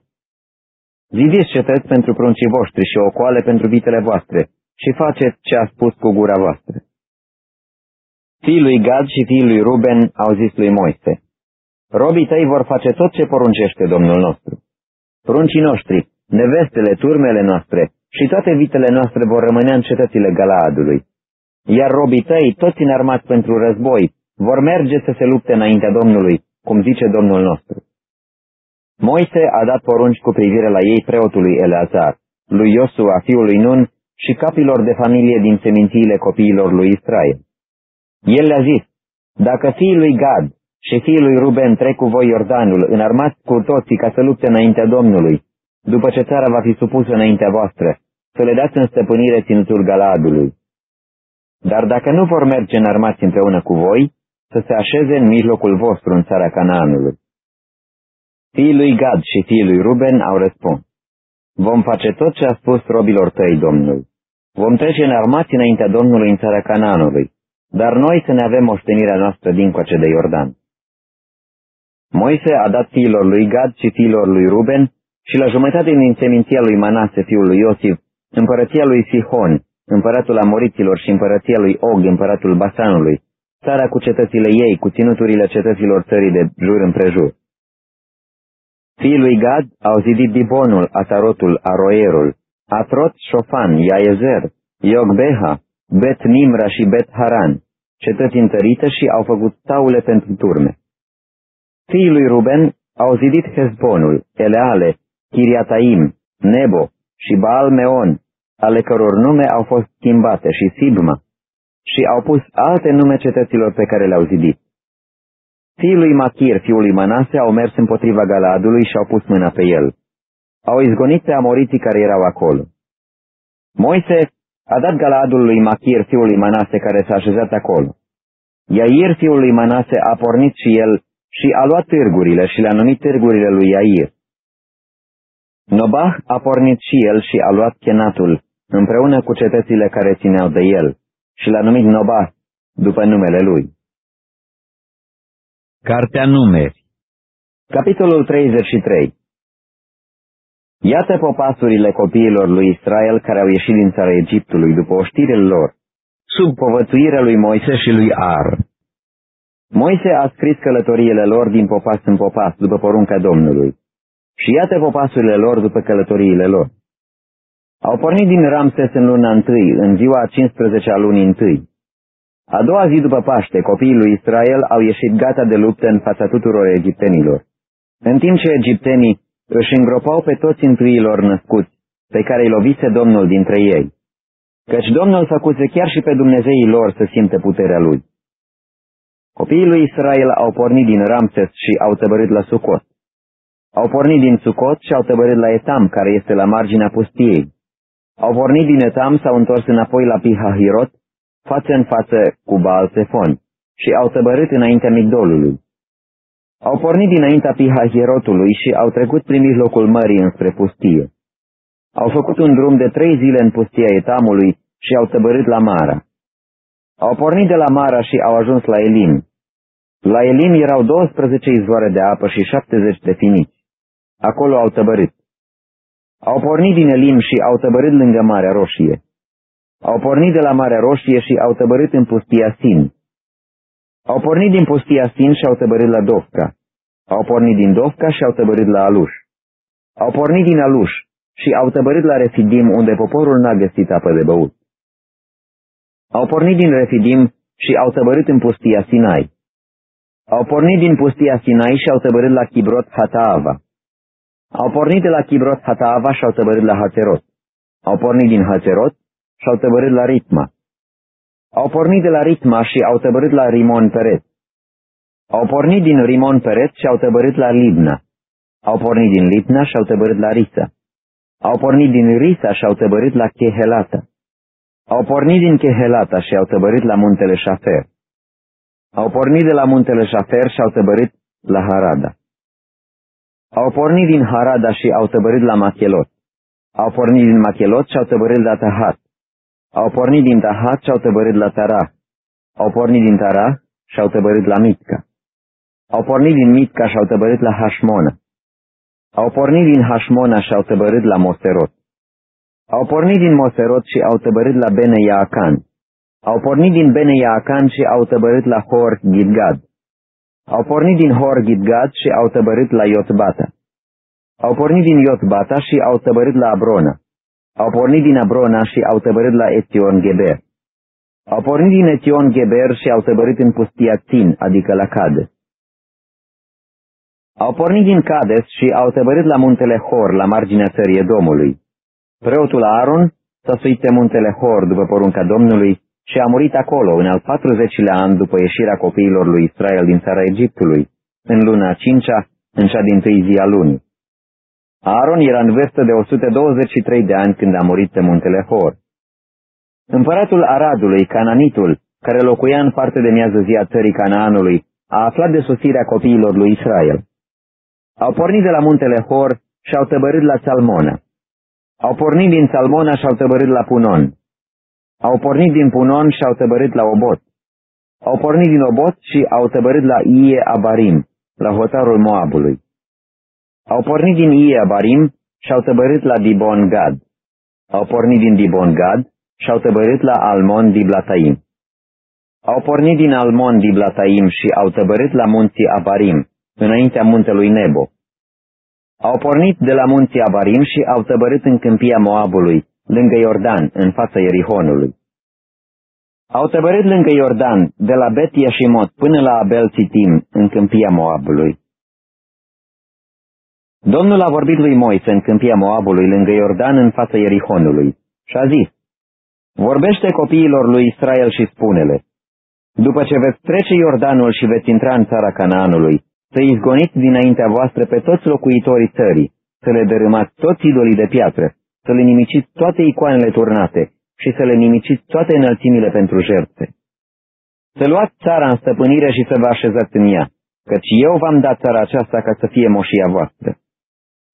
Zidiți cetăți pentru pruncii voștri și ocoale pentru vitele voastre și faceți ce a spus cu gura voastră. Fiii lui Gad și fiii lui Ruben au zis lui Moise, Robii tăi vor face tot ce poruncește Domnul nostru. Pruncii noștri, nevestele, turmele noastre și toate vitele noastre vor rămâne în cetățile Galaadului. Iar robii tăi, toți înarmați pentru război, vor merge să se lupte înaintea Domnului, cum zice Domnul nostru. Moise a dat porunci cu privire la ei preotului Eleazar, lui Iosua, fiului Nun, și capilor de familie din semințiile copiilor lui Israel. El le-a zis, dacă fiii lui Gad și fiii lui Ruben trec cu voi Iordanul, înarmați cu toții ca să lupte înaintea Domnului, după ce țara va fi supusă înaintea voastră, să le dați în stăpânire ținutul Galadului. Dar dacă nu vor merge înarmați împreună cu voi, să se așeze în mijlocul vostru în țara Canaanului. Fiii lui Gad și fiii lui Ruben au răspuns, Vom face tot ce a spus robilor tăi, Domnul. Vom trece înarmați înaintea Domnului în țara Canaanului, dar noi să ne avem moștenirea noastră dincoace de Iordan. Moise a dat fiilor lui Gad și fiilor lui Ruben și la jumătate din seminția lui Manase, fiul lui Iosif, împărăția lui Sihon, împăratul Amoriților și împărăția lui Og, împăratul Basanului, țara cu cetățile ei, cu ținuturile cetăților țării de jur împrejur. Fiii lui Gad au zidit Dibonul, Atarotul, Aroerul, Atrot, Șofan, Iaezer, Iogbeha, Bet Nimra și Bet Haran, cetăți întărite și au făcut staule pentru turme. Fiii lui Ruben au zidit Hezbonul, Eleale, Chiriataim, Nebo și Baal Meon, ale căror nume au fost schimbate, și Sibma, și au pus alte nume cetăților pe care le-au zidit. Fiii lui Machir, fiul lui Manase, au mers împotriva Galadului și au pus mâna pe el. Au izgonit pe amoriții care erau acolo. Moise a dat Galadul lui Machir, fiul lui Manase, care s-a așezat acolo. Iair, fiul lui Manase, a pornit și el și a luat târgurile și le-a numit târgurile lui Iair. Nobah a pornit și el și a luat chenatul, împreună cu cetățile care țineau de el, și l-a numit Nobah, după numele lui. Cartea Numeri Capitolul 33 Iată popasurile copiilor lui Israel care au ieșit din țara Egiptului după oștirile lor, sub povățuirea lui Moise și lui Ar. Moise a scris călătoriile lor din popas în popas, după porunca Domnului. Și iată popasurile lor după călătoriile lor. Au pornit din Ramses în luna întâi, în ziua 15 a lunii întâi. A doua zi după Paște, copiii lui Israel au ieșit gata de luptă în fața tuturor egiptenilor. În timp ce egiptenii își îngropau pe toți întâiilor născuți, pe care îi lovise Domnul dintre ei. Căci Domnul făcuse chiar și pe Dumnezeii lor să simtă puterea lui. Copiii lui Israel au pornit din Ramses și au tăbărit la Sucot. Au pornit din Sucot și au tăbărit la Etam, care este la marginea pustiei. Au pornit din Etam, s-au întors înapoi la Pihahirot, față în față cu Baal Sefon, și au tăbărit înaintea Migdolului. Au pornit dinaintea Pihahirotului și au trecut prin mijlocul mării înspre pustie. Au făcut un drum de trei zile în pustia Etamului și au tăbărit la Mara. Au pornit de la Mara și au ajuns la Elim. La Elim erau 12 izvoare de apă și 70 de finici. Acolo au tăbărit. Au pornit din Elim și au tăbărit lângă Marea Roșie. Au pornit de la Marea Roșie și au tăbărit în pustia Sin. Au pornit din pustia Sin și au tăbărit la Dovca. Au pornit din Dovca și au tăbărit la Aluș. Au pornit din Aluș și au tăbărit la Refidim, unde poporul n-a găsit apă de băut. Au pornit din Refidim și au tăbărât în pustia Sinai. Au pornit din pustia Sinai și au tăbărât la Chibrot Hataava. Au pornit de la Chibrot Hataava și au tăbărât la Haterot. Au pornit din Haterot și au tăbărât la Ritma. Au pornit de la Ritma și au tăbărât la Rimon Peret. Au pornit din Rimon Peret și au tăbărât la Libna. Au pornit din Libna și au tăbărât la Risa. Au pornit din Risa și au tăbărât la Chehelata. Au pornit din Chehelata și au tăbărât la muntele Șafer. Au pornit de la muntele Șafer și au tăbărât la Harada. Au pornit din Harada și au tăbărât la Machelot. Au pornit din Machelot și au tăbărât la Tahat. Au pornit din Tahat și au tăbărât la Tarah. Au pornit din Tarah și au tăbărât la Mitca. Au pornit din Mitca și au tăbărât la Hashmona. Au pornit din Hashmona și au tăbărât la Moserot. Au pornit din Moserot și au tăbărât la Bene Yaacan. Au pornit din Bene Yaacan și au tăbărât la Hor Gidgad. Au pornit din Hor Gidgad și au tăbărât la Iotbata. Au pornit din Iotbata și au tăbărât la Abrona. Au pornit din Abrona și au tăbărât la Etion Geber. Au pornit din Etion Geber și au tăbărât în pustia Țin, adică la Cades. Au pornit din Cades și au tăbărât la muntele Hor, la marginea țării Domului. Preotul Aaron s-a suit pe muntele Hor după porunca Domnului și a murit acolo în al 40-lea an după ieșirea copiilor lui Israel din țara Egiptului, în luna cincea, în cea din tâi zi a lunii. Aaron era în vârstă de 123 de ani când a murit pe muntele Hor. Împăratul Aradului, Cananitul, care locuia în parte de miază zi a țării Canaanului, a aflat de sosirea copiilor lui Israel. Au pornit de la muntele Hor și au tăbărât la Salmona. Au pornit din Salmona și au tăbărât la Punon. Au pornit din Punon și au tăbărât la Obot. Au pornit din Obot și au tăbărât la Ie Abarim, la hotarul Moabului. Au pornit din Ie Abarim și au tăbărât la Dibon Gad. Au pornit din Dibon Gad și au tăbărât la Almon Diblataim. Au pornit din Almon Diblataim și au tăbărât la munții Abarim, înaintea muntelui Nebo. Au pornit de la munții Abarim și au tăbărât în câmpia Moabului, lângă Iordan, în fața Ierihonului. Au tăbărât lângă Iordan, de la Bet Yashimot până la Abel Țitim, în câmpia Moabului. Domnul a vorbit lui Moise în câmpia Moabului, lângă Iordan, în fața Ierihonului, și a zis, Vorbește copiilor lui Israel și spune-le, După ce veți trece Iordanul și veți intra în țara Canaanului, să izgoniți dinaintea voastră pe toți locuitorii țării, să le dărâmați toți idolii de piatră, să le nimiciți toate icoanele turnate și să le nimiciți toate înălțimile pentru jertfe. Să luați țara în stăpânire și să vă așezați în ea, căci eu v-am dat țara aceasta ca să fie moșia voastră.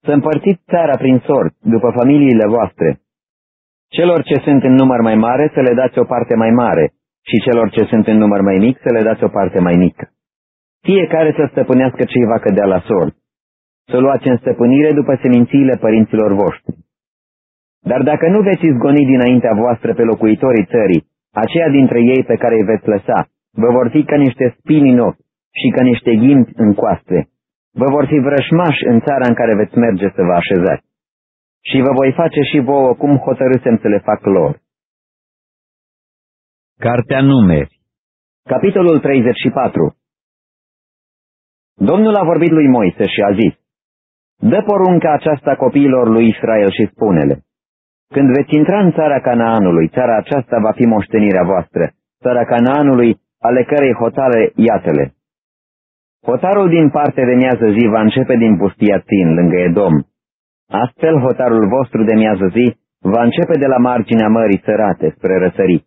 Să împărțiți țara prin sort, după familiile voastre. Celor ce sunt în număr mai mare să le dați o parte mai mare și celor ce sunt în număr mai mic să le dați o parte mai mică fiecare să stăpânească ce va cădea la sort, să luați în stăpânire după semințiile părinților voștri. Dar dacă nu veți izgoni dinaintea voastră pe locuitorii țării, aceia dintre ei pe care îi veți lăsa, vă vor fi ca niște spini în ochi și ca niște ghimbi în coaste. Vă vor fi vrășmași în țara în care veți merge să vă așezați. Și vă voi face și vouă cum hotărâsem să le fac lor. Cartea Numeri Capitolul 34 Domnul a vorbit lui Moise și a zis, Dă porunca aceasta copiilor lui Israel și spune-le, Când veți intra în țara Canaanului, țara aceasta va fi moștenirea voastră, țara Canaanului, ale cărei hotare iatele. Hotarul din parte de miază zi va începe din pustia Tin, lângă Edom. Astfel, hotarul vostru de miază zi va începe de la marginea mării sărate spre răsărit.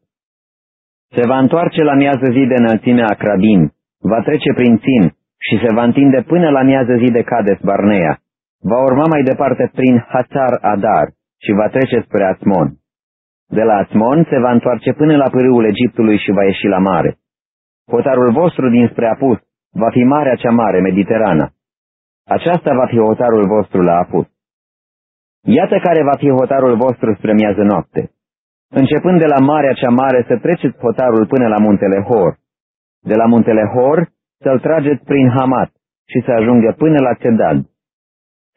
Se va întoarce la miază zi de înălțimea Acrabin, va trece prin Țin, și se va întinde până la miază zi de Cades Barnea. Va urma mai departe prin Hațar Adar și va trece spre Asmon. De la Asmon se va întoarce până la pârâul Egiptului și va ieși la mare. Hotarul vostru dinspre Apus va fi marea cea mare, Mediterana. Aceasta va fi hotarul vostru la Apus. Iată care va fi hotarul vostru spre miază noapte. Începând de la marea cea mare să treceți hotarul până la muntele Hor. De la muntele Hor să-l trageți prin Hamat și să ajungă până la Cedad.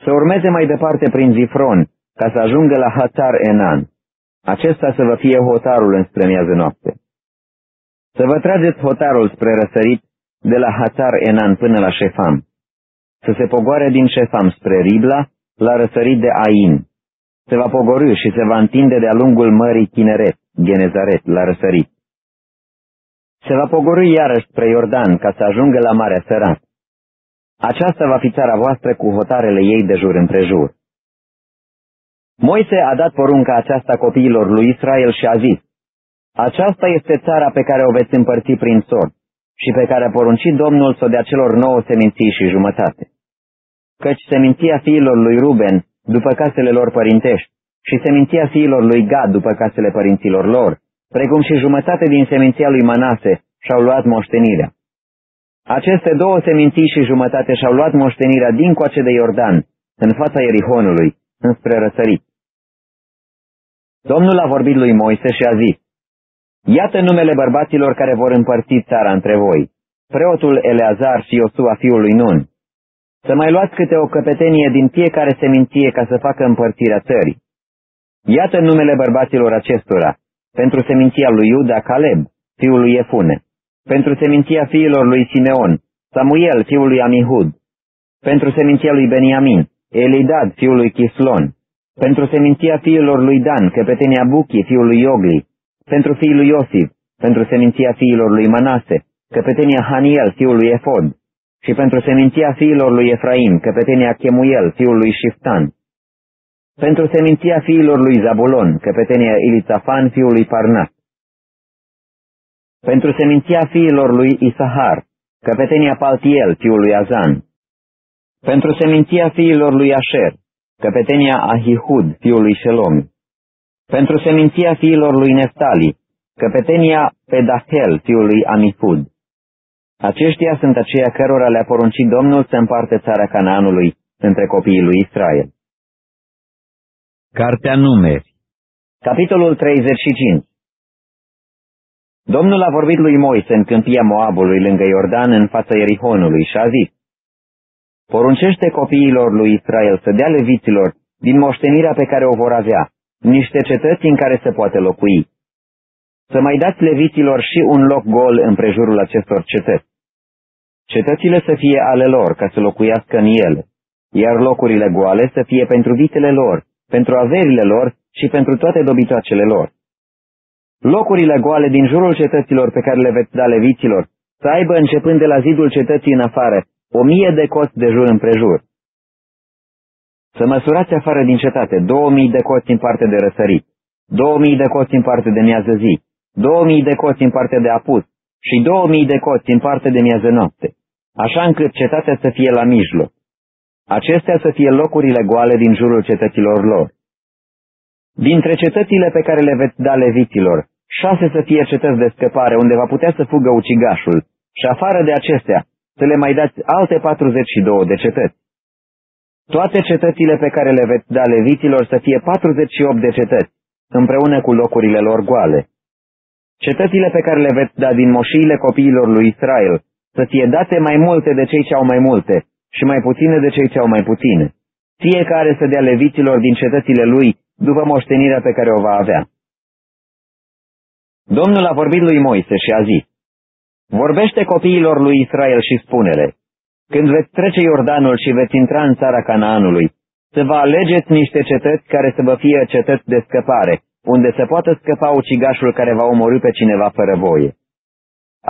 Să urmeze mai departe prin Zifron, ca să ajungă la Hatar Enan. Acesta să vă fie hotarul înspre miază noapte. Să vă trageți hotarul spre răsărit de la Hatar Enan până la Șefam. Să se pogoare din Șefam spre Ribla, la răsărit de Ain. Se va pogorâ și se va întinde de-a lungul mării Chineret, Genezaret, la răsărit. Se va pogorâ iarăși spre Iordan ca să ajungă la Marea Sărat. Aceasta va fi țara voastră cu hotarele ei de jur împrejur. Moise a dat porunca aceasta copiilor lui Israel și a zis, Aceasta este țara pe care o veți împărți prin sort și pe care a poruncit Domnul să o dea celor nouă seminții și jumătate. Căci seminția fiilor lui Ruben după casele lor părintești și seminția fiilor lui Gad după casele părinților lor, precum și jumătate din seminția lui Manase și-au luat moștenirea. Aceste două seminții și jumătate și-au luat moștenirea din coace de Iordan, în fața Ierihonului, înspre răsărit. Domnul a vorbit lui Moise și a zis, Iată numele bărbaților care vor împărți țara între voi, preotul Eleazar și Iosua fiului Nun. Să mai luați câte o căpetenie din fiecare seminție ca să facă împărțirea țării. Iată numele bărbaților acestora, pentru seminția lui Iuda Caleb, fiul lui Efune, pentru seminția fiilor lui Simeon, Samuel, fiul lui Amihud, pentru seminția lui Beniamin, Elidad, fiul lui Chislon, pentru seminția fiilor lui Dan, căpetenia Buchi, fiul lui Iogli, pentru fiul lui Iosif, pentru seminția fiilor lui Manase, căpetenia Haniel, fiul lui Efod, și pentru seminția fiilor lui Efraim, căpetenia Chemuel, fiul lui Shiftan, pentru seminția fiilor lui Zabulon, căpetenia Ilitsafan, fiul lui Parnat, pentru seminția fiilor lui Isahar, căpetenia Paltiel, fiul lui Azan, pentru seminția fiilor lui Asher, căpetenia Ahihud, fiul lui Shelom, pentru seminția fiilor lui Neftali, căpetenia Pedahel, fiul lui Amifud. Aceștia sunt aceia cărora le-a poruncit Domnul să împarte țara Canaanului între copiii lui Israel. Cartea Numeri Capitolul 35 Domnul a vorbit lui Moise în câmpia Moabului lângă Iordan în fața Ierihonului și a zis, Poruncește copiilor lui Israel să dea leviților din moștenirea pe care o vor avea, niște cetăți în care se poate locui. Să mai dați leviților și un loc gol în prejurul acestor cetăți. Cetățile să fie ale lor ca să locuiască în ele, iar locurile goale să fie pentru vitele lor, pentru averile lor și pentru toate dobitoacele lor. Locurile goale din jurul cetăților pe care le veți da leviților să aibă începând de la zidul cetății în afară o mie de coți de jur împrejur. Să măsurați afară din cetate două mii de coți în parte de răsărit, două mii de coți în parte de miază zi, două mii de coți în parte de apus și două mii de coți în parte de miază noapte, așa încât cetatea să fie la mijloc. Acestea să fie locurile goale din jurul cetăților lor. Dintre cetățile pe care le veți da leviților, șase să fie cetăți de scăpare unde va putea să fugă ucigașul și afară de acestea să le mai dați alte 42 de cetăți. Toate cetățile pe care le veți da leviților să fie 48 de cetăți, împreună cu locurile lor goale. Cetățile pe care le veți da din moșiile copiilor lui Israel să fie date mai multe de cei ce au mai multe și mai puține de cei ce au mai puține. Fiecare să dea leviților din cetățile lui după moștenirea pe care o va avea. Domnul a vorbit lui Moise și a zis, Vorbește copiilor lui Israel și spune-le, când veți trece Iordanul și veți intra în țara Canaanului, să vă alegeți niște cetăți care să vă fie cetăți de scăpare, unde se poată scăpa ucigașul care va omorâ pe cineva fără voie.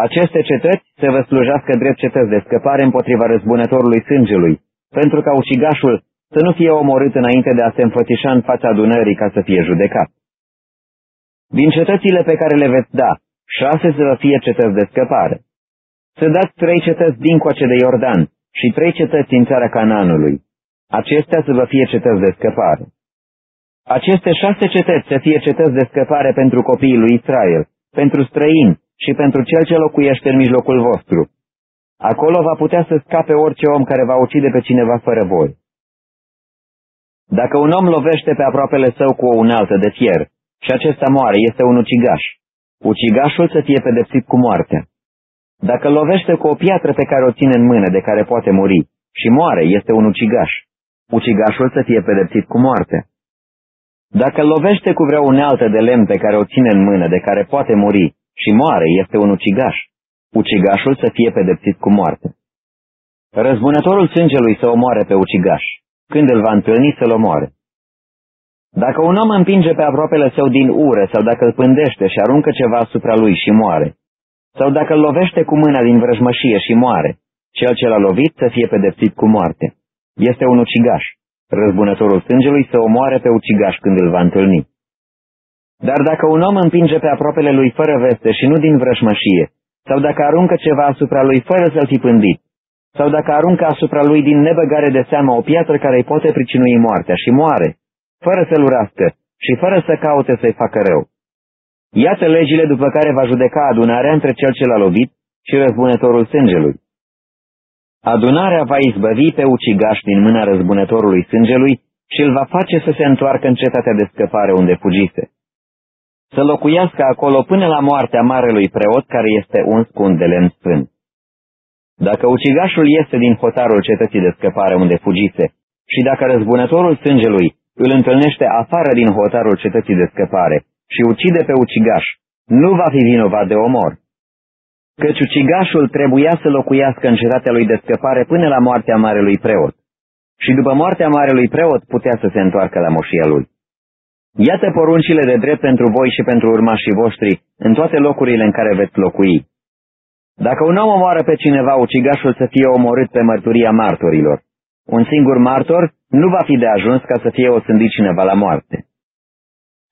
Aceste cetăți să vă slujească drept cetăți de scăpare împotriva răzbunătorului sângelui, pentru ca ucigașul să nu fie omorât înainte de a se înfățișa în fața adunării ca să fie judecat. Din cetățile pe care le veți da, șase să vă fie cetăți de scăpare. Să dați trei cetăți dincoace de Iordan și trei cetăți în țara Cananului. Acestea să vă fie cetăți de scăpare. Aceste șase cetăți să fie cetăți de scăpare pentru copiii lui Israel, pentru străini și pentru cel ce locuiește în mijlocul vostru. Acolo va putea să scape orice om care va ucide pe cineva fără voi. Dacă un om lovește pe aproapele său cu o unaltă de fier și acesta moare, este un ucigaș. Ucigașul să fie pedepsit cu moartea. Dacă lovește cu o piatră pe care o ține în mână, de care poate muri, și moare, este un ucigaș. Ucigașul să fie pedepsit cu moartea. Dacă lovește cu vreo unealtă de lemn pe care o ține în mână, de care poate muri, și moare este un ucigaș, ucigașul să fie pedepsit cu moarte. Răzbunătorul sângelui să omoare pe ucigaș, când îl va întâlni să-l omoare. Dacă un om împinge pe aproapele său din ură sau dacă îl pândește și aruncă ceva asupra lui și moare, sau dacă îl lovește cu mâna din vrăjmășie și moare, cel ce l-a lovit să fie pedepsit cu moarte. Este un ucigaș. Răzbunătorul sângelui să omoare pe ucigaș când îl va întâlni. Dar dacă un om împinge pe aproapele lui fără veste și nu din vrăjmășie, sau dacă aruncă ceva asupra lui fără să-l fi pândit, sau dacă aruncă asupra lui din nebăgare de seamă o piatră care îi poate pricinui moartea și moare, fără să-l urască și fără să caute să-i facă rău. Iată legile după care va judeca adunarea între cel ce l-a lovit și răzbunătorul sângelui. Adunarea va izbăvi pe ucigaș din mâna răzbunătorului sângelui și îl va face să se întoarcă în cetatea de scăpare unde fugise. Să locuiască acolo până la moartea marelui preot care este uns cu un de lemn sfânt. Dacă ucigașul iese din hotarul cetății de scăpare unde fugise și dacă răzbunătorul sângelui îl întâlnește afară din hotarul cetății de scăpare și ucide pe ucigaș, nu va fi vinovat de omor. Căci ucigașul trebuia să locuiască în cetatea lui de scăpare până la moartea marelui preot. Și după moartea marelui preot putea să se întoarcă la moșia lui. Iată poruncile de drept pentru voi și pentru urmașii voștri în toate locurile în care veți locui. Dacă un om omoară pe cineva, ucigașul să fie omorât pe mărturia martorilor. Un singur martor nu va fi de ajuns ca să fie osândit cineva la moarte.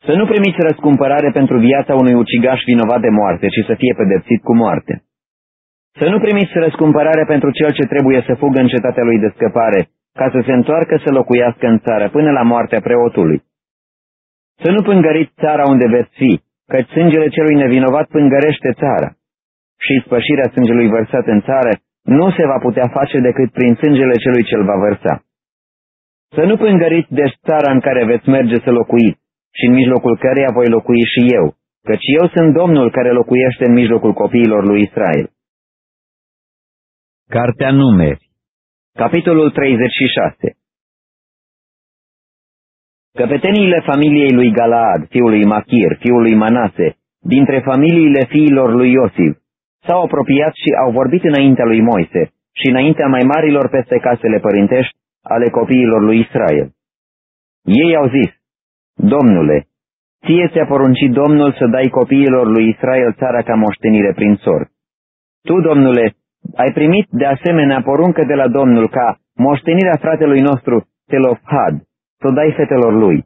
Să nu primiți răscumpărare pentru viața unui ucigaș vinovat de moarte, ci să fie pedepsit cu moarte. Să nu primiți răscumpărare pentru cel ce trebuie să fugă în cetatea lui de scăpare, ca să se întoarcă să locuiască în țară până la moartea preotului. Să nu pângăriți țara unde veți fi, căci sângele celui nevinovat pângărește țara. Și spășirea sângelui vărsat în țară nu se va putea face decât prin sângele celui ce-l va vărsa. Să nu pângăriți deci țara în care veți merge să locuiți, și în mijlocul căreia voi locui și eu, căci eu sunt Domnul care locuiește în mijlocul copiilor lui Israel. Cartea Numeri Capitolul 36 Căpeteniile familiei lui Galaad, fiul lui Machir, fiul lui Manase, dintre familiile fiilor lui Iosif, s-au apropiat și au vorbit înaintea lui Moise și înaintea mai marilor peste casele părintești ale copiilor lui Israel. Ei au zis, Domnule, ție ți-a poruncit Domnul să dai copiilor lui Israel țara ca moștenire prin sor. Tu, Domnule, ai primit de asemenea poruncă de la Domnul ca moștenirea fratelui nostru, Telofhad, să o dai fetelor lui.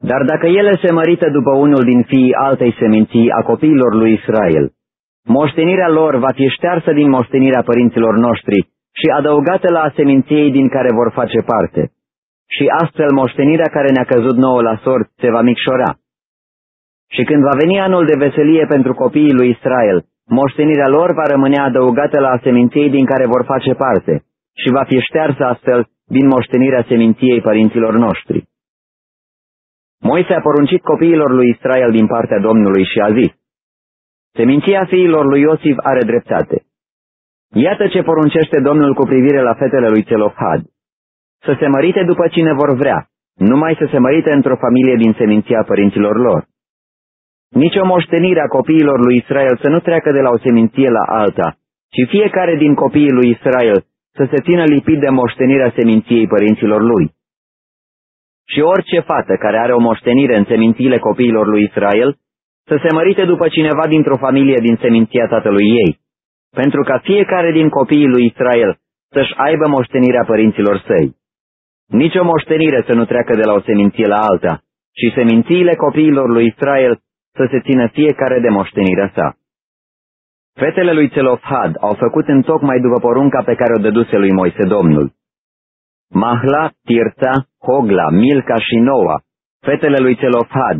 Dar dacă ele se mărită după unul din fiii altei seminții a copiilor lui Israel, moștenirea lor va fi ștearsă din moștenirea părinților noștri și adăugată la seminției din care vor face parte și astfel moștenirea care ne-a căzut nouă la sort se va micșora. Și când va veni anul de veselie pentru copiii lui Israel, moștenirea lor va rămâne adăugată la seminției din care vor face parte și va fi ștearsă astfel din moștenirea seminției părinților noștri. Moise a poruncit copiilor lui Israel din partea Domnului și a zis, Seminția fiilor lui Iosif are dreptate. Iată ce poruncește Domnul cu privire la fetele lui Celofhad să se mărite după cine vor vrea, numai să se mărite într-o familie din seminția părinților lor. Nici o moștenire a copiilor lui Israel să nu treacă de la o seminție la alta, ci fiecare din copiii lui Israel să se țină lipit de moștenirea seminției părinților lui. Și orice fată care are o moștenire în semințiile copiilor lui Israel, să se mărite după cineva dintr-o familie din seminția tatălui ei, pentru ca fiecare din copiii lui Israel să-și aibă moștenirea părinților săi. Nici o moștenire să nu treacă de la o seminție la alta, și semințiile copiilor lui Israel să se țină fiecare de moștenirea sa. Fetele lui Celofhad au făcut în tocmai după porunca pe care o dăduse lui Moise Domnul. Mahla, Tirța, Hogla, Milca și Noa, fetele lui Celofhad,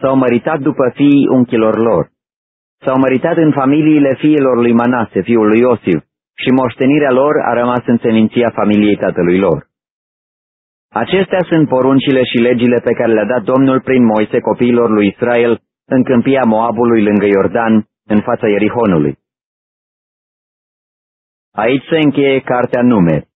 s-au măritat după fiii unchilor lor. S-au măritat în familiile fiilor lui Manase, fiul lui Iosif, și moștenirea lor a rămas în seminția familiei tatălui lor. Acestea sunt poruncile și legile pe care le-a dat Domnul prin Moise copiilor lui Israel în câmpia Moabului lângă Iordan, în fața Ierihonului. Aici se încheie cartea numeri.